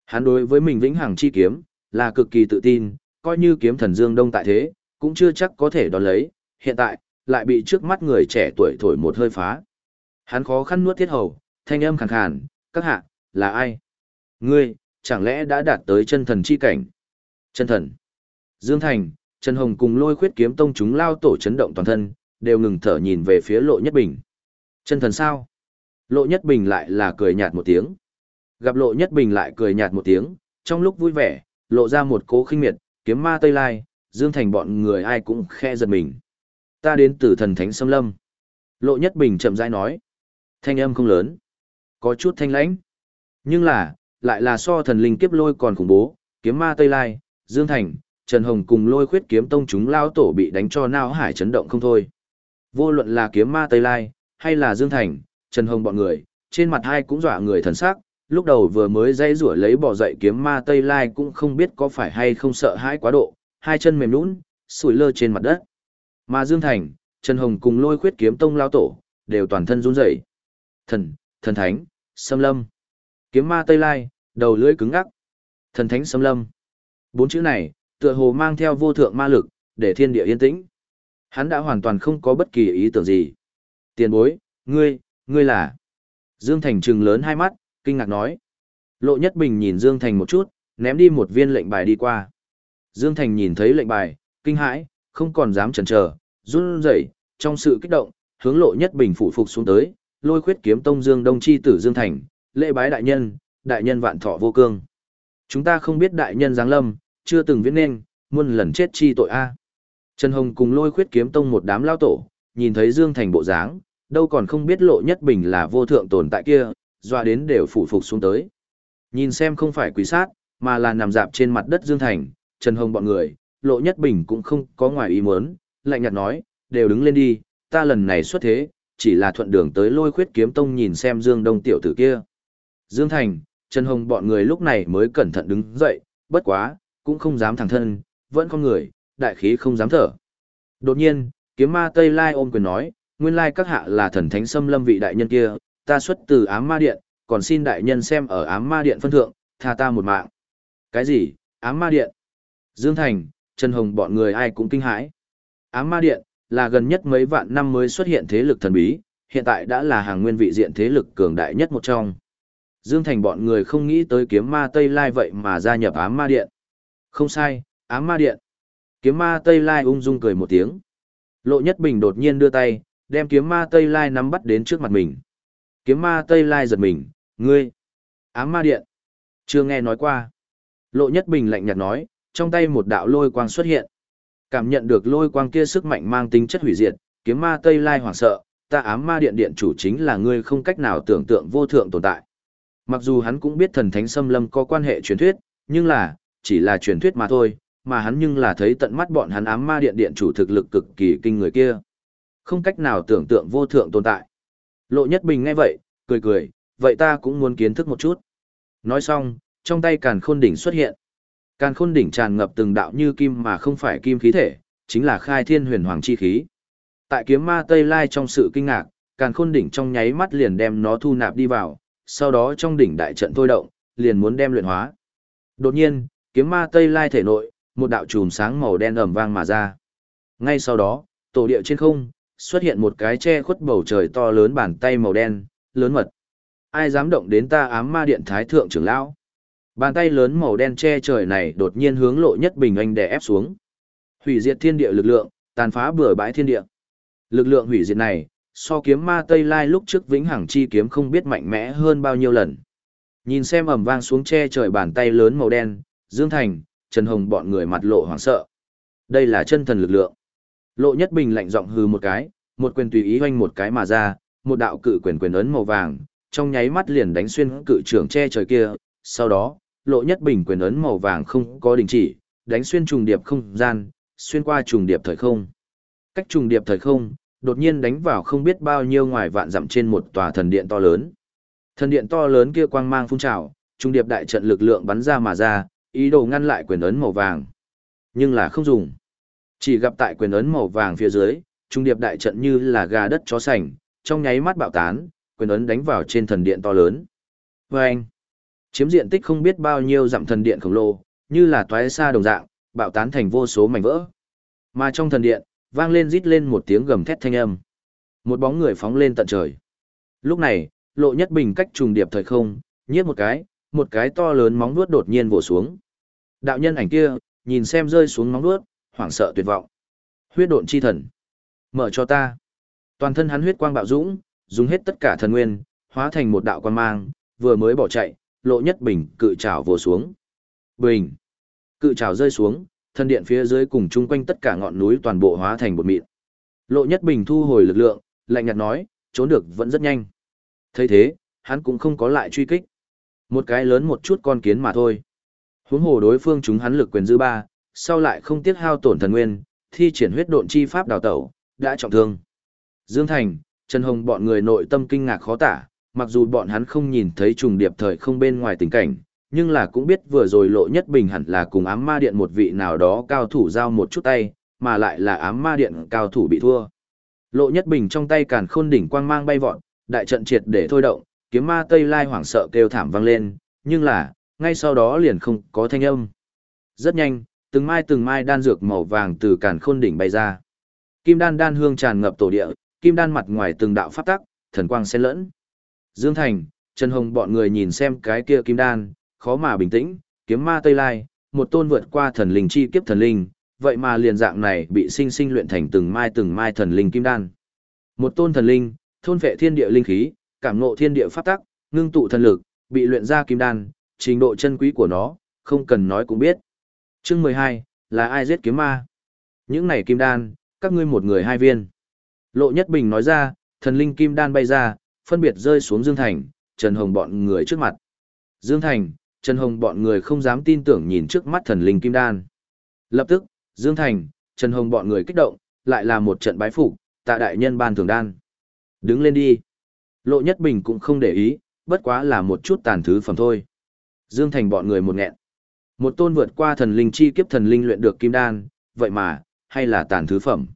Hắn đối với mình vĩnh hằng chi kiếm, là cực kỳ tự tin, coi như kiếm thần Dương Đông tại thế, cũng chưa chắc có thể đón lấy, hiện tại, lại bị trước mắt người trẻ tuổi thổi một hơi phá. Hắn khó khăn nuốt thiết hầu, thanh âm khàn khàn, các hạ, là ai? Ngươi, chẳng lẽ đã đạt tới chân thần chi cảnh? Chân thần. Dương Thành, Trần Hồng cùng lôi khuyết kiếm tông chúng lao tổ chấn động toàn thân, đều ngừng thở nhìn về phía lộ nhất bình. Chân thần sao? Lộ Nhất Bình lại là cười nhạt một tiếng. Gặp Lộ Nhất Bình lại cười nhạt một tiếng, trong lúc vui vẻ, lộ ra một cố khinh miệt, kiếm ma Tây Lai, Dương Thành bọn người ai cũng khe giật mình. Ta đến từ thần thánh xâm lâm. Lộ Nhất Bình chậm rãi nói. Thanh âm không lớn. Có chút thanh lãnh. Nhưng là, lại là so thần linh kiếp lôi còn khủng bố, kiếm ma Tây Lai, Dương Thành, Trần Hồng cùng lôi khuyết kiếm tông chúng lao tổ bị đánh cho nao hải chấn động không thôi. Vô luận là kiếm ma Tây Lai, hay là Dương Thành, Trần Hồng bọn người, trên mặt hai cũng dọa người thần sắc, lúc đầu vừa mới dây rủa lấy bỏ dậy kiếm ma Tây Lai cũng không biết có phải hay không sợ hãi quá độ, hai chân mềm nhũn, sủi lơ trên mặt đất. Mà Dương Thành, Trần Hồng cùng lôi khuyết kiếm tông lao tổ, đều toàn thân run rẩy. Thần, thần thánh, xâm lâm. Kiếm ma Tây Lai, đầu lưỡi cứng ngắc. Thần thánh xâm lâm. Bốn chữ này, tựa hồ mang theo vô thượng ma lực, để thiên địa yên tĩnh. Hắn đã hoàn toàn không có bất kỳ ý tưởng gì. Tiền bối, ngươi, Ngươi là... Dương Thành trừng lớn hai mắt, kinh ngạc nói. Lộ Nhất Bình nhìn Dương Thành một chút, ném đi một viên lệnh bài đi qua. Dương Thành nhìn thấy lệnh bài, kinh hãi, không còn dám chần chờ, run rẩy, trong sự kích động, hướng lộ nhất bình phủ phục xuống tới, lôi khuyết kiếm tông Dương Đông chi tử Dương Thành, lễ bái đại nhân, đại nhân vạn thọ vô cương. Chúng ta không biết đại nhân giáng lâm, chưa từng viết nên, muôn lần chết chi tội a. Trần Hồng cùng lôi khuyết kiếm tông một đám lao tổ, nhìn thấy Dương Thành bộ dáng, đâu còn không biết lộ nhất bình là vô thượng tồn tại kia, dọa đến đều phủ phục xuống tới. Nhìn xem không phải quý sát, mà là nằm dạp trên mặt đất Dương Thành, Trần Hồng bọn người, lộ nhất bình cũng không có ngoài ý muốn, lạnh nhạt nói, đều đứng lên đi, ta lần này xuất thế, chỉ là thuận đường tới lôi khuyết kiếm tông nhìn xem Dương Đông tiểu tử kia. Dương Thành, Trần Hồng bọn người lúc này mới cẩn thận đứng dậy, bất quá, cũng không dám thẳng thân, vẫn con người, đại khí không dám thở. Đột nhiên, kiếm ma Tây Lai ôm quyền nói, nguyên lai các hạ là thần thánh xâm lâm vị đại nhân kia, ta xuất từ ám ma điện, còn xin đại nhân xem ở ám ma điện phân thượng, tha ta một mạng. Cái gì, ám ma điện? Dương Thành, Trần Hồng bọn người ai cũng kinh hãi. Ám ma điện, là gần nhất mấy vạn năm mới xuất hiện thế lực thần bí, hiện tại đã là hàng nguyên vị diện thế lực cường đại nhất một trong. Dương Thành bọn người không nghĩ tới kiếm ma Tây Lai vậy mà gia nhập ám ma điện. Không sai, ám ma điện. Kiếm ma Tây Lai ung dung cười một tiếng. Lộ Nhất Bình đột nhiên đưa tay, đem kiếm ma Tây Lai nắm bắt đến trước mặt mình. Kiếm ma Tây Lai giật mình, ngươi, ám ma điện. Chưa nghe nói qua. Lộ Nhất Bình lạnh nhạt nói, trong tay một đạo lôi quang xuất hiện. Cảm nhận được lôi quang kia sức mạnh mang tính chất hủy diệt, kiếm ma Tây Lai hoảng sợ, ta ám ma điện điện chủ chính là ngươi không cách nào tưởng tượng vô thượng tồn tại. Mặc dù hắn cũng biết thần thánh xâm lâm có quan hệ truyền thuyết, nhưng là, chỉ là truyền thuyết mà thôi, mà hắn nhưng là thấy tận mắt bọn hắn ám ma điện điện chủ thực lực cực kỳ kinh người kia. Không cách nào tưởng tượng vô thượng tồn tại. Lộ Nhất Bình nghe vậy, cười cười, vậy ta cũng muốn kiến thức một chút. Nói xong, trong tay càn khôn đỉnh xuất hiện. Càn khôn đỉnh tràn ngập từng đạo như kim mà không phải kim khí thể, chính là khai thiên huyền hoàng chi khí. Tại kiếm ma Tây Lai trong sự kinh ngạc, càn khôn đỉnh trong nháy mắt liền đem nó thu nạp đi vào, sau đó trong đỉnh đại trận thôi động, liền muốn đem luyện hóa. Đột nhiên, kiếm ma Tây Lai thể nội, một đạo chùm sáng màu đen ầm vang mà ra. Ngay sau đó, tổ địa trên không, xuất hiện một cái che khuất bầu trời to lớn bàn tay màu đen, lớn mật. Ai dám động đến ta ám ma điện thái thượng trưởng lão? Bàn tay lớn màu đen che trời này đột nhiên hướng lộ nhất bình anh đè ép xuống. Hủy diệt thiên địa lực lượng, tàn phá bừa bãi thiên địa. Lực lượng hủy diệt này, so kiếm ma Tây Lai lúc trước vĩnh hằng chi kiếm không biết mạnh mẽ hơn bao nhiêu lần. Nhìn xem ầm vang xuống che trời bàn tay lớn màu đen, Dương Thành, Trần Hồng bọn người mặt lộ hoảng sợ. Đây là chân thần lực lượng. Lộ Nhất Bình lạnh giọng hừ một cái, một quyền tùy ý hoành một cái mà ra, một đạo cự quyền quyền ấn màu vàng, trong nháy mắt liền đánh xuyên cự trưởng che trời kia, sau đó, Lộ Nhất Bình quyền ấn màu vàng không có đình chỉ, đánh xuyên trùng điệp không gian, xuyên qua trùng điệp thời không. Cách trùng điệp thời không, đột nhiên đánh vào không biết bao nhiêu ngoài vạn dặm trên một tòa thần điện to lớn. Thần điện to lớn kia quang mang phun trào, trùng điệp đại trận lực lượng bắn ra mà ra, ý đồ ngăn lại quyền ấn màu vàng. Nhưng là không dùng. Chỉ gặp tại quyền ấn màu vàng phía dưới, trung điệp đại trận như là gà đất chó sành, trong nháy mắt bạo tán, quyền ấn đánh vào trên thần điện to lớn. Và anh, chiếm diện tích không biết bao nhiêu dặm thần điện khổng lồ, như là toái xa đồng dạng, bạo tán thành vô số mảnh vỡ. Mà trong thần điện, vang lên rít lên một tiếng gầm thét thanh âm. Một bóng người phóng lên tận trời. Lúc này, lộ nhất bình cách trùng điệp thời không, nhiếp một cái, một cái to lớn móng vuốt đột nhiên vồ xuống. Đạo nhân ảnh kia, nhìn xem rơi xuống móng vuốt, hoảng sợ tuyệt vọng. Huyết độn chi thần, mở cho ta. Toàn thân hắn huyết quang bạo dũng, dùng hết tất cả thần nguyên, hóa thành một đạo quan mang, vừa mới bỏ chạy, lộ nhất bình cự trảo vồ xuống. Bình, cự trảo rơi xuống, thân điện phía dưới cùng chung quanh tất cả ngọn núi toàn bộ hóa thành bột mịn. Lộ nhất bình thu hồi lực lượng, lạnh nhạt nói, trốn được vẫn rất nhanh. thấy thế, hắn cũng không có lại truy kích. Một cái lớn một chút con kiến mà thôi. Huống hồ đối phương chúng hắn lực quyền dư ba, sau lại không tiếc hao tổn thần nguyên, thi triển huyết độn chi pháp đào tẩu, đã trọng thương. Dương Thành, Trần Hồng bọn người nội tâm kinh ngạc khó tả, mặc dù bọn hắn không nhìn thấy trùng điệp thời không bên ngoài tình cảnh, nhưng là cũng biết vừa rồi lộ nhất bình hẳn là cùng ám ma điện một vị nào đó cao thủ giao một chút tay, mà lại là ám ma điện cao thủ bị thua. Lộ nhất bình trong tay càn khôn đỉnh quang mang bay vọt, đại trận triệt để thôi động, kiếm ma Tây Lai hoảng sợ kêu thảm vang lên, nhưng là, ngay sau đó liền không có thanh âm. Rất nhanh, từng mai từng mai đan dược màu vàng từ càn khôn đỉnh bay ra. Kim đan đan hương tràn ngập tổ địa, kim đan mặt ngoài từng đạo pháp tắc, thần quang xen lẫn. Dương Thành, Trần Hồng bọn người nhìn xem cái kia kim đan, khó mà bình tĩnh, kiếm ma Tây Lai, một tôn vượt qua thần linh chi kiếp thần linh, vậy mà liền dạng này bị sinh sinh luyện thành từng mai từng mai thần linh kim đan. Một tôn thần linh, thôn vệ thiên địa linh khí, cảm ngộ thiên địa pháp tắc, ngưng tụ thần lực, bị luyện ra kim đan, trình độ chân quý của nó, không cần nói cũng biết. Chương 12, là ai giết kiếm ma? Những này kim đan, các ngươi một người hai viên. Lộ Nhất Bình nói ra, thần linh kim đan bay ra, phân biệt rơi xuống Dương Thành, Trần Hồng bọn người trước mặt. Dương Thành, Trần Hồng bọn người không dám tin tưởng nhìn trước mắt thần linh kim đan. Lập tức, Dương Thành, Trần Hồng bọn người kích động, lại là một trận bái phục, tạ đại nhân ban thường đan. Đứng lên đi. Lộ Nhất Bình cũng không để ý, bất quá là một chút tàn thứ phẩm thôi. Dương Thành bọn người một nghẹn. Một tôn vượt qua thần linh chi kiếp thần linh luyện được kim đan, vậy mà, hay là tàn thứ phẩm.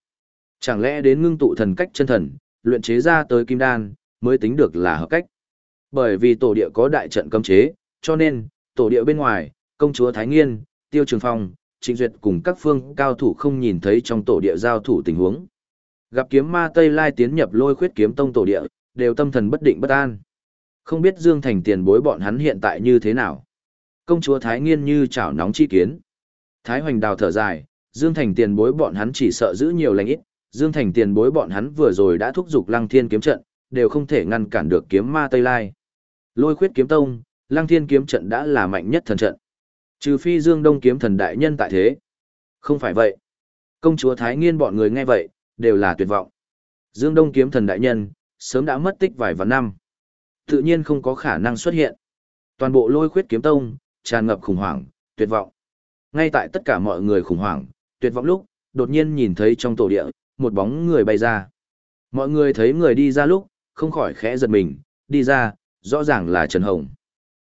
Chẳng lẽ đến ngưng tụ thần cách chân thần, luyện chế ra tới kim đan, mới tính được là hợp cách. Bởi vì tổ địa có đại trận cấm chế, cho nên, tổ địa bên ngoài, công chúa Thái Nghiên, Tiêu Trường Phong, Trịnh Duyệt cùng các phương cao thủ không nhìn thấy trong tổ địa giao thủ tình huống. Gặp kiếm ma Tây Lai tiến nhập lôi khuyết kiếm tông tổ địa, đều tâm thần bất định bất an. Không biết Dương Thành tiền bối bọn hắn hiện tại như thế nào. Công chúa Thái Nghiên như chảo nóng chi kiến. Thái Hoành đào thở dài, Dương Thành tiền bối bọn hắn chỉ sợ giữ nhiều lành ít. Dương Thành tiền bối bọn hắn vừa rồi đã thúc giục Lăng Thiên kiếm trận, đều không thể ngăn cản được kiếm ma Tây Lai. Lôi khuyết kiếm tông, Lăng Thiên kiếm trận đã là mạnh nhất thần trận. Trừ phi Dương Đông kiếm thần đại nhân tại thế. Không phải vậy. Công chúa Thái Nghiên bọn người nghe vậy, đều là tuyệt vọng. Dương Đông kiếm thần đại nhân, sớm đã mất tích vài vạn năm. Tự nhiên không có khả năng xuất hiện. Toàn bộ lôi khuyết kiếm tông, tràn ngập khủng hoảng, tuyệt vọng. Ngay tại tất cả mọi người khủng hoảng, tuyệt vọng lúc, đột nhiên nhìn thấy trong tổ địa, một bóng người bay ra. Mọi người thấy người đi ra lúc, không khỏi khẽ giật mình, đi ra, rõ ràng là Trần Hồng.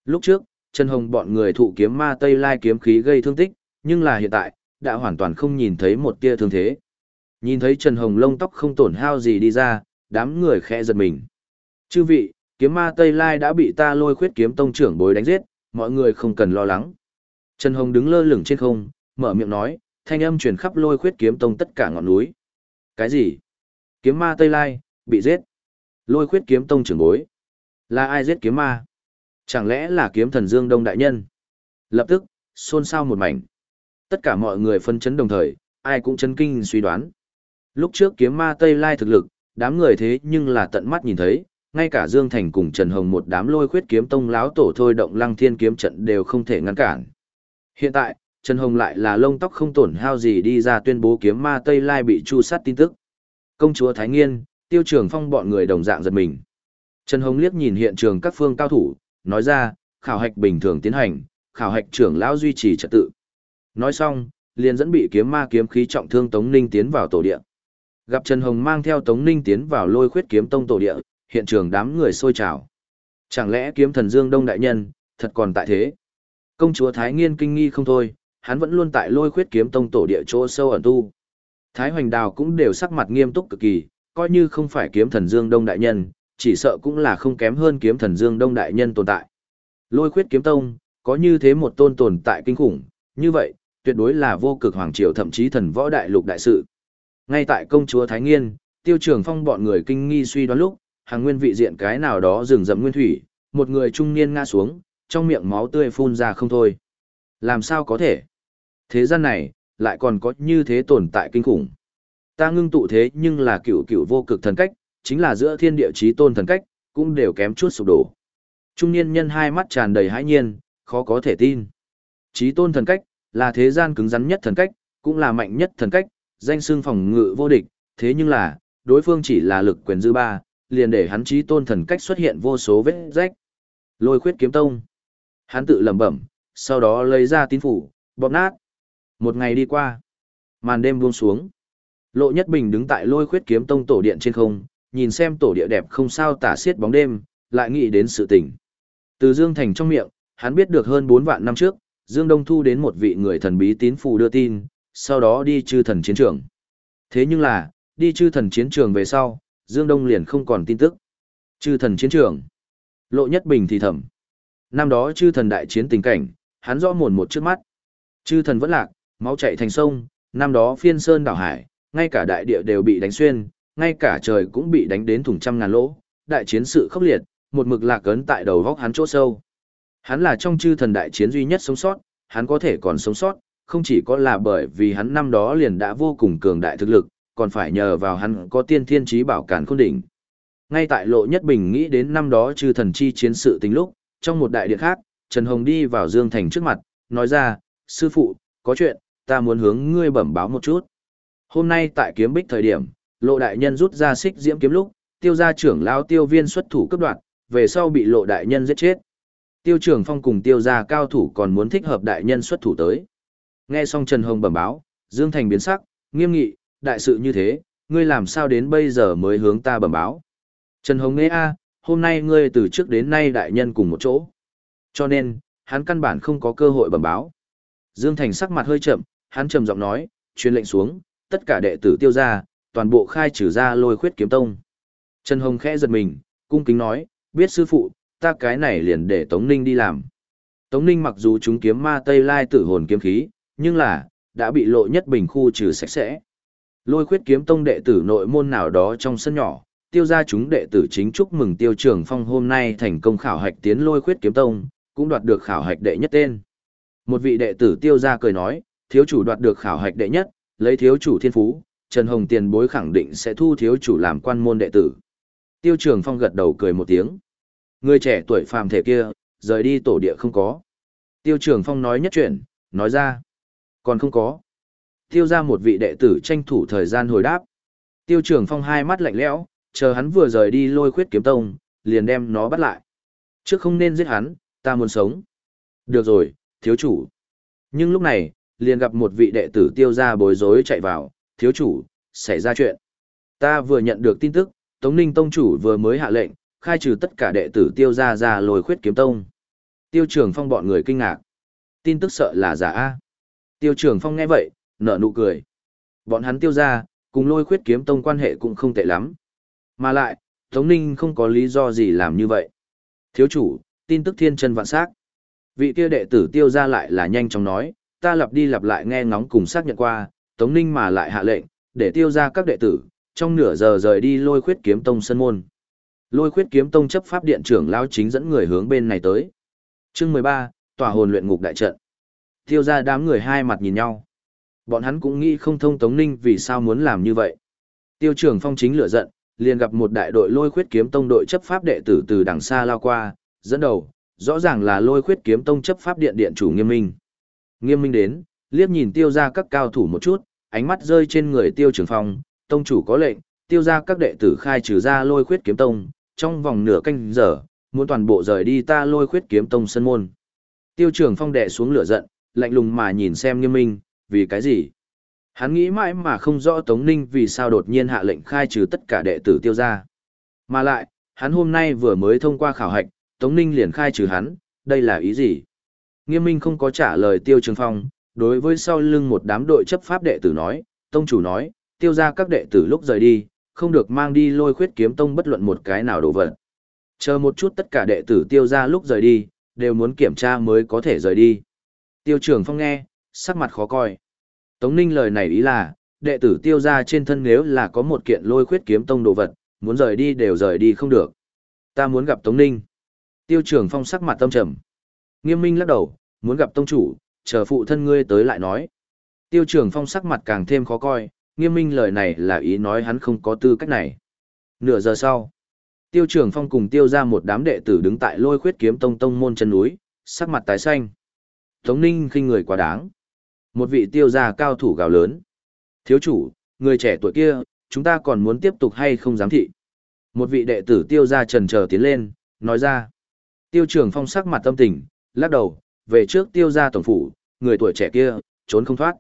Lúc trước, Trần Hồng bọn người thụ kiếm ma Tây Lai kiếm khí gây thương tích, nhưng là hiện tại, đã hoàn toàn không nhìn thấy một tia thương thế. Nhìn thấy Trần Hồng lông tóc không tổn hao gì đi ra, đám người khẽ giật mình. Chư vị, kiếm ma Tây Lai đã bị ta lôi khuyết kiếm tông trưởng bối đánh giết, mọi người không cần lo lắng. Trần Hồng đứng lơ lửng trên không, mở miệng nói, thanh âm truyền khắp lôi khuyết kiếm tông tất cả ngọn núi. Cái gì? Kiếm ma Tây Lai, bị giết. Lôi khuyết kiếm tông trưởng bối. Là ai giết kiếm ma? Chẳng lẽ là kiếm thần Dương Đông Đại Nhân? Lập tức, xôn xao một mảnh. Tất cả mọi người phân chấn đồng thời, ai cũng chấn kinh suy đoán. Lúc trước kiếm ma Tây Lai thực lực, đám người thế nhưng là tận mắt nhìn thấy, ngay cả Dương Thành cùng Trần Hồng một đám lôi khuyết kiếm tông láo tổ thôi động lăng thiên kiếm trận đều không thể ngăn cản. Hiện tại, Trần Hồng lại là lông tóc không tổn hao gì đi ra tuyên bố kiếm ma Tây Lai bị chu sát tin tức. Công chúa Thái Nghiên, tiêu trường phong bọn người đồng dạng giật mình. Trần Hồng liếc nhìn hiện trường các phương cao thủ, nói ra, khảo hạch bình thường tiến hành, khảo hạch trưởng lão duy trì trật tự. Nói xong, liền dẫn bị kiếm ma kiếm khí trọng thương Tống Ninh tiến vào tổ địa. Gặp Trần Hồng mang theo Tống Ninh tiến vào lôi khuyết kiếm tông tổ địa, hiện trường đám người sôi trào. Chẳng lẽ kiếm thần Dương Đông đại nhân, thật còn tại thế? Công chúa Thái Nghiên kinh nghi không thôi, hắn vẫn luôn tại lôi khuyết kiếm tông tổ địa chỗ sâu ẩn tu. Thái Hoành Đào cũng đều sắc mặt nghiêm túc cực kỳ, coi như không phải kiếm thần Dương Đông đại nhân, chỉ sợ cũng là không kém hơn kiếm thần Dương Đông đại nhân tồn tại. Lôi khuyết kiếm tông, có như thế một tôn tồn tại kinh khủng, như vậy, tuyệt đối là vô cực hoàng triều thậm chí thần võ đại lục đại sự. Ngay tại công chúa Thái Nghiên, tiêu trường phong bọn người kinh nghi suy đoán lúc, hàng nguyên vị diện cái nào đó rừng rậm nguyên thủy, một người trung niên ngã xuống, trong miệng máu tươi phun ra không thôi. Làm sao có thể? Thế gian này, lại còn có như thế tồn tại kinh khủng. Ta ngưng tụ thế nhưng là cựu cựu vô cực thần cách, chính là giữa thiên địa chí tôn thần cách, cũng đều kém chút sụp đổ. Trung niên nhân hai mắt tràn đầy hãi nhiên, khó có thể tin. Chí tôn thần cách, là thế gian cứng rắn nhất thần cách, cũng là mạnh nhất thần cách, danh xưng phòng ngự vô địch, thế nhưng là, đối phương chỉ là lực quyền dư ba, liền để hắn chí tôn thần cách xuất hiện vô số vết rách. Lôi khuyết kiếm tông. Hắn tự lẩm bẩm, sau đó lấy ra tín phủ, bóp nát. Một ngày đi qua, màn đêm buông xuống. Lộ Nhất Bình đứng tại lôi khuyết kiếm tông tổ điện trên không, nhìn xem tổ địa đẹp không sao tả xiết bóng đêm, lại nghĩ đến sự tình. Từ Dương Thành trong miệng, hắn biết được hơn 4 vạn năm trước, Dương Đông Thu đến một vị người thần bí tín phù đưa tin, sau đó đi chư thần chiến trường. Thế nhưng là, đi chư thần chiến trường về sau, Dương Đông liền không còn tin tức. Chư thần chiến trường. Lộ Nhất Bình thì thầm. Năm đó chư thần đại chiến tình cảnh, hắn rõ mồn một trước mắt. Chư thần vẫn lạc, máu chảy thành sông, năm đó phiên sơn đảo hải, ngay cả đại địa đều bị đánh xuyên, ngay cả trời cũng bị đánh đến thủng trăm ngàn lỗ, đại chiến sự khốc liệt, một mực lạc ấn tại đầu góc hắn chỗ sâu. Hắn là trong chư thần đại chiến duy nhất sống sót, hắn có thể còn sống sót, không chỉ có là bởi vì hắn năm đó liền đã vô cùng cường đại thực lực, còn phải nhờ vào hắn có tiên thiên trí bảo cản khôn đỉnh. Ngay tại lộ nhất bình nghĩ đến năm đó chư thần chi chiến sự tình lúc, trong một đại điện khác, Trần Hồng đi vào Dương Thành trước mặt, nói ra, sư phụ, có chuyện, ta muốn hướng ngươi bẩm báo một chút. Hôm nay tại kiếm bích thời điểm, lộ đại nhân rút ra xích diễm kiếm lúc, tiêu gia trưởng lao tiêu viên xuất thủ cấp đoạn, về sau bị lộ đại nhân giết chết. Tiêu trưởng phong cùng tiêu gia cao thủ còn muốn thích hợp đại nhân xuất thủ tới. Nghe xong Trần Hồng bẩm báo, Dương Thành biến sắc, nghiêm nghị, đại sự như thế, ngươi làm sao đến bây giờ mới hướng ta bẩm báo. Trần Hồng nghe a, hôm nay ngươi từ trước đến nay đại nhân cùng một chỗ. Cho nên, hắn căn bản không có cơ hội bẩm báo. Dương Thành sắc mặt hơi chậm, hắn trầm giọng nói, truyền lệnh xuống, tất cả đệ tử tiêu ra, toàn bộ khai trừ ra lôi khuyết kiếm tông. Trần Hồng khẽ giật mình, cung kính nói, biết sư phụ, ta cái này liền để Tống Ninh đi làm. Tống Ninh mặc dù chúng kiếm ma Tây Lai tử hồn kiếm khí, nhưng là, đã bị lộ nhất bình khu trừ sạch sẽ. Lôi khuyết kiếm tông đệ tử nội môn nào đó trong sân nhỏ, tiêu ra chúng đệ tử chính chúc mừng tiêu trường phong hôm nay thành công khảo hạch tiến lôi khuyết kiếm tông, cũng đoạt được khảo hạch đệ nhất tên. Một vị đệ tử tiêu ra cười nói, thiếu chủ đoạt được khảo hạch đệ nhất, lấy thiếu chủ thiên phú, Trần Hồng tiền bối khẳng định sẽ thu thiếu chủ làm quan môn đệ tử. Tiêu trường phong gật đầu cười một tiếng. Người trẻ tuổi phàm thể kia, rời đi tổ địa không có. Tiêu trường phong nói nhất chuyện, nói ra. Còn không có. Tiêu ra một vị đệ tử tranh thủ thời gian hồi đáp. Tiêu trường phong hai mắt lạnh lẽo, chờ hắn vừa rời đi lôi khuyết kiếm tông, liền đem nó bắt lại. Trước không nên giết hắn, ta muốn sống. Được rồi, thiếu chủ. Nhưng lúc này, liền gặp một vị đệ tử tiêu ra bối rối chạy vào, thiếu chủ, xảy ra chuyện. Ta vừa nhận được tin tức, Tống Ninh Tông chủ vừa mới hạ lệnh, khai trừ tất cả đệ tử tiêu ra ra lôi khuyết kiếm tông. Tiêu trường phong bọn người kinh ngạc. Tin tức sợ là giả A. Tiêu trường phong nghe vậy, nở nụ cười. Bọn hắn tiêu ra, cùng lôi khuyết kiếm tông quan hệ cũng không tệ lắm. Mà lại, Tống Ninh không có lý do gì làm như vậy. Thiếu chủ, tin tức thiên chân vạn sắc. Vị kia đệ tử tiêu ra lại là nhanh chóng nói, ta lặp đi lặp lại nghe ngóng cùng xác nhận qua, Tống Ninh mà lại hạ lệnh, để tiêu ra các đệ tử, trong nửa giờ rời đi lôi khuyết kiếm tông sân môn. Lôi khuyết kiếm tông chấp pháp điện trưởng lao chính dẫn người hướng bên này tới. chương 13, tòa hồn luyện ngục đại trận. Tiêu ra đám người hai mặt nhìn nhau. Bọn hắn cũng nghĩ không thông Tống Ninh vì sao muốn làm như vậy. Tiêu trưởng phong chính lửa giận, liền gặp một đại đội lôi khuyết kiếm tông đội chấp pháp đệ tử từ đằng xa lao qua, dẫn đầu, rõ ràng là lôi khuyết kiếm tông chấp pháp điện điện chủ nghiêm minh. Nghiêm minh đến, liếc nhìn tiêu ra các cao thủ một chút, ánh mắt rơi trên người tiêu trường phong, tông chủ có lệnh, tiêu ra các đệ tử khai trừ ra lôi khuyết kiếm tông, trong vòng nửa canh giờ, muốn toàn bộ rời đi ta lôi khuyết kiếm tông sân môn. Tiêu trường phong đệ xuống lửa giận, lạnh lùng mà nhìn xem nghiêm minh, vì cái gì? Hắn nghĩ mãi mà không rõ Tống Ninh vì sao đột nhiên hạ lệnh khai trừ tất cả đệ tử tiêu ra. Mà lại, hắn hôm nay vừa mới thông qua khảo hạch, Tống Ninh liền khai trừ hắn, đây là ý gì? Nghiêm minh không có trả lời Tiêu Trường Phong, đối với sau lưng một đám đội chấp pháp đệ tử nói, Tông chủ nói, tiêu ra các đệ tử lúc rời đi, không được mang đi lôi khuyết kiếm tông bất luận một cái nào đồ vật. Chờ một chút tất cả đệ tử tiêu ra lúc rời đi, đều muốn kiểm tra mới có thể rời đi. Tiêu Trường Phong nghe, sắc mặt khó coi. Tống Ninh lời này ý là, đệ tử tiêu ra trên thân nếu là có một kiện lôi khuyết kiếm tông đồ vật, muốn rời đi đều rời đi không được. Ta muốn gặp Tống Ninh. Tiêu Trường Phong sắc mặt tâm trầm. Nghiêm minh lắc đầu, muốn gặp tông chủ, chờ phụ thân ngươi tới lại nói. Tiêu Trường Phong sắc mặt càng thêm khó coi, nghiêm minh lời này là ý nói hắn không có tư cách này. Nửa giờ sau, Tiêu Trường Phong cùng tiêu ra một đám đệ tử đứng tại lôi khuyết kiếm tông tông môn chân núi, sắc mặt tái xanh. Tống Ninh khinh người quá đáng. Một vị tiêu gia cao thủ gào lớn. Thiếu chủ, người trẻ tuổi kia, chúng ta còn muốn tiếp tục hay không dám thị. Một vị đệ tử tiêu gia trần chờ tiến lên, nói ra. Tiêu trường phong sắc mặt tâm tình, lắc đầu, về trước tiêu gia tổng phủ, người tuổi trẻ kia, trốn không thoát.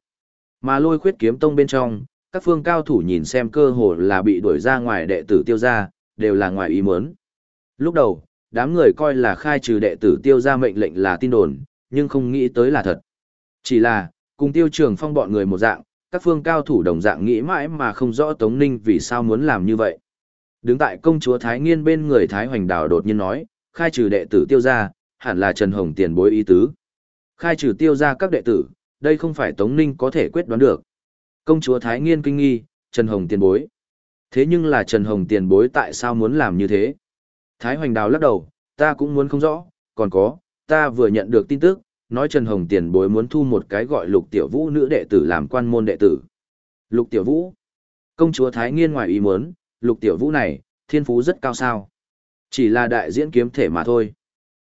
Mà lôi khuyết kiếm tông bên trong, các phương cao thủ nhìn xem cơ hồ là bị đuổi ra ngoài đệ tử tiêu gia, đều là ngoài ý muốn. Lúc đầu, đám người coi là khai trừ đệ tử tiêu gia mệnh lệnh là tin đồn, nhưng không nghĩ tới là thật. Chỉ là, Cùng tiêu trường phong bọn người một dạng, các phương cao thủ đồng dạng nghĩ mãi mà không rõ Tống Ninh vì sao muốn làm như vậy. Đứng tại công chúa Thái Nghiên bên người Thái Hoành Đào đột nhiên nói, khai trừ đệ tử tiêu gia, hẳn là Trần Hồng tiền bối ý tứ. Khai trừ tiêu gia các đệ tử, đây không phải Tống Ninh có thể quyết đoán được. Công chúa Thái Nghiên kinh nghi, Trần Hồng tiền bối. Thế nhưng là Trần Hồng tiền bối tại sao muốn làm như thế? Thái Hoành Đào lắc đầu, ta cũng muốn không rõ, còn có, ta vừa nhận được tin tức, nói Trần Hồng tiền bối muốn thu một cái gọi Lục Tiểu Vũ nữ đệ tử làm quan môn đệ tử. Lục Tiểu Vũ. Công chúa Thái Nghiên ngoài ý muốn, Lục Tiểu Vũ này, thiên phú rất cao sao. Chỉ là đại diễn kiếm thể mà thôi.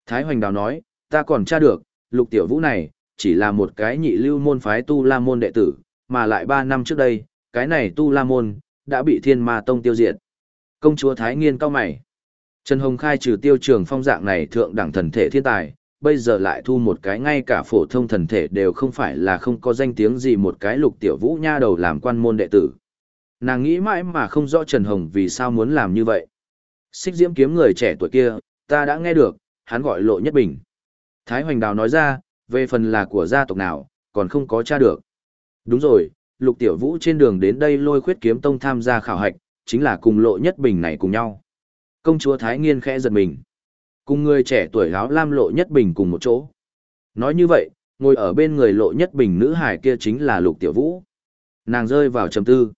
Thái Hoành Đào nói, ta còn tra được, Lục Tiểu Vũ này, chỉ là một cái nhị lưu môn phái tu la môn đệ tử, mà lại ba năm trước đây, cái này tu la môn, đã bị thiên ma tông tiêu diệt. Công chúa Thái Nghiên cao mày. Trần Hồng khai trừ tiêu trường phong dạng này thượng đẳng thần thể thiên tài, bây giờ lại thu một cái ngay cả phổ thông thần thể đều không phải là không có danh tiếng gì một cái lục tiểu vũ nha đầu làm quan môn đệ tử. Nàng nghĩ mãi mà không rõ Trần Hồng vì sao muốn làm như vậy. Xích diễm kiếm người trẻ tuổi kia, ta đã nghe được, hắn gọi lộ nhất bình. Thái Hoành Đào nói ra, về phần là của gia tộc nào, còn không có tra được. Đúng rồi, lục tiểu vũ trên đường đến đây lôi khuyết kiếm tông tham gia khảo hạch, chính là cùng lộ nhất bình này cùng nhau. Công chúa Thái Nghiên khẽ giật mình. Cùng người trẻ tuổi áo lam lộ nhất bình cùng một chỗ. Nói như vậy, ngồi ở bên người lộ nhất bình nữ hải kia chính là lục tiểu vũ. Nàng rơi vào trầm tư.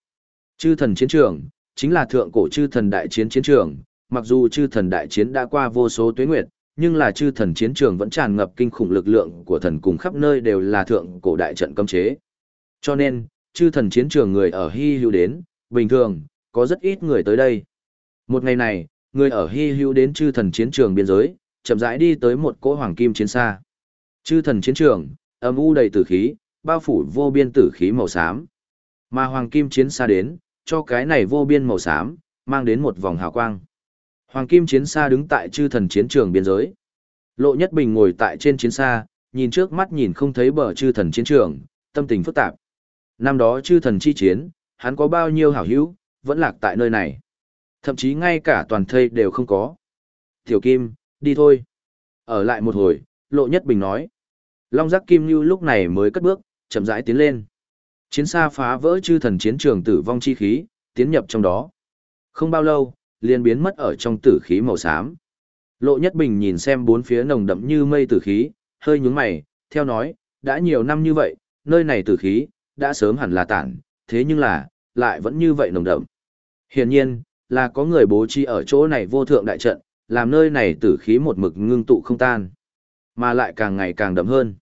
Chư thần chiến trường, chính là thượng cổ chư thần đại chiến chiến trường, mặc dù chư thần đại chiến đã qua vô số tuế nguyệt, nhưng là chư thần chiến trường vẫn tràn ngập kinh khủng lực lượng của thần cùng khắp nơi đều là thượng cổ đại trận cấm chế. Cho nên, chư thần chiến trường người ở hy hữu đến, bình thường, có rất ít người tới đây. Một ngày này, người ở hy hữu đến chư thần chiến trường biên giới, chậm rãi đi tới một cỗ hoàng kim chiến xa. Chư thần chiến trường, âm u đầy tử khí, bao phủ vô biên tử khí màu xám. Mà hoàng kim chiến xa đến, cho cái này vô biên màu xám, mang đến một vòng hào quang. Hoàng kim chiến xa đứng tại chư thần chiến trường biên giới. Lộ Nhất Bình ngồi tại trên chiến xa, nhìn trước mắt nhìn không thấy bờ chư thần chiến trường, tâm tình phức tạp. Năm đó chư thần chi chiến, hắn có bao nhiêu hảo hữu, vẫn lạc tại nơi này. Thậm chí ngay cả toàn thây đều không có. Tiểu Kim, đi thôi. Ở lại một hồi, Lộ Nhất Bình nói. Long giác Kim Như lúc này mới cất bước, chậm rãi tiến lên. Chiến xa phá vỡ chư thần chiến trường tử vong chi khí, tiến nhập trong đó. Không bao lâu, liền biến mất ở trong tử khí màu xám. Lộ Nhất Bình nhìn xem bốn phía nồng đậm như mây tử khí, hơi nhướng mày, theo nói, đã nhiều năm như vậy, nơi này tử khí, đã sớm hẳn là tản, thế nhưng là, lại vẫn như vậy nồng đậm. Hiển nhiên, là có người bố trí ở chỗ này vô thượng đại trận, làm nơi này tử khí một mực ngưng tụ không tan, mà lại càng ngày càng đậm hơn.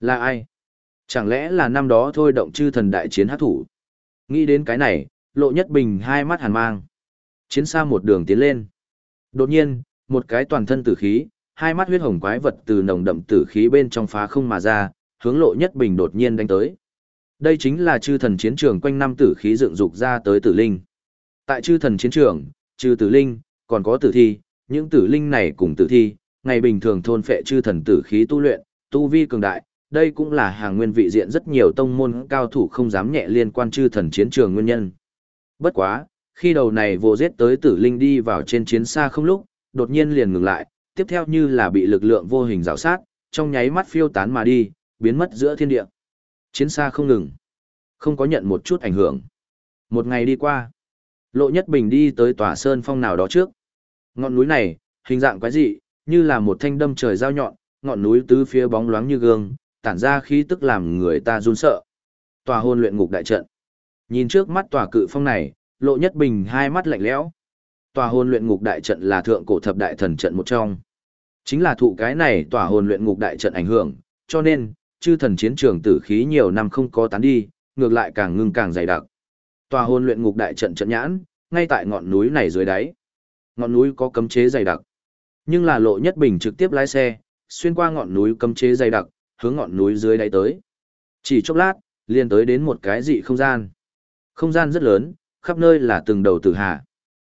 Là ai? Chẳng lẽ là năm đó thôi động chư thần đại chiến hát thủ? Nghĩ đến cái này, lộ nhất bình hai mắt hàn mang. Chiến xa một đường tiến lên. Đột nhiên, một cái toàn thân tử khí, hai mắt huyết hồng quái vật từ nồng đậm tử khí bên trong phá không mà ra, hướng lộ nhất bình đột nhiên đánh tới. Đây chính là chư thần chiến trường quanh năm tử khí dựng dục ra tới tử linh. Tại chư thần chiến trường, trừ tử linh, còn có tử thi, những tử linh này cùng tử thi, ngày bình thường thôn phệ chư thần tử khí tu luyện, tu vi cường đại, đây cũng là hàng nguyên vị diện rất nhiều tông môn cao thủ không dám nhẹ liên quan chư thần chiến trường nguyên nhân. Bất quá, khi đầu này vô giết tới tử linh đi vào trên chiến xa không lúc, đột nhiên liền ngừng lại, tiếp theo như là bị lực lượng vô hình rào sát, trong nháy mắt phiêu tán mà đi, biến mất giữa thiên địa. Chiến xa không ngừng, không có nhận một chút ảnh hưởng. Một ngày đi qua, Lộ Nhất Bình đi tới tòa sơn phong nào đó trước. Ngọn núi này, hình dạng quái dị, như là một thanh đâm trời dao nhọn, ngọn núi tứ phía bóng loáng như gương, tản ra khí tức làm người ta run sợ. Tòa hôn luyện ngục đại trận. Nhìn trước mắt tòa cự phong này, Lộ Nhất Bình hai mắt lạnh lẽo. Tòa Hồn luyện ngục đại trận là thượng cổ thập đại thần trận một trong. Chính là thụ cái này tòa hồn luyện ngục đại trận ảnh hưởng, cho nên, chư thần chiến trường tử khí nhiều năm không có tán đi, ngược lại càng ngưng càng dày đặc. Tòa hồn luyện ngục đại trận trận nhãn, ngay tại ngọn núi này dưới đáy. Ngọn núi có cấm chế dày đặc. Nhưng là lộ nhất bình trực tiếp lái xe, xuyên qua ngọn núi cấm chế dày đặc, hướng ngọn núi dưới đáy tới. Chỉ chốc lát, liền tới đến một cái dị không gian. Không gian rất lớn, khắp nơi là từng đầu tử hạ.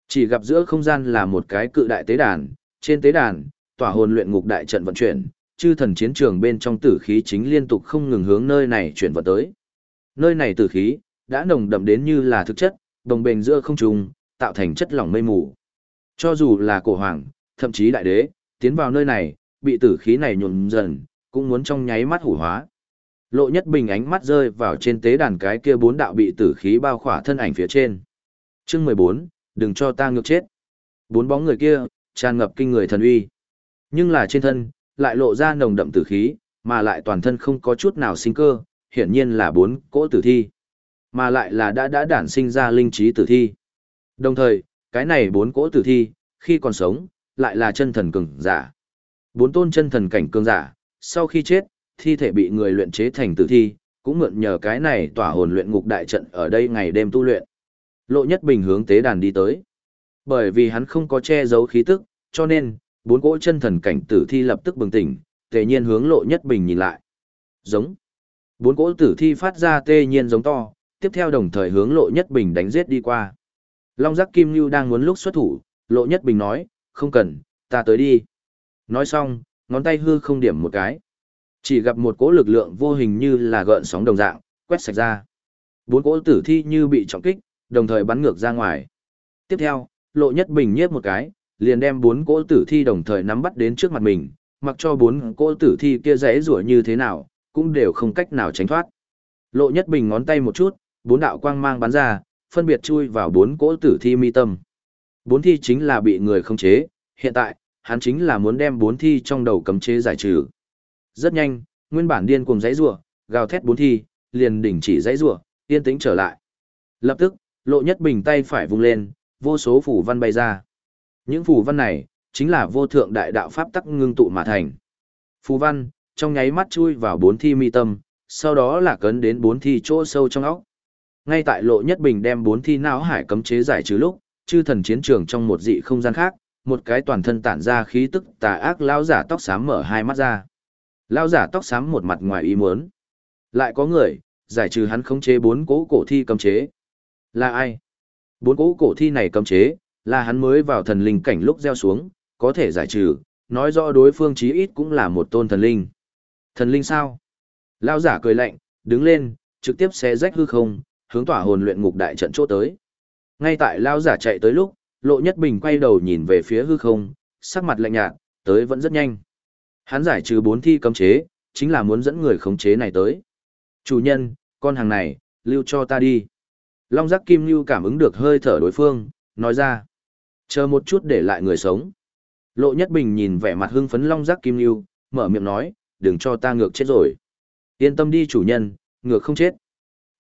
Chỉ gặp giữa không gian là một cái cự đại tế đàn, trên tế đàn, tỏa hồn luyện ngục đại trận vận chuyển, chư thần chiến trường bên trong tử khí chính liên tục không ngừng hướng nơi này chuyển vào tới. Nơi này tử khí đã nồng đậm đến như là thực chất, đồng bền giữa không trung, tạo thành chất lỏng mây mù. Cho dù là cổ hoàng, thậm chí đại đế, tiến vào nơi này, bị tử khí này nhuộm dần, cũng muốn trong nháy mắt hủ hóa. Lộ nhất bình ánh mắt rơi vào trên tế đàn cái kia bốn đạo bị tử khí bao khỏa thân ảnh phía trên. Chương 14, đừng cho ta ngược chết. Bốn bóng người kia, tràn ngập kinh người thần uy. Nhưng là trên thân, lại lộ ra nồng đậm tử khí, mà lại toàn thân không có chút nào sinh cơ, hiển nhiên là bốn cỗ tử thi. Mà lại là đã đã đản sinh ra linh trí tử thi. Đồng thời, cái này bốn cỗ tử thi, khi còn sống, lại là chân thần cường giả. Bốn tôn chân thần cảnh cường giả, sau khi chết, thi thể bị người luyện chế thành tử thi, cũng mượn nhờ cái này tỏa hồn luyện ngục đại trận ở đây ngày đêm tu luyện. Lộ Nhất Bình hướng tế đàn đi tới. Bởi vì hắn không có che giấu khí tức, cho nên, bốn cỗ chân thần cảnh tử thi lập tức bừng tỉnh, tề nhiên hướng Lộ Nhất Bình nhìn lại. Giống. Bốn cỗ tử thi phát ra tê nhiên giống to, tiếp theo đồng thời hướng Lộ Nhất Bình đánh giết đi qua. Long giác kim lưu đang muốn lúc xuất thủ, Lộ Nhất Bình nói, không cần, ta tới đi. Nói xong, ngón tay hư không điểm một cái. Chỉ gặp một cỗ lực lượng vô hình như là gợn sóng đồng dạng, quét sạch ra. Bốn cỗ tử thi như bị trọng kích, đồng thời bắn ngược ra ngoài. Tiếp theo, Lộ Nhất Bình nhiếp một cái, liền đem bốn cỗ tử thi đồng thời nắm bắt đến trước mặt mình, mặc cho bốn cỗ tử thi kia rẽ rủa như thế nào, cũng đều không cách nào tránh thoát. Lộ Nhất Bình ngón tay một chút, bốn đạo quang mang bắn ra, phân biệt chui vào bốn cỗ tử thi mi tâm. Bốn thi chính là bị người khống chế, hiện tại, hắn chính là muốn đem bốn thi trong đầu cấm chế giải trừ. Rất nhanh, nguyên bản điên cuồng dãy rủa, gào thét bốn thi, liền đình chỉ dãy rủa, yên tĩnh trở lại. Lập tức, Lộ Nhất Bình tay phải vung lên, vô số phủ văn bay ra. Những phủ văn này, chính là vô thượng đại đạo pháp tắc ngưng tụ mà thành. Phù văn, trong nháy mắt chui vào bốn thi mi tâm, sau đó là cấn đến bốn thi chỗ sâu trong óc. Ngay tại lộ nhất bình đem bốn thi não hải cấm chế giải trừ lúc, chư thần chiến trường trong một dị không gian khác, một cái toàn thân tản ra khí tức tà ác lão giả tóc xám mở hai mắt ra. Lão giả tóc xám một mặt ngoài ý muốn. Lại có người, giải trừ hắn khống chế bốn cỗ cổ thi cấm chế. Là ai? Bốn cỗ cổ thi này cấm chế, là hắn mới vào thần linh cảnh lúc gieo xuống, có thể giải trừ, nói rõ đối phương chí ít cũng là một tôn thần linh. Thần linh sao? Lão giả cười lạnh, đứng lên, trực tiếp xé rách hư không, hướng tỏa hồn luyện ngục đại trận chỗ tới. Ngay tại lão giả chạy tới lúc, Lộ Nhất Bình quay đầu nhìn về phía hư không, sắc mặt lạnh nhạt, tới vẫn rất nhanh. Hắn giải trừ bốn thi cấm chế, chính là muốn dẫn người khống chế này tới. Chủ nhân, con hàng này, lưu cho ta đi. Long giác kim lưu cảm ứng được hơi thở đối phương, nói ra. Chờ một chút để lại người sống. Lộ Nhất Bình nhìn vẻ mặt hưng phấn long giác kim lưu, mở miệng nói, đừng cho ta ngược chết rồi. Yên tâm đi chủ nhân, ngược không chết.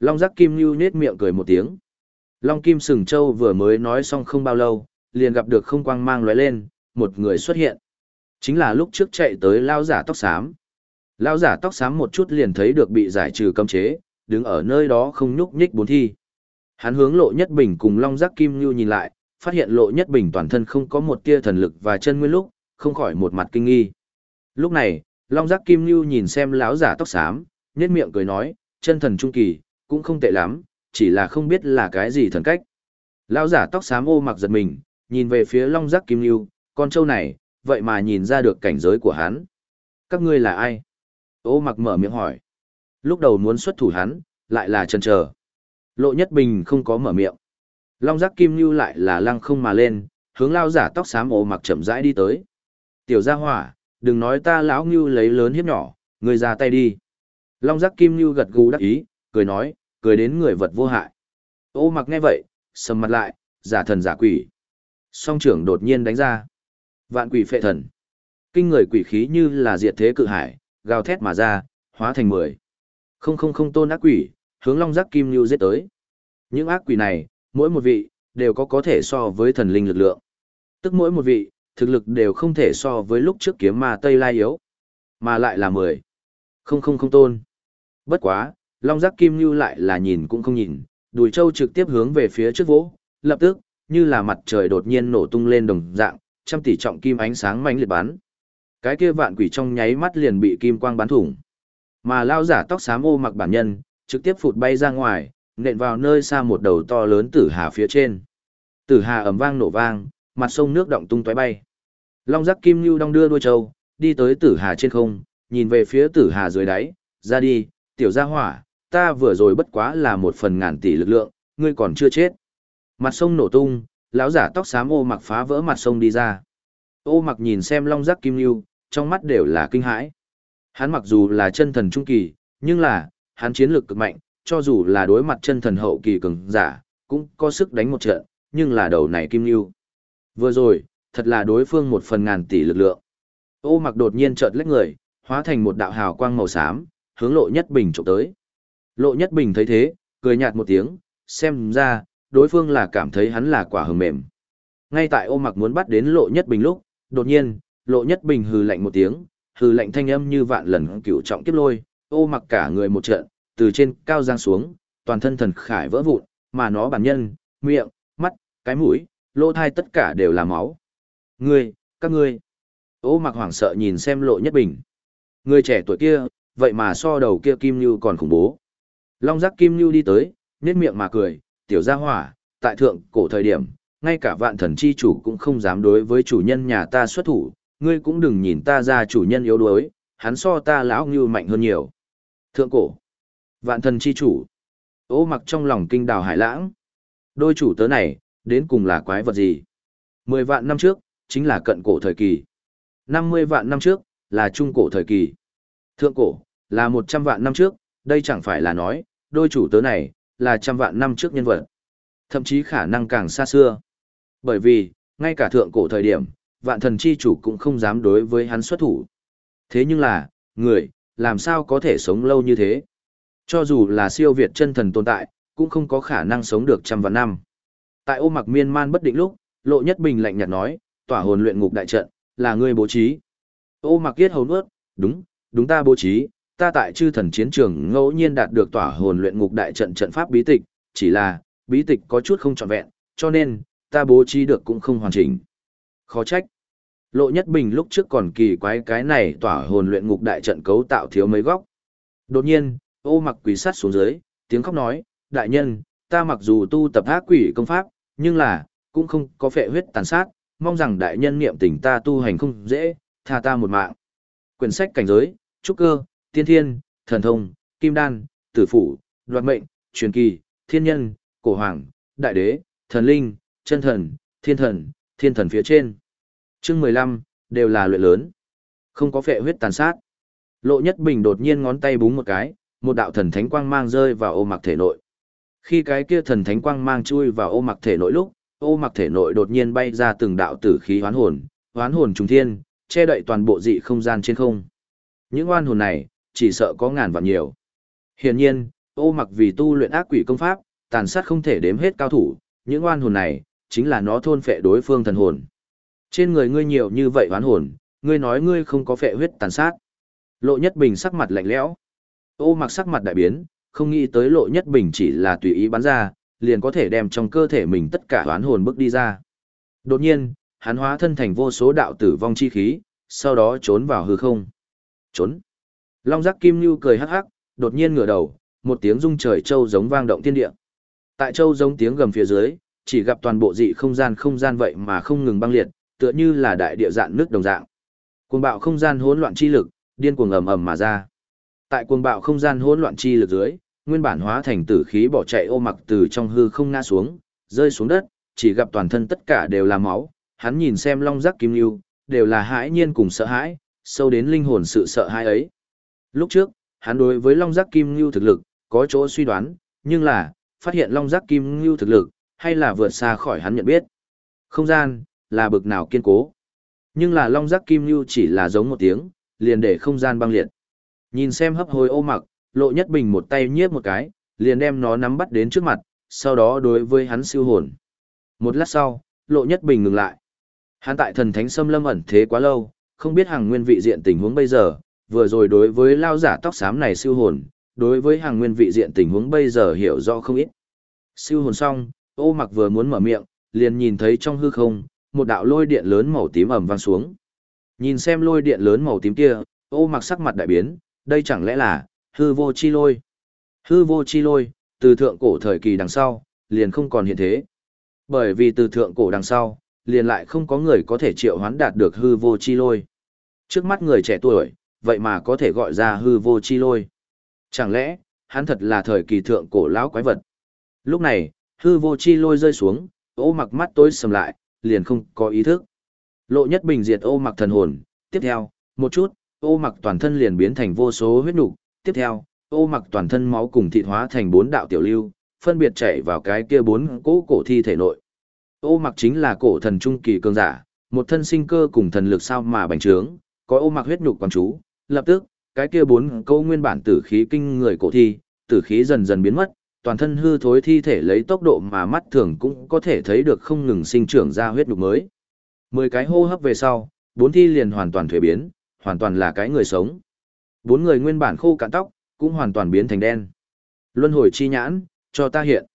Long giác kim lưu nết miệng cười một tiếng. Long kim sừng châu vừa mới nói xong không bao lâu, liền gặp được không quang mang lóe lên, một người xuất hiện. Chính là lúc trước chạy tới lao giả tóc xám. Lao giả tóc xám một chút liền thấy được bị giải trừ cấm chế, đứng ở nơi đó không nhúc nhích bốn thi. Hắn hướng lộ nhất bình cùng long giác kim lưu nhìn lại, phát hiện lộ nhất bình toàn thân không có một tia thần lực và chân nguyên lúc, không khỏi một mặt kinh nghi. Lúc này, long giác kim lưu nhìn xem lão giả tóc xám, nhếch miệng cười nói, chân thần trung kỳ, cũng không tệ lắm, chỉ là không biết là cái gì thần cách. Lão giả tóc xám ô mặc giật mình, nhìn về phía long giác kim lưu, con trâu này, vậy mà nhìn ra được cảnh giới của hắn. Các ngươi là ai? Ô mặc mở miệng hỏi. Lúc đầu muốn xuất thủ hắn, lại là chần chờ. Lộ Nhất Bình không có mở miệng. Long giác kim lưu lại là lăng không mà lên, hướng lao giả tóc xám Ô mặc chậm rãi đi tới. Tiểu gia hỏa, đừng nói ta lão như lấy lớn hiếp nhỏ, người ra tay đi. Long giác kim lưu gật gù đắc ý, cười nói, cười đến người vật vô hại. Ô mặc nghe vậy, sầm mặt lại, giả thần giả quỷ. Song trưởng đột nhiên đánh ra. Vạn quỷ phệ thần. Kinh người quỷ khí như là diệt thế cự hải, gào thét mà ra, hóa thành mười. Không không không tôn ác quỷ, hướng long giác kim lưu giết tới. Những ác quỷ này, mỗi một vị, đều có có thể so với thần linh lực lượng. Tức mỗi một vị, thực lực đều không thể so với lúc trước kiếm ma Tây Lai yếu. Mà lại là mười. Không không không tôn. Bất quá, long giác kim lưu lại là nhìn cũng không nhìn, đùi trâu trực tiếp hướng về phía trước vỗ, lập tức, như là mặt trời đột nhiên nổ tung lên đồng dạng, trăm tỷ trọng kim ánh sáng mãnh liệt bắn. Cái kia vạn quỷ trong nháy mắt liền bị kim quang bắn thủng. Mà lao giả tóc xám ô mặc bản nhân, trực tiếp phụt bay ra ngoài, nện vào nơi xa một đầu to lớn tử hà phía trên. Tử hà ầm vang nổ vang, mặt sông nước động tung tóe bay. Long giác kim lưu đong đưa đuôi trâu, đi tới tử hà trên không, nhìn về phía tử hà dưới đáy, ra đi, tiểu gia hỏa, ta vừa rồi bất quá là một phần ngàn tỷ lực lượng, ngươi còn chưa chết. Mặt sông nổ tung, lão giả tóc xám ô mặc phá vỡ mặt sông đi ra. Ô mặc nhìn xem long giác kim lưu, trong mắt đều là kinh hãi. Hắn mặc dù là chân thần trung kỳ, nhưng là, hắn chiến lược cực mạnh, cho dù là đối mặt chân thần hậu kỳ cường giả, cũng có sức đánh một trận, nhưng là đầu này kim lưu. Vừa rồi, thật là đối phương một phần ngàn tỷ lực lượng. Ô mặc đột nhiên chợt lách người, hóa thành một đạo hào quang màu xám, hướng lộ nhất bình trộm tới. Lộ nhất bình thấy thế, cười nhạt một tiếng, xem ra, đối phương là cảm thấy hắn là quả hờ mềm. Ngay tại ô mặc muốn bắt đến lộ nhất bình lúc, đột nhiên, lộ nhất bình hừ lạnh một tiếng, hừ lạnh thanh âm như vạn lần cửu trọng kiếp lôi, ô mặc cả người một trận, từ trên cao giang xuống, toàn thân thần khải vỡ vụn, mà nó bản nhân, miệng, mắt, cái mũi, lỗ thai tất cả đều là máu. Ngươi, các ngươi. Ô mặc hoảng sợ nhìn xem lộ nhất bình. Người trẻ tuổi kia, vậy mà so đầu kia Kim Như còn khủng bố. Long giác Kim Như đi tới, nét miệng mà cười, tiểu gia hỏa, tại thượng cổ thời điểm, ngay cả vạn thần chi chủ cũng không dám đối với chủ nhân nhà ta xuất thủ, ngươi cũng đừng nhìn ta ra chủ nhân yếu đuối, hắn so ta lão Như mạnh hơn nhiều. Thượng cổ, vạn thần chi chủ, ô mặc trong lòng kinh đào hải lãng. Đôi chủ tớ này, đến cùng là quái vật gì? Mười vạn năm trước, chính là cận cổ thời kỳ. Năm mươi vạn năm trước, là trung cổ thời kỳ. Thượng cổ, là một trăm vạn năm trước, đây chẳng phải là nói, đôi chủ tớ này, là trăm vạn năm trước nhân vật. Thậm chí khả năng càng xa xưa. Bởi vì, ngay cả thượng cổ thời điểm, vạn thần chi chủ cũng không dám đối với hắn xuất thủ. Thế nhưng là, người, làm sao có thể sống lâu như thế? Cho dù là siêu việt chân thần tồn tại, cũng không có khả năng sống được trăm vạn năm. Tại ô mặc miên man bất định lúc, lộ nhất bình lạnh nhạt nói, tỏa hồn luyện ngục đại trận, là ngươi bố trí. Ô mặc yết hầu nuốt, đúng, đúng ta bố trí, ta tại chư thần chiến trường ngẫu nhiên đạt được tỏa hồn luyện ngục đại trận trận pháp bí tịch, chỉ là, bí tịch có chút không trọn vẹn, cho nên, ta bố trí được cũng không hoàn chỉnh. Khó trách. Lộ Nhất Bình lúc trước còn kỳ quái cái này tỏa hồn luyện ngục đại trận cấu tạo thiếu mấy góc. Đột nhiên, ô mặc quỷ sát xuống dưới, tiếng khóc nói, đại nhân, ta mặc dù tu tập ác quỷ công pháp, nhưng là, cũng không có phệ huyết tàn sát, mong rằng đại nhân niệm tình ta tu hành không dễ, tha ta một mạng. Quyển sách cảnh giới, trúc cơ, tiên thiên, thần thông, kim đan, tử phủ, đoạt mệnh, truyền kỳ, thiên nhân, cổ hoàng, đại đế, thần linh, chân thần, thiên thần, thiên thần phía trên. Chương mười lăm đều là luyện lớn. Không có phệ huyết tàn sát. Lộ Nhất Bình đột nhiên ngón tay búng một cái, một đạo thần thánh quang mang rơi vào ô mặc thể nội. Khi cái kia thần thánh quang mang chui vào ô mặc thể nội lúc, ô mặc thể nội đột nhiên bay ra từng đạo tử khí hoán hồn, hoán hồn trùng thiên, che đậy toàn bộ dị không gian trên không. Những oan hồn này, chỉ sợ có ngàn vạn nhiều. Hiển nhiên, ô mặc vì tu luyện ác quỷ công pháp, tàn sát không thể đếm hết cao thủ, những oan hồn này, chính là nó thôn phệ đối phương thần hồn. Trên người ngươi nhiều như vậy oán hồn, ngươi nói ngươi không có phệ huyết tàn sát. Lộ Nhất Bình sắc mặt lạnh lẽo. Ô mặc sắc mặt đại biến, không nghĩ tới Lộ Nhất Bình chỉ là tùy ý bắn ra, liền có thể đem trong cơ thể mình tất cả oán hồn bước đi ra. Đột nhiên, hắn hóa thân thành vô số đạo tử vong chi khí, sau đó trốn vào hư không. Trốn. Long giác kim lưu cười hắc hắc, đột nhiên ngửa đầu, một tiếng rung trời châu giống vang động thiên địa. Tại châu giống tiếng gầm phía dưới, chỉ gặp toàn bộ dị không gian không gian vậy mà không ngừng băng liệt, tựa như là đại địa dạng nước đồng dạng. Cuồng bạo không gian hỗn loạn chi lực, điên cuồng ầm ầm mà ra. Tại cuồng bạo không gian hỗn loạn chi lực dưới, nguyên bản hóa thành tử khí bỏ chạy ô mặc từ trong hư không ngã xuống, rơi xuống đất, chỉ gặp toàn thân tất cả đều là máu, hắn nhìn xem long giác kim lưu, đều là hãi nhiên cùng sợ hãi, sâu đến linh hồn sự sợ hãi ấy. Lúc trước, hắn đối với long giác kim lưu thực lực, có chỗ suy đoán, nhưng là, phát hiện long giác kim lưu thực lực, hay là vượt xa khỏi hắn nhận biết. Không gian, là bực nào kiên cố. Nhưng là long giác kim lưu chỉ là giống một tiếng, liền để không gian băng liệt. Nhìn xem hấp hối ô mặc, lộ nhất bình một tay nhiếp một cái, liền đem nó nắm bắt đến trước mặt, sau đó đối với hắn siêu hồn. Một lát sau, lộ nhất bình ngừng lại. Hắn tại thần thánh xâm lâm ẩn thế quá lâu, không biết hàng nguyên vị diện tình huống bây giờ, vừa rồi đối với lao giả tóc xám này siêu hồn, đối với hàng nguyên vị diện tình huống bây giờ hiểu rõ không ít. Siêu hồn xong, ô mặc vừa muốn mở miệng, liền nhìn thấy trong hư không, một đạo lôi điện lớn màu tím ầm vang xuống. Nhìn xem lôi điện lớn màu tím kia, ô mặc sắc mặt đại biến, đây chẳng lẽ là hư vô chi lôi. Hư vô chi lôi, từ thượng cổ thời kỳ đằng sau, liền không còn hiện thế. Bởi vì từ thượng cổ đằng sau, liền lại không có người có thể triệu hoán đạt được hư vô chi lôi. Trước mắt người trẻ tuổi, vậy mà có thể gọi ra hư vô chi lôi. Chẳng lẽ, hắn thật là thời kỳ thượng cổ lão quái vật. Lúc này, hư vô chi lôi rơi xuống, ô mặc mắt tối sầm lại, liền không có ý thức. Lộ nhất bình diệt ô mặc thần hồn, tiếp theo, một chút, ô mặc toàn thân liền biến thành vô số huyết nục tiếp theo, ô mặc toàn thân máu cùng thịt hóa thành bốn đạo tiểu lưu, phân biệt chảy vào cái kia bốn cỗ cổ thi thể nội. Ô mặc chính là cổ thần trung kỳ cường giả, một thân sinh cơ cùng thần lực sao mà bành trướng, có ô mặc huyết nhục quan chú, lập tức, cái kia bốn câu nguyên bản tử khí kinh người cổ thi, tử khí dần dần biến mất, toàn thân hư thối thi thể lấy tốc độ mà mắt thường cũng có thể thấy được không ngừng sinh trưởng ra huyết đục mới. Mười cái hô hấp về sau, bốn thi liền hoàn toàn thuế biến, hoàn toàn là cái người sống. Bốn người nguyên bản khô cạn tóc, cũng hoàn toàn biến thành đen. Luân hồi chi nhãn, cho ta hiện.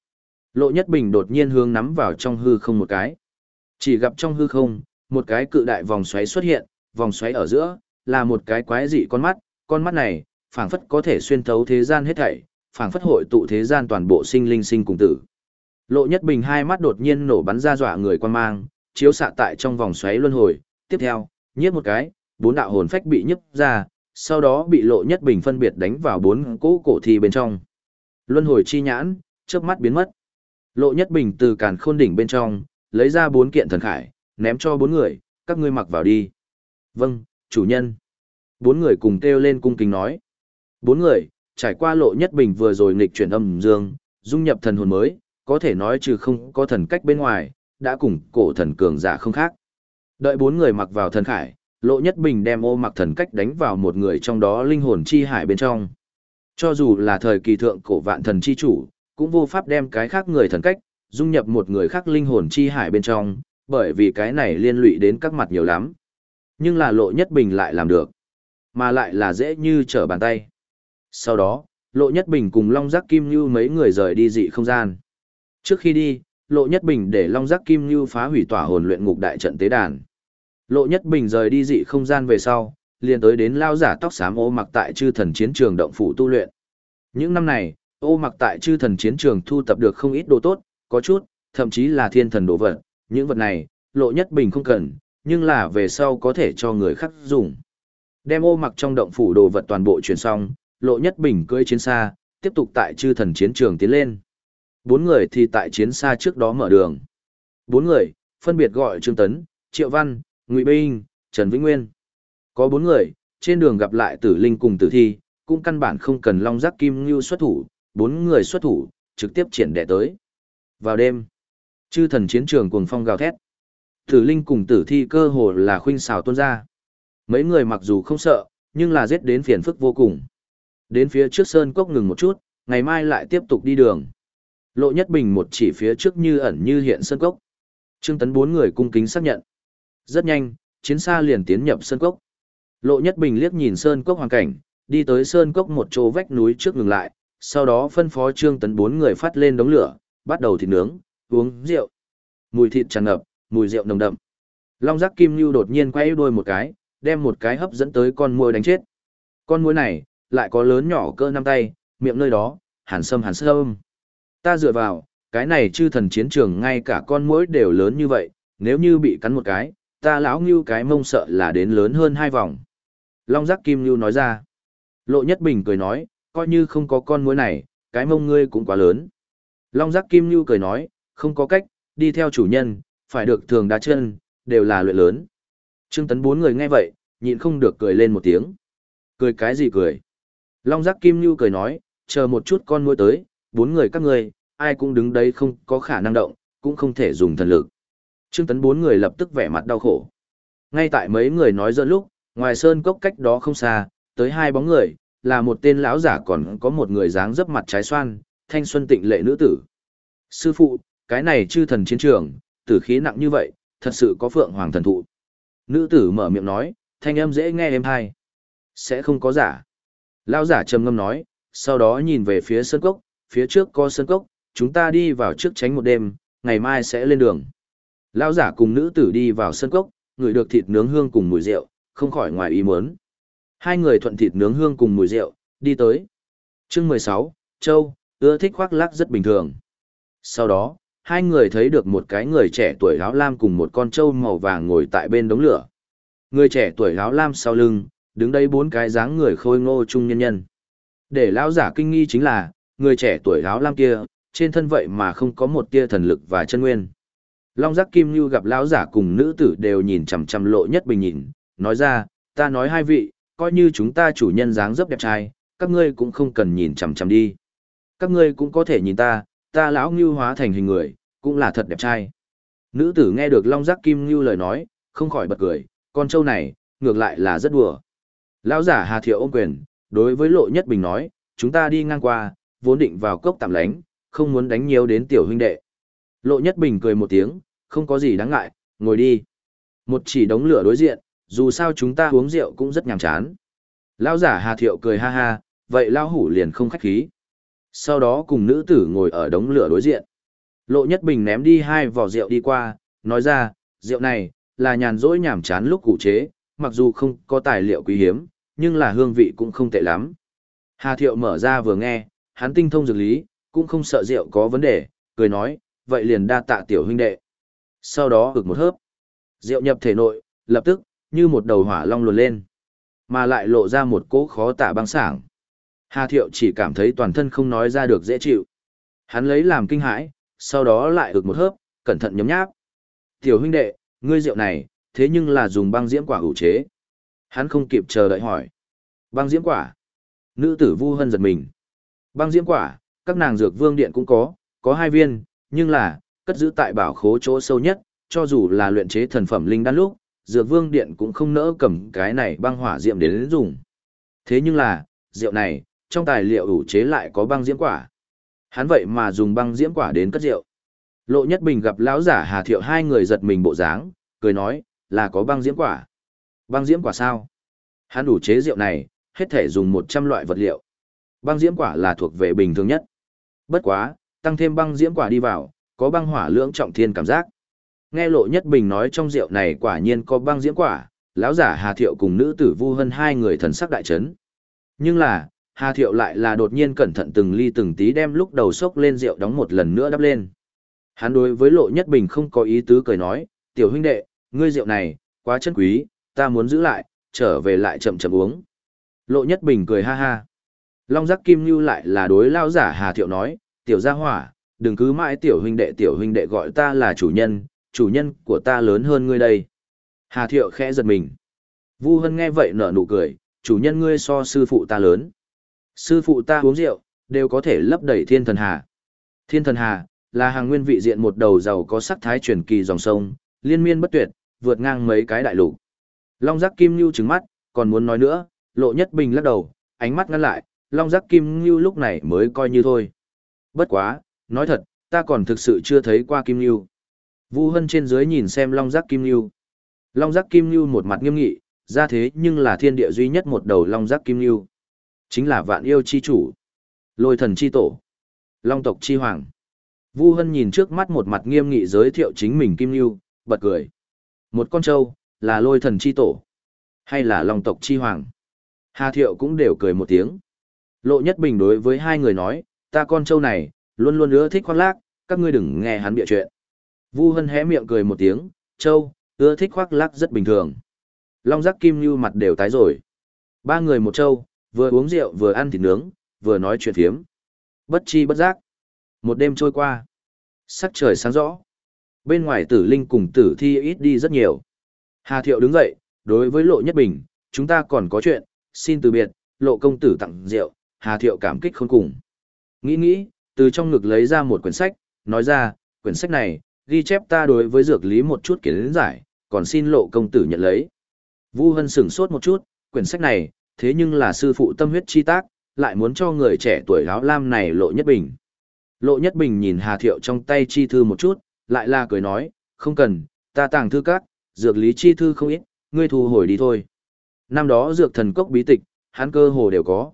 Lộ Nhất Bình đột nhiên hướng nắm vào trong hư không một cái. Chỉ gặp trong hư không, một cái cự đại vòng xoáy xuất hiện, vòng xoáy ở giữa, là một cái quái dị con mắt, con mắt này, phảng phất có thể xuyên thấu thế gian hết thảy, phảng phất hội tụ thế gian toàn bộ sinh linh sinh cùng tử. Lộ Nhất Bình hai mắt đột nhiên nổ bắn ra dọa người quan mang, chiếu xạ tại trong vòng xoáy luân hồi, tiếp theo, nhiếp một cái, bốn đạo hồn phách bị nhấp ra, sau đó bị Lộ Nhất Bình phân biệt đánh vào bốn cỗ cổ thi bên trong. Luân hồi chi nhãn, chớp mắt biến mất. Lộ Nhất Bình từ càn khôn đỉnh bên trong, lấy ra bốn kiện thần khải, ném cho bốn người, các ngươi mặc vào đi. Vâng, chủ nhân. Bốn người cùng kêu lên cung kính nói. Bốn người, trải qua lộ nhất bình vừa rồi nghịch chuyển âm dương, dung nhập thần hồn mới, có thể nói trừ không có thần cách bên ngoài, đã cùng cổ thần cường giả không khác. Đợi bốn người mặc vào thần khải, lộ nhất bình đem ô mặc thần cách đánh vào một người trong đó linh hồn chi hải bên trong. Cho dù là thời kỳ thượng cổ vạn thần chi chủ, cũng vô pháp đem cái khác người thần cách, dung nhập một người khác linh hồn chi hải bên trong, bởi vì cái này liên lụy đến các mặt nhiều lắm. Nhưng là lộ nhất bình lại làm được, mà lại là dễ như trở bàn tay. Sau đó, lộ nhất bình cùng Long Giác Kim Như mấy người rời đi dị không gian. Trước khi đi, lộ nhất bình để Long Giác Kim Như phá hủy tỏa hồn luyện ngục đại trận tế đàn. Lộ nhất bình rời đi dị không gian về sau, liền tới đến lao giả tóc xám ô mặc tại chư thần chiến trường động phủ tu luyện. Những năm này, ô mặc tại chư thần chiến trường thu tập được không ít đồ tốt, có chút, thậm chí là thiên thần đồ vật, những vật này, lộ nhất bình không cần, nhưng là về sau có thể cho người khác dùng. Đem ô mặc trong động phủ đồ vật toàn bộ chuyển xong, lộ nhất bình cưỡi chiến xa, tiếp tục tại chư thần chiến trường tiến lên. Bốn người thì tại chiến xa trước đó mở đường. Bốn người, phân biệt gọi Trương Tấn, Triệu Văn, Ngụy Binh, Trần Vĩnh Nguyên. Có bốn người, trên đường gặp lại tử linh cùng tử thi, cũng căn bản không cần long giác kim như xuất thủ, bốn người xuất thủ, trực tiếp triển đệ tới. Vào đêm, chư thần chiến trường cuồng phong gào thét. Tử linh cùng tử thi cơ hồ là khuynh xào tuôn ra. Mấy người mặc dù không sợ, nhưng là giết đến phiền phức vô cùng. Đến phía trước sơn cốc ngừng một chút, ngày mai lại tiếp tục đi đường. Lộ Nhất Bình một chỉ phía trước như ẩn như hiện sơn cốc. Trương Tấn bốn người cung kính xác nhận. Rất nhanh, chiến xa liền tiến nhập sơn cốc. Lộ Nhất Bình liếc nhìn sơn cốc hoàn cảnh, đi tới sơn cốc một chỗ vách núi trước ngừng lại, sau đó phân phó Trương Tấn bốn người phát lên đống lửa, bắt đầu thịt nướng, uống rượu. Mùi thịt tràn ngập, mùi rượu nồng đậm. Long giác kim lưu đột nhiên quay đuôi một cái, đem một cái hấp dẫn tới con muỗi đánh chết. Con muỗi này, lại có lớn nhỏ cỡ năm tay, miệng nơi đó, hàn sâm hàn sâm. Ta dựa vào, cái này chư thần chiến trường ngay cả con muỗi đều lớn như vậy, nếu như bị cắn một cái, ta lão ngưu cái mông sợ là đến lớn hơn hai vòng. Long giác kim Lưu nói ra. Lộ nhất bình cười nói, coi như không có con muỗi này, cái mông ngươi cũng quá lớn. Long giác kim Lưu cười nói, không có cách, đi theo chủ nhân, phải được thường đá chân, đều là luyện lớn. Trương tấn bốn người nghe vậy, nhịn không được cười lên một tiếng. Cười cái gì cười? Long giác kim Nhu cười nói, chờ một chút con muỗi tới, bốn người các ngươi, ai cũng đứng đấy không có khả năng động, cũng không thể dùng thần lực. Trương tấn bốn người lập tức vẻ mặt đau khổ. Ngay tại mấy người nói dỡ lúc, ngoài sơn cốc cách đó không xa, tới hai bóng người, là một tên lão giả còn có một người dáng dấp mặt trái xoan, thanh xuân tịnh lệ nữ tử. Sư phụ, cái này chư thần chiến trường, tử khí nặng như vậy, thật sự có phượng hoàng thần thụ. Nữ tử mở miệng nói, thanh âm dễ nghe êm hay. Sẽ không có giả. Lão giả trầm ngâm nói, sau đó nhìn về phía sân cốc, phía trước có sân cốc, chúng ta đi vào trước tránh một đêm, ngày mai sẽ lên đường. Lão giả cùng nữ tử đi vào sân cốc, ngửi được thịt nướng hương cùng mùi rượu, không khỏi ngoài ý muốn. Hai người thuận thịt nướng hương cùng mùi rượu, đi tới. Chương mười sáu, Châu, ưa thích khoác lác rất bình thường. Sau đó, hai người thấy được một cái người trẻ tuổi áo lam cùng một con trâu màu vàng ngồi tại bên đống lửa. Người trẻ tuổi áo lam sau lưng, đứng đây bốn cái dáng người khôi ngô trung nhân nhân. Để lão giả kinh nghi chính là, người trẻ tuổi áo lam kia, trên thân vậy mà không có một tia thần lực và chân nguyên. Long giác kim như gặp lão giả cùng nữ tử đều nhìn chằm chằm lộ nhất bình nhìn, nói ra, ta nói hai vị, coi như chúng ta chủ nhân dáng dấp đẹp trai, các ngươi cũng không cần nhìn chằm chằm đi. Các ngươi cũng có thể nhìn ta, ta lão ngưu hóa thành hình người, cũng là thật đẹp trai. Nữ tử nghe được Long Giác Kim Ngưu lời nói, không khỏi bật cười, con trâu này, ngược lại là rất đùa. Lão giả Hà Thiệu ôm quyền, đối với Lộ Nhất Bình nói, chúng ta đi ngang qua, vốn định vào cốc tạm lánh, không muốn đánh nhiều đến tiểu huynh đệ. Lộ Nhất Bình cười một tiếng, không có gì đáng ngại, ngồi đi. Một chỉ đống lửa đối diện, dù sao chúng ta uống rượu cũng rất nhàm chán. Lão giả Hà Thiệu cười ha ha, vậy lão hủ liền không khách khí. Sau đó cùng nữ tử ngồi ở đống lửa đối diện. Lộ Nhất Bình ném đi hai vỏ rượu đi qua, nói ra, rượu này, là nhàn rỗi nhảm chán lúc cụ chế, mặc dù không có tài liệu quý hiếm, nhưng là hương vị cũng không tệ lắm. Hà Thiệu mở ra vừa nghe, hắn tinh thông dược lý, cũng không sợ rượu có vấn đề, cười nói, vậy liền đa tạ tiểu huynh đệ. Sau đó ực một hớp. Rượu nhập thể nội, lập tức, như một đầu hỏa long luồn lên. Mà lại lộ ra một cỗ khó tả băng sảng. Hà Thiệu chỉ cảm thấy toàn thân không nói ra được dễ chịu. Hắn lấy làm kinh hãi, sau đó lại ực một hớp, cẩn thận nhấm nháp. Tiểu huynh đệ, ngươi rượu này, thế nhưng là dùng băng diễm quả ủ chế. Hắn không kịp chờ đợi hỏi. Băng diễm quả. Nữ tử vu hân giật mình. Băng diễm quả, các nàng dược vương điện cũng có, có hai viên, nhưng là, cất giữ tại bảo khố chỗ sâu nhất, cho dù là luyện chế thần phẩm linh đan lúc, dược vương điện cũng không nỡ cầm cái này băng hỏa diệm đến, đến dùng. Thế nhưng là, rượu này, trong tài liệu ủ chế lại có băng diễm quả. Hắn vậy mà dùng băng diễm quả đến cất rượu. Lộ Nhất Bình gặp lão giả Hà Thiệu hai người giật mình bộ dáng, cười nói, là có băng diễm quả. Băng diễm quả sao? Hắn ủ chế rượu này, hết thể dùng 100 loại vật liệu. Băng diễm quả là thuộc về bình thường nhất. Bất quá, tăng thêm băng diễm quả đi vào, có băng hỏa lưỡng trọng thiên cảm giác. Nghe Lộ Nhất Bình nói trong rượu này quả nhiên có băng diễm quả, lão giả Hà Thiệu cùng nữ tử Vu Hân hai người thần sắc đại chấn. Nhưng là, Hà Thiệu lại là đột nhiên cẩn thận từng ly từng tí đem lúc đầu sốc lên rượu đóng một lần nữa đắp lên. Hắn đối với Lộ Nhất Bình không có ý tứ cười nói, tiểu huynh đệ, ngươi rượu này, quá chân quý, ta muốn giữ lại, trở về lại chậm chậm uống. Lộ Nhất Bình cười ha ha. Long giác kim như lại là đối lao giả Hà Thiệu nói, tiểu gia hỏa, đừng cứ mãi tiểu huynh đệ tiểu huynh đệ gọi ta là chủ nhân, chủ nhân của ta lớn hơn ngươi đây. Hà Thiệu khẽ giật mình. Vu Hân nghe vậy nở nụ cười, chủ nhân ngươi so sư phụ ta lớn. Sư phụ ta uống rượu, đều có thể lấp đầy thiên thần hà. Thiên thần hà, là hàng nguyên vị diện một đầu giàu có sắc thái truyền kỳ dòng sông, liên miên bất tuyệt, vượt ngang mấy cái đại lục. Long giác kim lưu trừng mắt, còn muốn nói nữa, lộ nhất bình lắc đầu, ánh mắt ngăn lại, long giác kim lưu lúc này mới coi như thôi. Bất quá, nói thật, ta còn thực sự chưa thấy qua kim lưu. Vu Hân trên dưới nhìn xem long giác kim lưu. Long giác kim lưu một mặt nghiêm nghị, ra thế nhưng là thiên địa duy nhất một đầu long giác kim lưu. Chính là vạn yêu chi chủ. Lôi thần chi tổ. Long tộc chi hoàng. Vu Hân nhìn trước mắt một mặt nghiêm nghị giới thiệu chính mình kim lưu, bật cười. Một con trâu, là lôi thần chi tổ. Hay là long tộc chi hoàng. Hà Thiệu cũng đều cười một tiếng. Lộ Nhất Bình đối với hai người nói, ta con trâu này, luôn luôn ưa thích khoác lác, các ngươi đừng nghe hắn bịa chuyện. Vu Hân hé miệng cười một tiếng, trâu, ưa thích khoác lác rất bình thường. Long giác kim Lưu mặt đều tái rồi. Ba người một trâu, vừa uống rượu vừa ăn thịt nướng, vừa nói chuyện thiếm. Bất chi bất giác. Một đêm trôi qua. Sắc trời sáng rõ. Bên ngoài tử linh cùng tử thi ít đi rất nhiều. Hà Thiệu đứng dậy, đối với Lộ Nhất Bình, chúng ta còn có chuyện, xin từ biệt, Lộ công tử tặng rượu, Hà Thiệu cảm kích khôn cùng. Nghĩ nghĩ, từ trong ngực lấy ra một quyển sách, nói ra, quyển sách này, ghi chép ta đối với dược lý một chút kiến giải, còn xin Lộ công tử nhận lấy. Vu Hân sửng sốt một chút, quyển sách này, thế nhưng là sư phụ tâm huyết chi tác, lại muốn cho người trẻ tuổi áo lam này Lộ Nhất Bình. Lộ Nhất Bình nhìn Hà Thiệu trong tay chi thư một chút, lại là cười nói, không cần, ta tàng thư các, dược lý chi thư không ít, ngươi thu hồi đi thôi. Năm đó dược thần cốc bí tịch, hắn cơ hồ đều có.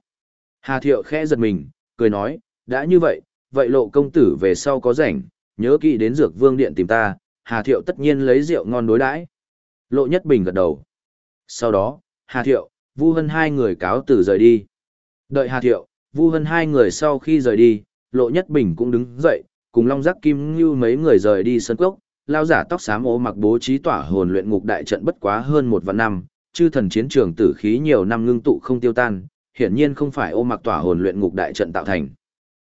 Hà Thiệu khẽ giật mình, cười nói, đã như vậy, vậy lộ công tử về sau có rảnh, nhớ kỹ đến dược vương điện tìm ta, Hà Thiệu tất nhiên lấy rượu ngon đối đãi. Lộ Nhất Bình gật đầu. Sau đó, Hà Thiệu, Vu Hân hai người cáo từ rời đi. Đợi Hà Thiệu, Vu Hân hai người sau khi rời đi, Lộ Nhất Bình cũng đứng dậy, cùng Long Giác Kim Ngưu mấy người rời đi sân cốc, lao giả tóc xám ố mặc bố trí tỏa hồn luyện ngục đại trận bất quá hơn một vạn năm, chư thần chiến trường tử khí nhiều năm ngưng tụ không tiêu tan, hiển nhiên không phải ô mặc tỏa hồn luyện ngục đại trận tạo thành.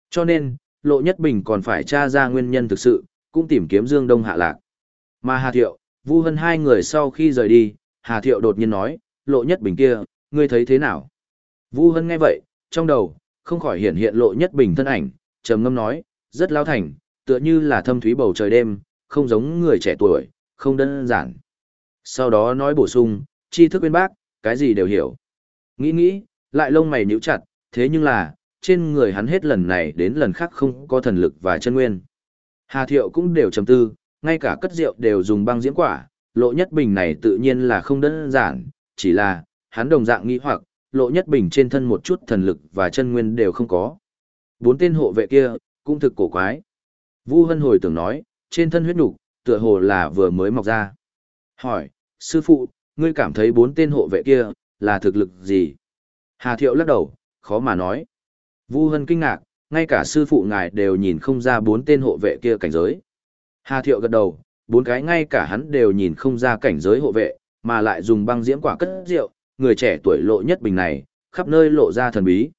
Cho nên, Lộ Nhất Bình còn phải tra ra nguyên nhân thực sự, cũng tìm kiếm Dương Đông hạ lạc. Mà Hà Thiệu, Vu Hân hai người sau khi rời đi, Hà Thiệu đột nhiên nói, Lộ Nhất Bình kia, ngươi thấy thế nào? Vu Hân nghe vậy, trong đầu, không khỏi hiện hiện Lộ Nhất Bình thân ảnh, trầm ngâm nói, rất lao thành, tựa như là thâm thúy bầu trời đêm, không giống người trẻ tuổi, không đơn giản. Sau đó nói bổ sung, tri thức bên bác, cái gì đều hiểu. Nghĩ nghĩ, lại lông mày nhíu chặt, thế nhưng là, trên người hắn hết lần này đến lần khác không có thần lực và chân nguyên. Hà thiệu cũng đều trầm tư, ngay cả cất rượu đều dùng băng diễm quả, lộ nhất bình này tự nhiên là không đơn giản, chỉ là, hắn đồng dạng nghĩ hoặc, lộ nhất bình trên thân một chút thần lực và chân nguyên đều không có. Bốn tên hộ vệ kia, cũng thực cổ quái. Vu Hân hồi tưởng nói, trên thân huyết nục, tựa hồ là vừa mới mọc ra. Hỏi, sư phụ, ngươi cảm thấy bốn tên hộ vệ kia, là thực lực gì? Hà Thiệu lắc đầu, khó mà nói. Vu Hân kinh ngạc, ngay cả sư phụ ngài đều nhìn không ra bốn tên hộ vệ kia cảnh giới. Hà Thiệu gật đầu, bốn cái ngay cả hắn đều nhìn không ra cảnh giới hộ vệ, mà lại dùng băng diễm quả cất rượu, người trẻ tuổi lộ nhất bình này, khắp nơi lộ ra thần bí.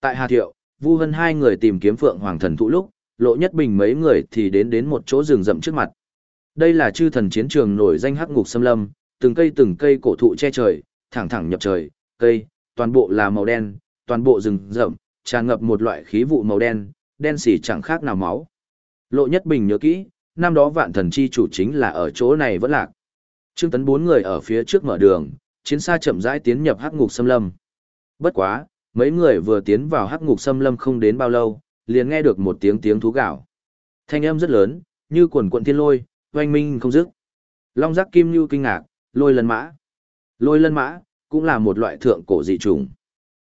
Tại Hà Thiệu, Vu Hân hai người tìm kiếm Phượng Hoàng thần thụ lúc, lộ nhất bình mấy người thì đến đến một chỗ rừng rậm trước mặt. Đây là chư thần chiến trường nổi danh hắc ngục xâm lâm, từng cây từng cây cổ thụ che trời, thẳng thẳng nhập trời, cây, toàn bộ là màu đen, toàn bộ rừng rậm, tràn ngập một loại khí vụ màu đen, đen xỉ chẳng khác nào máu. Lộ Nhất Bình nhớ kỹ, năm đó vạn thần chi chủ chính là ở chỗ này vẫn lạc. Trương Tấn bốn người ở phía trước mở đường, chiến xa chậm rãi tiến nhập hắc ngục xâm lâm. Bất quá, mấy người vừa tiến vào hắc ngục xâm lâm không đến bao lâu, liền nghe được một tiếng tiếng thú gạo. Thanh âm rất lớn, như quần quận thiên lôi, oanh minh không dứt. Long giác kim như kinh ngạc, lôi lân mã. Lôi lân mã, cũng là một loại thượng cổ dị trùng.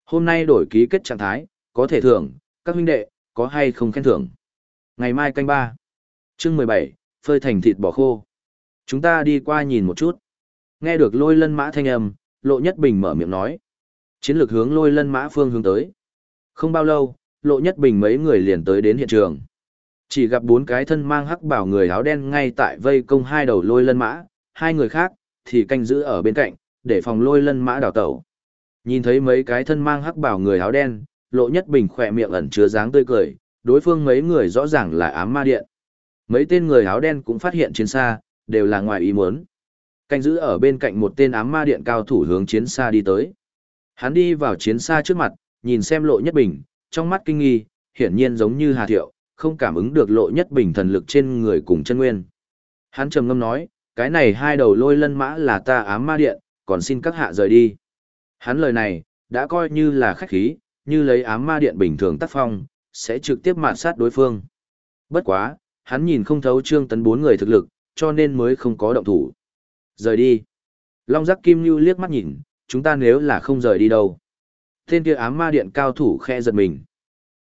Hôm nay đổi ký kết trạng thái, có thể thưởng, các huynh đệ, có hay không khen thưởng. Ngày mai canh ba chương mười bảy phơi thành thịt bò khô. Chúng ta đi qua nhìn một chút. Nghe được lôi lân mã thanh âm, lộ nhất bình mở miệng nói. Chiến lược hướng lôi lân mã phương hướng tới. Không bao lâu, lộ nhất bình mấy người liền tới đến hiện trường. Chỉ gặp bốn cái thân mang hắc bảo người áo đen ngay tại vây công hai đầu lôi lân mã, hai người khác thì canh giữ ở bên cạnh, để phòng lôi lân mã đào tẩu. Nhìn thấy mấy cái thân mang hắc bảo người áo đen, lộ nhất bình khỏe miệng ẩn chứa dáng tươi cười, đối phương mấy người rõ ràng là ám ma điện. Mấy tên người áo đen cũng phát hiện chiến xa, đều là ngoài ý muốn. Canh giữ ở bên cạnh một tên ám ma điện cao thủ hướng chiến xa đi tới. Hắn đi vào chiến xa trước mặt, nhìn xem lộ nhất bình, trong mắt kinh nghi, hiển nhiên giống như Hà Thiệu, không cảm ứng được lộ nhất bình thần lực trên người cùng chân nguyên. Hắn trầm ngâm nói, cái này hai đầu lôi lân mã là ta ám ma điện, còn xin các hạ rời đi. Hắn lời này, đã coi như là khách khí, như lấy ám ma điện bình thường tác phong, sẽ trực tiếp mạn sát đối phương. Bất quá, hắn nhìn không thấu trương tấn bốn người thực lực, cho nên mới không có động thủ. Rời đi. Long giác kim như liếc mắt nhìn, chúng ta nếu là không rời đi đâu. Tên kia ám ma điện cao thủ khe giật mình.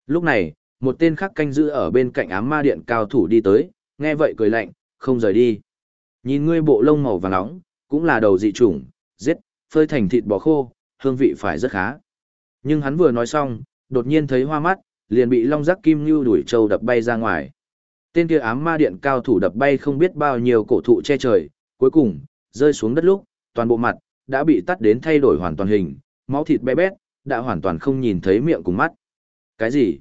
Lúc này, một tên khác canh giữ ở bên cạnh ám ma điện cao thủ đi tới, nghe vậy cười lạnh, không rời đi. Nhìn ngươi bộ lông màu vàng nóng, cũng là đầu dị chủng, giết, phơi thành thịt bò khô, hương vị phải rất khá. Nhưng hắn vừa nói xong, đột nhiên thấy hoa mắt, liền bị long giác kim như đuổi trâu đập bay ra ngoài. Tên kia ám ma điện cao thủ đập bay không biết bao nhiêu cổ thụ che trời, cuối cùng, rơi xuống đất lúc, toàn bộ mặt, đã bị tắt đến thay đổi hoàn toàn hình, máu thịt bé bét, đã hoàn toàn không nhìn thấy miệng cùng mắt. Cái gì?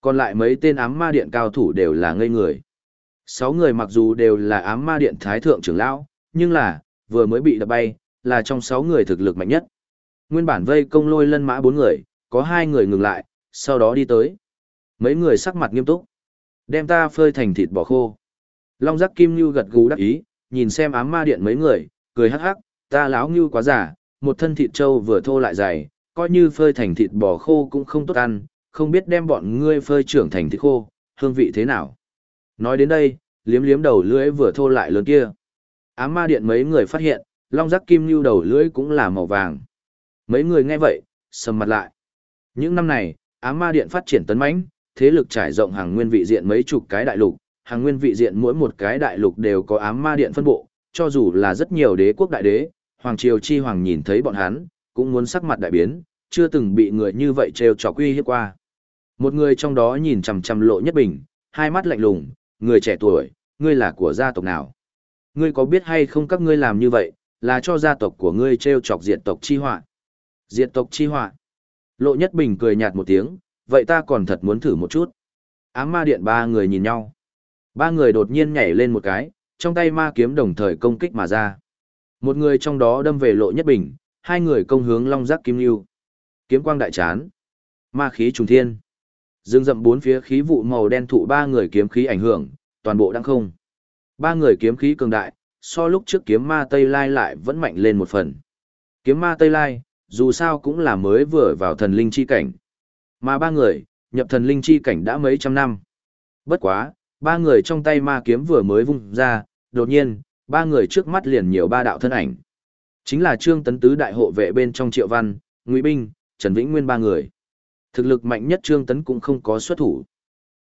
Còn lại mấy tên ám ma điện cao thủ đều là ngây người. Sáu người mặc dù đều là ám ma điện thái thượng trưởng lão, nhưng là, vừa mới bị đập bay, là trong sáu người thực lực mạnh nhất. Nguyên bản vây công lôi lân mã bốn người, có hai người ngừng lại, sau đó đi tới. Mấy người sắc mặt nghiêm túc. Đem ta phơi thành thịt bò khô. Long giác kim như gật gù đắc ý, nhìn xem ám ma điện mấy người, cười hắc hắc, ta láo ngưu quá giả, một thân thịt trâu vừa thô lại dày, coi như phơi thành thịt bò khô cũng không tốt ăn, không biết đem bọn ngươi phơi trưởng thành thịt khô, hương vị thế nào. Nói đến đây, liếm liếm đầu lưỡi vừa thô lại lớn kia. Ám ma điện mấy người phát hiện, long giác kim lưu đầu lưỡi cũng là màu vàng. Mấy người nghe vậy, sầm mặt lại. Những năm này, ám ma điện phát triển tấn mãnh, thế lực trải rộng hàng nguyên vị diện mấy chục cái đại lục, hàng nguyên vị diện mỗi một cái đại lục đều có ám ma điện phân bộ, cho dù là rất nhiều đế quốc đại đế, hoàng triều chi hoàng nhìn thấy bọn hắn, cũng muốn sắc mặt đại biến, chưa từng bị người như vậy trêu chọc uy hiếp qua. Một người trong đó nhìn chằm chằm Lộ Nhất Bình, hai mắt lạnh lùng, người trẻ tuổi, ngươi là của gia tộc nào? Ngươi có biết hay không các ngươi làm như vậy, là cho gia tộc của ngươi trêu chọc diệt tộc chi họa. Diệt tộc chi họa. Lộ Nhất Bình cười nhạt một tiếng, vậy ta còn thật muốn thử một chút. Ám ma điện ba người nhìn nhau. Ba người đột nhiên nhảy lên một cái, trong tay ma kiếm đồng thời công kích mà ra. Một người trong đó đâm về Lộ Nhất Bình, hai người công hướng Long Giác Kim Lưu. Kiếm quang đại chán. Ma khí trùng thiên. Dương rậm bốn phía khí vụ màu đen thụ ba người kiếm khí ảnh hưởng, toàn bộ đang không. Ba người kiếm khí cường đại, so lúc trước kiếm ma Tây Lai lại vẫn mạnh lên một phần. Kiếm ma Tây Lai, dù sao cũng là mới vừa vào thần linh chi cảnh. Mà ba người, nhập thần linh chi cảnh đã mấy trăm năm. Bất quá, ba người trong tay ma kiếm vừa mới vung ra, đột nhiên, ba người trước mắt liền nhiều ba đạo thân ảnh. Chính là Trương Tấn Tứ đại hộ vệ bên trong Triệu Văn, Ngụy Binh, Trần Vĩnh Nguyên ba người. Thực lực mạnh nhất Trương Tấn cũng không có xuất thủ.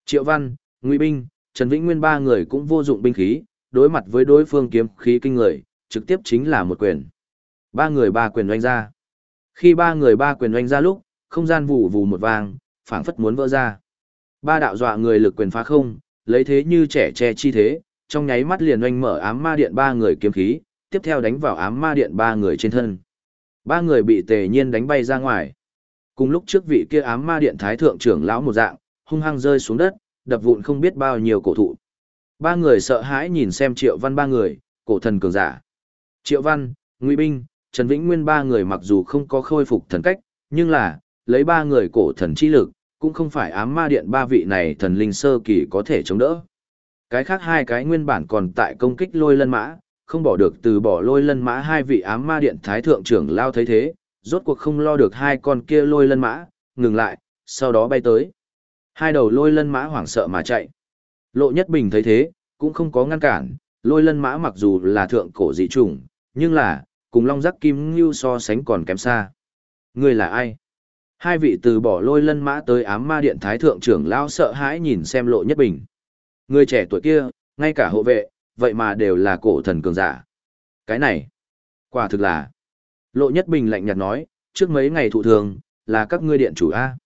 Triệu Văn, Ngụy Binh, Trần Vĩnh Nguyên ba người cũng vô dụng binh khí, đối mặt với đối phương kiếm khí kinh người, trực tiếp chính là một quyền. Ba người ba quyền oanh ra. Khi ba người ba quyền oanh ra lúc, không gian vụ vù một vàng, phảng phất muốn vỡ ra. Ba đạo dọa người lực quyền phá không, lấy thế như trẻ che chi thế, trong nháy mắt liền oanh mở ám ma điện ba người kiếm khí, tiếp theo đánh vào ám ma điện ba người trên thân. Ba người bị tề nhiên đánh bay ra ngoài. Cùng lúc trước vị kia ám ma điện thái thượng trưởng lão một dạng, hung hăng rơi xuống đất, đập vụn không biết bao nhiêu cổ thụ. Ba người sợ hãi nhìn xem Triệu Văn ba người, cổ thần cường giả. Triệu Văn, Ngụy Binh, Trần Vĩnh Nguyên ba người mặc dù không có khôi phục thần cách, nhưng là, lấy ba người cổ thần chi lực, cũng không phải ám ma điện ba vị này thần linh sơ kỳ có thể chống đỡ. Cái khác hai cái nguyên bản còn tại công kích lôi lân mã, không bỏ được từ bỏ lôi lân mã hai vị ám ma điện thái thượng trưởng lao thấy thế, rốt cuộc không lo được hai con kia lôi lân mã, ngừng lại, sau đó bay tới. Hai đầu lôi lân mã hoảng sợ mà chạy. Lộ Nhất Bình thấy thế, cũng không có ngăn cản, lôi lân mã mặc dù là thượng cổ dị chủng, nhưng là, cùng long giác kim ngưu so sánh còn kém xa. Người là ai? Hai vị từ bỏ lôi lân mã tới ám ma điện thái thượng trưởng lao sợ hãi nhìn xem Lộ Nhất Bình. Người trẻ tuổi kia, ngay cả hộ vệ, vậy mà đều là cổ thần cường giả. Cái này, quả thực là. Lộ Nhất Bình lạnh nhạt nói, trước mấy ngày thụ thường, là các ngươi điện chủ A.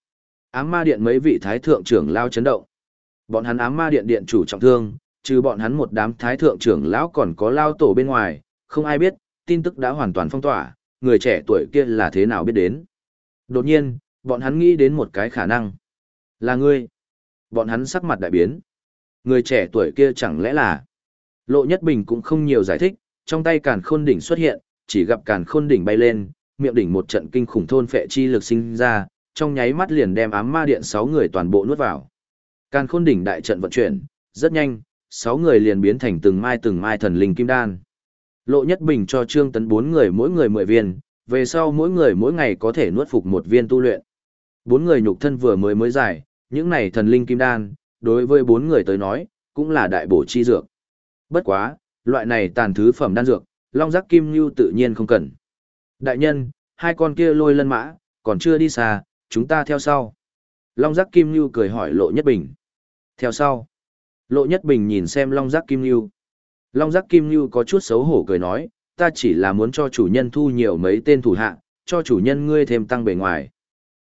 Ám ma điện mấy vị thái thượng trưởng lao chấn động. Bọn hắn ám ma điện điện chủ trọng thương, trừ bọn hắn một đám thái thượng trưởng lão còn có lao tổ bên ngoài, không ai biết, tin tức đã hoàn toàn phong tỏa, người trẻ tuổi kia là thế nào biết đến. Đột nhiên, bọn hắn nghĩ đến một cái khả năng. Là ngươi. Bọn hắn sắc mặt đại biến. Người trẻ tuổi kia chẳng lẽ là... Lộ Nhất Bình cũng không nhiều giải thích, trong tay càn khôn đỉnh xuất hiện, chỉ gặp càn khôn đỉnh bay lên, miệng đỉnh một trận kinh khủng thôn phệ chi lực sinh ra, trong nháy mắt liền đem ám ma điện 6 người toàn bộ nuốt vào. Càn khôn đỉnh đại trận vận chuyển, rất nhanh, 6 người liền biến thành từng mai từng mai thần linh kim đan. Lộ Nhất Bình cho Trương Tấn 4 người mỗi người 10 viên, về sau mỗi người mỗi ngày có thể nuốt phục một viên tu luyện. Bốn người nhục thân vừa mới mới giải, những này thần linh kim đan, đối với bốn người tới nói, cũng là đại bổ chi dược. Bất quá, loại này tàn thứ phẩm đan dược, long giác kim như tự nhiên không cần. Đại nhân, hai con kia lôi lân mã, còn chưa đi xa, chúng ta theo sau. Long giác kim như cười hỏi lộ nhất bình. Theo sau. Lộ nhất bình nhìn xem long giác kim như. Long giác kim như có chút xấu hổ cười nói, ta chỉ là muốn cho chủ nhân thu nhiều mấy tên thủ hạ, cho chủ nhân ngươi thêm tăng bề ngoài.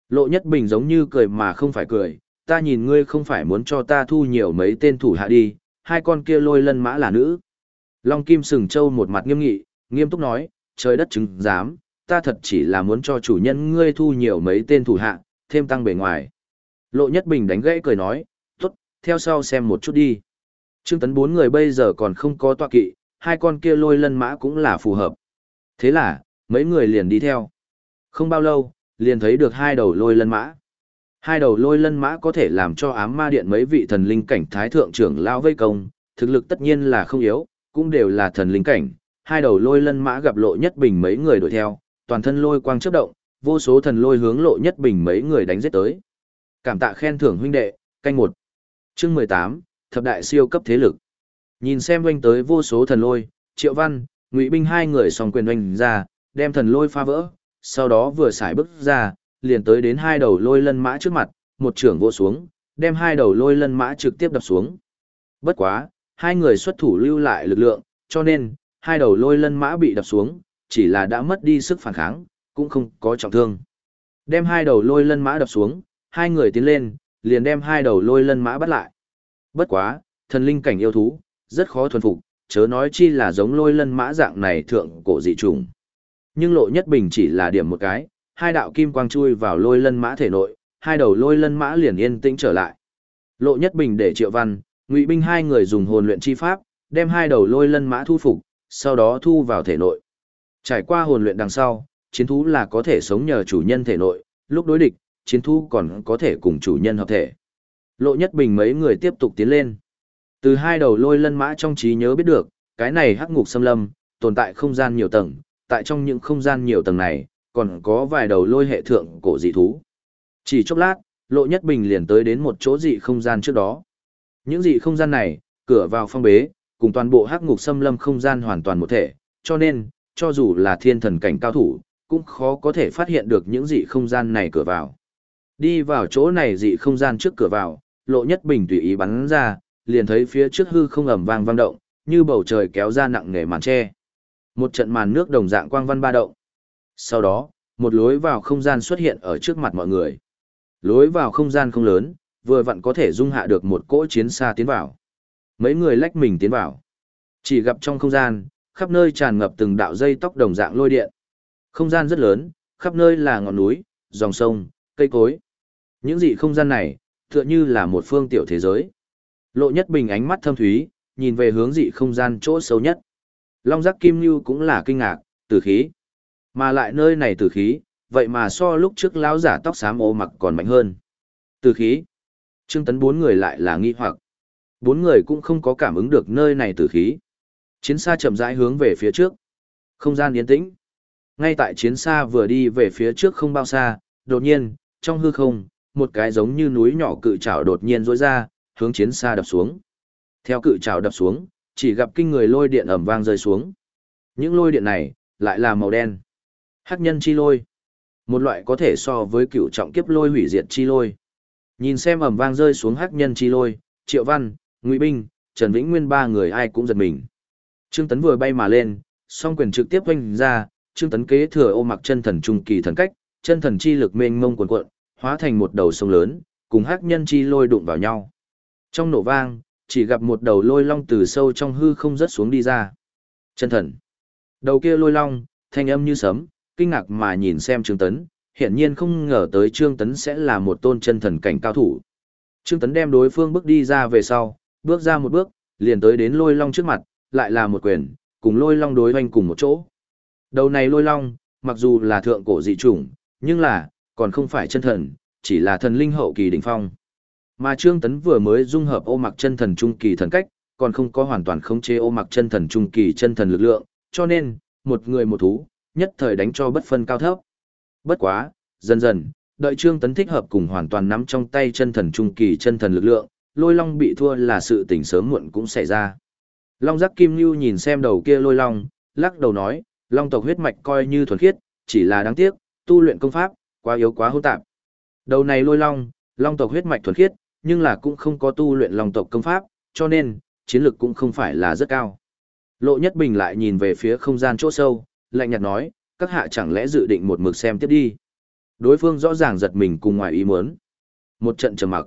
Lộ nhất bình giống như cười mà không phải cười, ta nhìn ngươi không phải muốn cho ta thu nhiều mấy tên thủ hạ đi, hai con kia lôi lân mã là nữ. Long Kim Sừng Châu một mặt nghiêm nghị, nghiêm túc nói, trời đất chứng dám, ta thật chỉ là muốn cho chủ nhân ngươi thu nhiều mấy tên thủ hạ, thêm tăng bề ngoài. Lộ Nhất Bình đánh gãy cười nói, tốt, theo sau xem một chút đi. Trương Tấn bốn người bây giờ còn không có tọa kỵ, hai con kia lôi lân mã cũng là phù hợp. Thế là, mấy người liền đi theo. Không bao lâu, liền thấy được hai đầu lôi lân mã. Hai đầu lôi lân mã có thể làm cho ám ma điện mấy vị thần linh cảnh thái thượng trưởng lao vây công, thực lực tất nhiên là không yếu, cũng đều là thần linh cảnh. Hai đầu lôi lân mã gặp lộ nhất bình mấy người đuổi theo, toàn thân lôi quang chớp động, vô số thần lôi hướng lộ nhất bình mấy người đánh giết tới. Cảm tạ khen thưởng huynh đệ, canh một. Chương mười tám thập đại siêu cấp thế lực. Nhìn xem oanh tới vô số thần lôi, Triệu Văn, Ngụy binh hai người song quyền oanh ra, đem thần lôi phá vỡ, sau đó vừa xài bước ra, liền tới đến hai đầu lôi lân mã trước mặt, một trưởng vô xuống, đem hai đầu lôi lân mã trực tiếp đập xuống. Bất quá, hai người xuất thủ lưu lại lực lượng, cho nên, hai đầu lôi lân mã bị đập xuống, chỉ là đã mất đi sức phản kháng, cũng không có trọng thương. Đem hai đầu lôi lân mã đập xuống, hai người tiến lên, liền đem hai đầu lôi lân mã bắt lại. Bất quá, thần linh cảnh yêu thú, rất khó thuần phục, chớ nói chi là giống lôi lân mã dạng này thượng cổ dị trùng. Nhưng lộ nhất bình chỉ là điểm một cái, hai đạo kim quang chui vào lôi lân mã thể nội, hai đầu lôi lân mã liền yên tĩnh trở lại. Lộ nhất bình để triệu văn, ngụy binh hai người dùng hồn luyện chi pháp, đem hai đầu lôi lân mã thu phục, sau đó thu vào thể nội. Trải qua hồn luyện đằng sau, chiến thú là có thể sống nhờ chủ nhân thể nội, lúc đối địch, chiến thú còn có thể cùng chủ nhân hợp thể. Lộ nhất bình mấy người tiếp tục tiến lên. Từ hai đầu lôi lân mã trong trí nhớ biết được, cái này hắc ngục xâm lâm, tồn tại không gian nhiều tầng, tại trong những không gian nhiều tầng này, còn có vài đầu lôi hệ thượng cổ dị thú. Chỉ chốc lát, Lộ Nhất Bình liền tới đến một chỗ dị không gian trước đó. Những dị không gian này, cửa vào phong bế, cùng toàn bộ hắc ngục xâm lâm không gian hoàn toàn một thể, cho nên, cho dù là thiên thần cảnh cao thủ, cũng khó có thể phát hiện được những dị không gian này cửa vào. Đi vào chỗ này dị không gian trước cửa vào, lộ nhất bình tùy ý bắn ra, liền thấy phía trước hư không ầm vang vang động, như bầu trời kéo ra nặng nề màn che. Một trận màn nước đồng dạng quang văn ba động. Sau đó, một lối vào không gian xuất hiện ở trước mặt mọi người. Lối vào không gian không lớn, vừa vặn có thể dung hạ được một cỗ chiến xa tiến vào. Mấy người lách mình tiến vào. Chỉ gặp trong không gian, khắp nơi tràn ngập từng đạo dây tóc đồng dạng lôi điện. Không gian rất lớn, khắp nơi là ngọn núi, dòng sông, cây cối. Những dị không gian này, tựa như là một phương tiểu thế giới. Lộ nhất bình ánh mắt thâm thúy, nhìn về hướng dị không gian chỗ sâu nhất. Long giác kim như cũng là kinh ngạc, tử khí. Mà lại nơi này tử khí, vậy mà so lúc trước lão giả tóc xám ô mặc còn mạnh hơn. Tử khí. Trương tấn bốn người lại là nghi hoặc. Bốn người cũng không có cảm ứng được nơi này tử khí. Chiến xa chậm rãi hướng về phía trước. Không gian yên tĩnh. Ngay tại chiến xa vừa đi về phía trước không bao xa, đột nhiên, trong hư không, một cái giống như núi nhỏ cự trảo đột nhiên rối ra, hướng chiến xa đập xuống. Theo cự trảo đập xuống, chỉ gặp kinh người lôi điện ầm vang rơi xuống. Những lôi điện này, lại là màu đen. Hắc nhân chi lôi. Một loại có thể so với cựu trọng kiếp lôi hủy diệt chi lôi. Nhìn xem ầm vang rơi xuống hắc nhân chi lôi, Triệu Văn, Ngụy Binh, Trần Vĩnh Nguyên ba người ai cũng giật mình. Trương Tấn vừa bay mà lên, song quyền trực tiếp vung ra, Trương Tấn kế thừa ô mặc chân thần trung kỳ thần cách, chân thần chi lực mênh mông cuồn cuộn, hóa thành một đầu sông lớn, cùng hắc nhân chi lôi đụng vào nhau. Trong nổ vang, chỉ gặp một đầu lôi long từ sâu trong hư không rớt xuống đi ra. Chân thần. Đầu kia lôi long, thanh âm như sấm, kinh ngạc mà nhìn xem Trương Tấn, hiển nhiên không ngờ tới Trương Tấn sẽ là một tôn chân thần cảnh cao thủ. Trương Tấn đem đối phương bước đi ra về sau, bước ra một bước, liền tới đến lôi long trước mặt, lại là một quyền, cùng lôi long đối hoành cùng một chỗ. Đầu này lôi long, mặc dù là thượng cổ dị chủng, nhưng là, còn không phải chân thần, chỉ là thần linh hậu kỳ đỉnh phong. Mà Trương Tấn vừa mới dung hợp ô mặc chân thần trung kỳ thần cách, còn không có hoàn toàn khống chế ô mặc chân thần trung kỳ chân thần lực lượng, cho nên, một người một thú, nhất thời đánh cho bất phân cao thấp. Bất quá, dần dần, đợi Trương Tấn thích hợp cùng hoàn toàn nắm trong tay chân thần trung kỳ chân thần lực lượng, lôi long bị thua là sự tình sớm muộn cũng xảy ra. Long giác kim lưu nhìn xem đầu kia lôi long, lắc đầu nói, long tộc huyết mạch coi như thuần khiết, chỉ là đáng tiếc, tu luyện công pháp, quá yếu quá hỗn tạp. Đầu này lôi long, long tộc huyết mạch thuần khiết, nhưng là cũng không có tu luyện long tộc công pháp, cho nên, chiến lực cũng không phải là rất cao. Lộ Nhất Bình lại nhìn về phía không gian chỗ sâu, lạnh nhạt nói, các hạ chẳng lẽ dự định một mực xem tiếp đi. Đối phương rõ ràng giật mình cùng ngoài ý muốn. Một trận trầm mặc.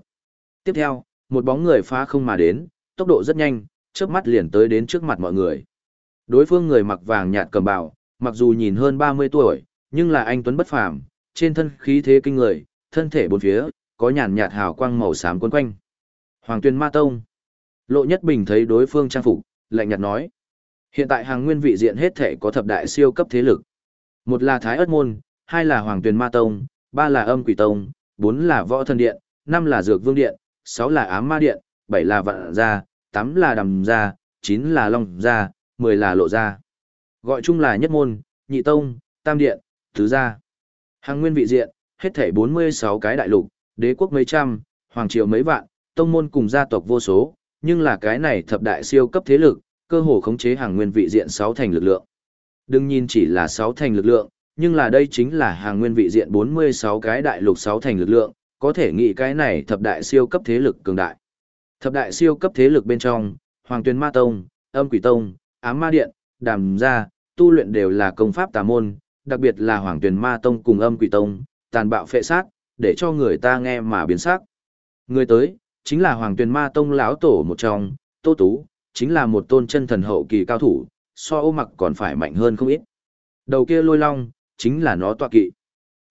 Tiếp theo, một bóng người phá không mà đến, tốc độ rất nhanh, chớp mắt liền tới đến trước mặt mọi người. Đối phương người mặc vàng nhạt cầm bào, mặc dù nhìn hơn 30 tuổi, nhưng là anh tuấn bất phàm, trên thân khí thế kinh người, thân thể bốn phía có nhàn nhạt hào quang màu xám quấn quanh. Hoàng Tuyền Ma Tông. Lộ Nhất Bình thấy đối phương trang phục, lạnh nhạt nói: "Hiện tại hàng nguyên vị diện hết thể có thập đại siêu cấp thế lực. Một là Thái Ức môn, hai là Hoàng Tuyền Ma Tông, ba là Âm Quỷ Tông, bốn là Võ Thần Điện, năm là Dược Vương Điện, sáu là Ám Ma Điện, bảy là Vạn Gia, tám là Đầm Gia, chín là Long Gia, mười là Lộ Gia. Gọi chung là Nhất Môn, Nhị Tông, Tam Điện, Tứ Gia. Hàng nguyên vị diện, hết thảy 46 cái đại lục, đế quốc mấy trăm, hoàng triều mấy vạn, tông môn cùng gia tộc vô số, nhưng là cái này thập đại siêu cấp thế lực, cơ hồ khống chế hàng nguyên vị diện 6 thành lực lượng. Đừng nhìn chỉ là 6 thành lực lượng, nhưng là đây chính là hàng nguyên vị diện 46 cái đại lục 6 thành lực lượng, có thể nghĩ cái này thập đại siêu cấp thế lực cường đại. Thập đại siêu cấp thế lực bên trong, Hoàng Tuyền Ma Tông, Âm Quỷ Tông, Ám Ma Điện, Đàm Gia, tu luyện đều là công pháp tà môn, đặc biệt là Hoàng Tuyền Ma Tông cùng Âm Quỷ Tông, tàn bạo phệ sát, để cho người ta nghe mà biến sắc. Người tới, chính là Hoàng Tuyền Ma Tông lão tổ một trong, Tô Tú, chính là một tôn chân thần hậu kỳ cao thủ, so ô mặc còn phải mạnh hơn không ít. Đầu kia lôi long, chính là nó tọa kỵ.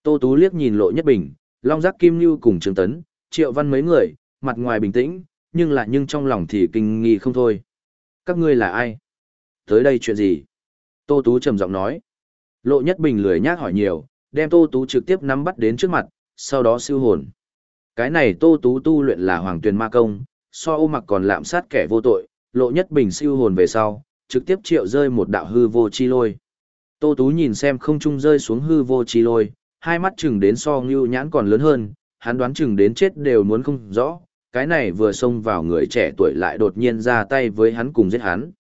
Tô Tú liếc nhìn lộ nhất bình, long giác kim như cùng Trương tấn, triệu văn mấy người, mặt ngoài bình tĩnh, nhưng lại nhưng trong lòng thì kinh nghi không thôi. Các ngươi là ai? Tới đây chuyện gì? Tô Tú trầm giọng nói. Lộ nhất bình lười nhác hỏi nhiều, đem Tô Tú trực tiếp nắm bắt đến trước mặt, sau đó siêu hồn. Cái này Tô Tú tu luyện là Hoàng tuyển Ma Công, so ô mặc còn lạm sát kẻ vô tội, lộ nhất bình siêu hồn về sau, trực tiếp triệu rơi một đạo hư vô chi lôi. Tô Tú nhìn xem không trung rơi xuống hư vô chi lôi, hai mắt chừng đến so ngưu nhãn còn lớn hơn, hắn đoán chừng đến chết đều muốn không rõ, cái này vừa xông vào người trẻ tuổi lại đột nhiên ra tay với hắn cùng giết hắn.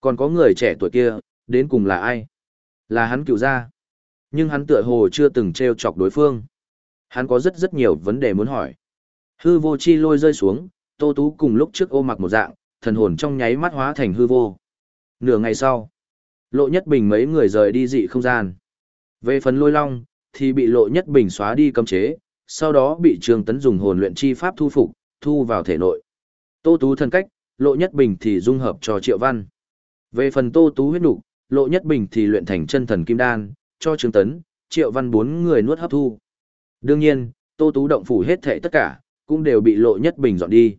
Còn có người trẻ tuổi kia, đến cùng là ai? Là hắn cựu gia. Nhưng hắn tựa hồ chưa từng treo chọc đối phương. Hắn có rất rất nhiều vấn đề muốn hỏi. Hư vô chi lôi rơi xuống, Tô Tú cùng lúc trước ô mặc một dạng, thần hồn trong nháy mắt hóa thành hư vô. Nửa ngày sau, Lộ Nhất Bình mấy người rời đi dị không gian. Về phần lôi long, thì bị Lộ Nhất Bình xóa đi cấm chế, sau đó bị Trương Tấn dùng hồn luyện chi pháp thu phục, thu vào thể nội. Tô Tú thân cách, Lộ Nhất Bình thì dung hợp cho Triệu Văn. Về phần Tô Tú huyết nục, Lộ Nhất Bình thì luyện thành chân thần kim đan, cho Trương Tấn, Triệu Văn bốn người nuốt hấp thu. Đương nhiên, Tô Tú động phủ hết thể tất cả, cũng đều bị Lộ Nhất Bình dọn đi.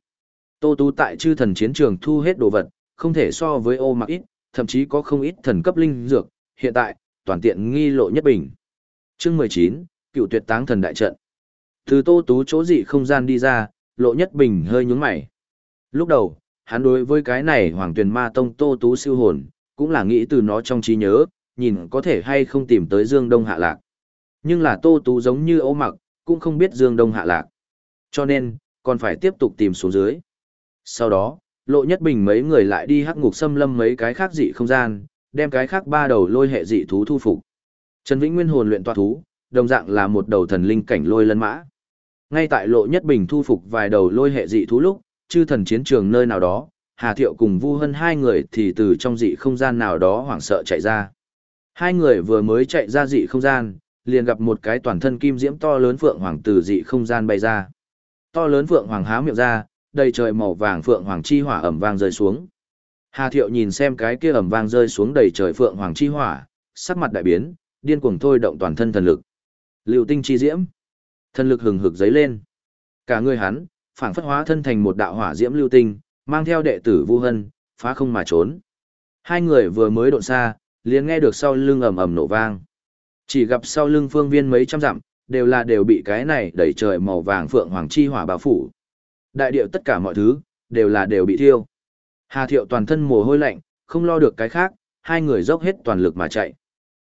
Tô Tú tại chư thần chiến trường thu hết đồ vật, không thể so với ô mặc ít, thậm chí có không ít thần cấp linh dược, hiện tại, toàn tiện nghi Lộ Nhất Bình. Chương 19, Cựu Tuyệt Táng Thần đại trận. Từ Tô Tú chỗ dị không gian đi ra, Lộ Nhất Bình hơi nhướng mày. Lúc đầu, hắn đối với cái này Hoàng Tuyền Ma Tông Tô Tú siêu hồn, cũng là nghĩ từ nó trong trí nhớ, nhìn có thể hay không tìm tới Dương Đông Hạ Lạc. Nhưng là Tô Tú giống như ô mặc, cũng không biết Dương Đông Hạ Lạc. Cho nên, còn phải tiếp tục tìm xuống dưới. Sau đó, Lộ Nhất Bình mấy người lại đi hắc ngục xâm lâm mấy cái khác dị không gian, đem cái khác ba đầu lôi hệ dị thú thu phục. Trần Vĩnh Nguyên hồn luyện tọa thú, đồng dạng là một đầu thần linh cảnh lôi lân mã. Ngay tại Lộ Nhất Bình thu phục vài đầu lôi hệ dị thú lúc, chư thần chiến trường nơi nào đó, Hà Thiệu cùng Vu Hân hai người thì từ trong dị không gian nào đó hoảng sợ chạy ra. Hai người vừa mới chạy ra dị không gian, liền gặp một cái toàn thân kim diễm to lớn phượng hoàng từ dị không gian bay ra. To lớn phượng hoàng há miệng ra, đầy trời màu vàng phượng hoàng chi hỏa ẩm vang rơi xuống. Hà Thiệu nhìn xem cái kia ẩm vang rơi xuống đầy trời phượng hoàng chi hỏa, sắc mặt đại biến, điên cuồng thôi động toàn thân thần lực. Lưu tinh chi diễm, thần lực hừng hực giấy lên. Cả người hắn, phảng phất hóa thân thành một đạo hỏa diễm lưu tinh, mang theo đệ tử Vu Hân, phá không mà trốn. Hai người vừa mới độn xa, liền nghe được sau lưng ầm ầm nổ vang. Chỉ gặp sau lưng phương viên mấy trăm dặm, đều là đều bị cái này đẩy trời màu vàng phượng hoàng chi hỏa bao phủ. Đại điệu tất cả mọi thứ, đều là đều bị thiêu. Hà thiệu toàn thân mồ hôi lạnh, không lo được cái khác, hai người dốc hết toàn lực mà chạy.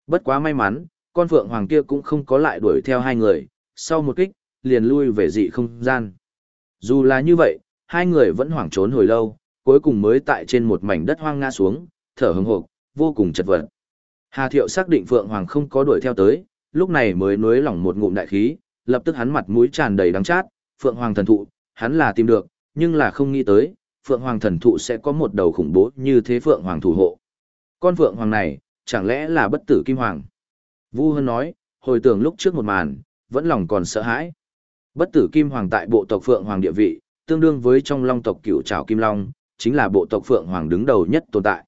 Bất quá may mắn, con phượng hoàng kia cũng không có lại đuổi theo hai người, sau một kích, liền lui về dị không gian. Dù là như vậy, hai người vẫn hoảng trốn hồi lâu, cuối cùng mới tại trên một mảnh đất hoang ngã xuống, thở hừng hộp, vô cùng chật vật. Hà Thiệu xác định Phượng Hoàng không có đuổi theo tới, lúc này mới nuối lỏng một ngụm đại khí, lập tức hắn mặt mũi tràn đầy đắng chát, Phượng Hoàng thần thụ, hắn là tìm được, nhưng là không nghĩ tới, Phượng Hoàng thần thụ sẽ có một đầu khủng bố như thế Phượng Hoàng thủ hộ. Con Phượng Hoàng này, chẳng lẽ là bất tử Kim Hoàng? Vu Hân nói, hồi tưởng lúc trước một màn, vẫn lòng còn sợ hãi. Bất tử Kim Hoàng tại bộ tộc Phượng Hoàng địa vị, tương đương với trong long tộc cửu trảo Kim Long, chính là bộ tộc Phượng Hoàng đứng đầu nhất tồn tại.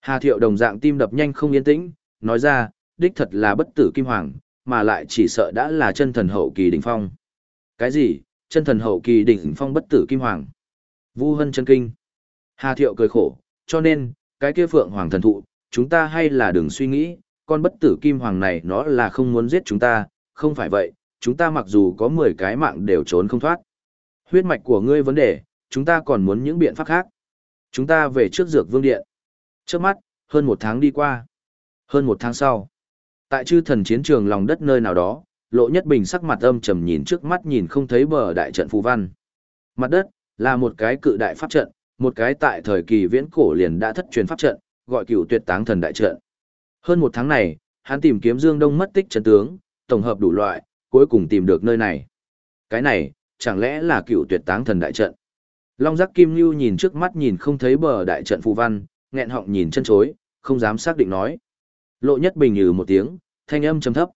Hà Thiệu đồng dạng tim đập nhanh không yên tĩnh, nói ra, đích thật là bất tử Kim Hoàng, mà lại chỉ sợ đã là chân thần hậu kỳ đỉnh phong. Cái gì, chân thần hậu kỳ đỉnh phong bất tử Kim Hoàng? Vu Hân chân kinh. Hà Thiệu cười khổ, cho nên, cái kia Phượng Hoàng thần thụ, chúng ta hay là đừng suy nghĩ, con bất tử Kim Hoàng này nó là không muốn giết chúng ta, không phải vậy, chúng ta mặc dù có 10 cái mạng đều trốn không thoát. Huyết mạch của ngươi vấn đề, chúng ta còn muốn những biện pháp khác. Chúng ta về trước dược vương điện. Trước mắt, hơn một tháng đi qua. Hơn một tháng sau, tại chư thần chiến trường lòng đất nơi nào đó, lộ nhất bình sắc mặt âm trầm nhìn trước mắt nhìn không thấy bờ đại trận phù văn. Mặt đất, là một cái cự đại pháp trận, một cái tại thời kỳ viễn cổ liền đã thất truyền pháp trận, gọi cửu tuyệt táng thần đại trận. Hơn một tháng này, hắn tìm kiếm Dương Đông mất tích trận tướng, tổng hợp đủ loại, cuối cùng tìm được nơi này. Cái này, chẳng lẽ là cựu tuyệt táng thần đại trận? Long giác kim lưu nhìn trước mắt nhìn không thấy bờ đại trận phù văn, nghẹn họng nhìn chân chối, không dám xác định nói. Lộ nhất bình nhừ một tiếng, thanh âm trầm thấp.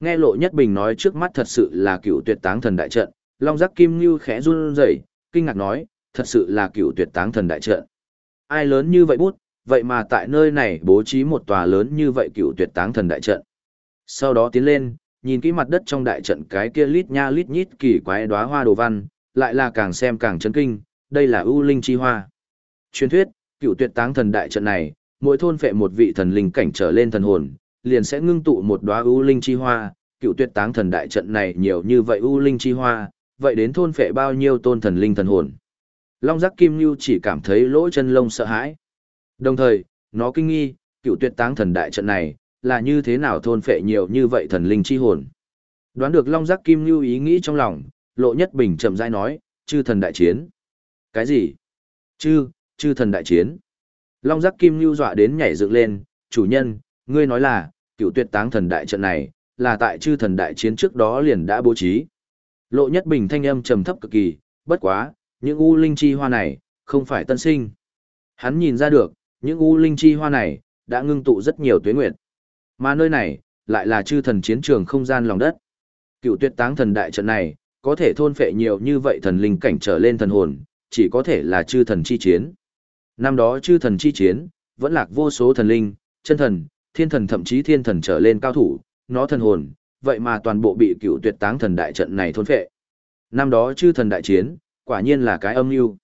Nghe lộ nhất bình nói trước mắt thật sự là cựu tuyệt táng thần đại trận, long giác kim lưu khẽ run rẩy, kinh ngạc nói, thật sự là cựu tuyệt táng thần đại trận. Ai lớn như vậy bút, vậy mà tại nơi này bố trí một tòa lớn như vậy cựu tuyệt táng thần đại trận. Sau đó tiến lên, nhìn kỹ mặt đất trong đại trận cái kia lít nha lít nhít kỳ quái đóa hoa đồ văn, lại là càng xem càng chấn kinh, đây là ưu linh chi hoa. Truyền thuyết, cựu tuyệt táng thần đại trận này, mỗi thôn phệ một vị thần linh cảnh trở lên thần hồn, liền sẽ ngưng tụ một đóa ưu linh chi hoa, cựu tuyệt táng thần đại trận này nhiều như vậy ưu linh chi hoa, vậy đến thôn phệ bao nhiêu tôn thần linh thần hồn. Long giác kim lưu chỉ cảm thấy lỗ chân lông sợ hãi. Đồng thời, nó kinh nghi, cựu tuyệt táng thần đại trận này, là như thế nào thôn phệ nhiều như vậy thần linh chi hồn. Đoán được long giác kim lưu ý nghĩ trong lòng, lộ nhất bình chậm rãi nói, chư thần đại chiến. Cái gì? Chư, chư thần đại chiến. Long giác kim lưu dọa đến nhảy dựng lên, chủ nhân, ngươi nói là, cựu tuyệt táng thần đại trận này, là tại chư thần đại chiến trước đó liền đã bố trí. Lộ nhất bình thanh âm trầm thấp cực kỳ, bất quá, những u linh chi hoa này, không phải tân sinh. Hắn nhìn ra được, những u linh chi hoa này, đã ngưng tụ rất nhiều tuế nguyệt. Mà nơi này, lại là chư thần chiến trường không gian lòng đất. Cựu tuyệt táng thần đại trận này, có thể thôn phệ nhiều như vậy thần linh cảnh trở lên thần hồn, chỉ có thể là chư thần chi chiến. Năm đó chư thần chi chiến, vẫn lạc vô số thần linh, chân thần, thiên thần thậm chí thiên thần trở lên cao thủ, nó thần hồn, vậy mà toàn bộ bị cựu tuyệt táng thần đại trận này thôn phệ. Năm đó chư thần đại chiến, quả nhiên là cái âm mưu.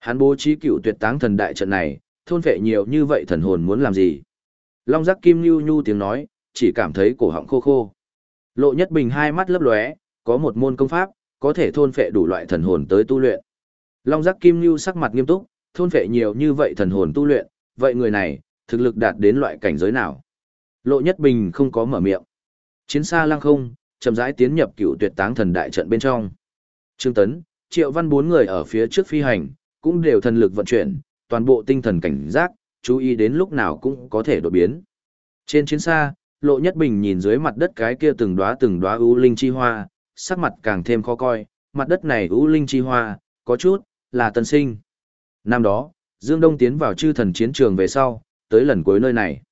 Hắn bố trí cựu tuyệt táng thần đại trận này, thôn phệ nhiều như vậy thần hồn muốn làm gì? Long giác kim nhu nhu tiếng nói, chỉ cảm thấy cổ họng khô khô. Lộ Nhất Bình hai mắt lấp lóe, có một môn công pháp, có thể thôn phệ đủ loại thần hồn tới tu luyện. Long giác kim nhu sắc mặt nghiêm túc, thôn phệ nhiều như vậy thần hồn tu luyện, vậy người này, thực lực đạt đến loại cảnh giới nào? Lộ Nhất Bình không có mở miệng. Chiến xa lăng không, chậm rãi tiến nhập cựu tuyệt táng thần đại trận bên trong. Trương Tấn, Triệu Văn bốn người ở phía trước phi hành, cũng đều thần lực vận chuyển, toàn bộ tinh thần cảnh giác, chú ý đến lúc nào cũng có thể đột biến. Trên chiến xa, Lộ Nhất Bình nhìn dưới mặt đất cái kia từng đóa từng đóa u linh chi hoa, sắc mặt càng thêm khó coi, mặt đất này u linh chi hoa, có chút là tân sinh. Năm đó, Dương Đông tiến vào chư thần chiến trường về sau, tới lần cuối nơi này.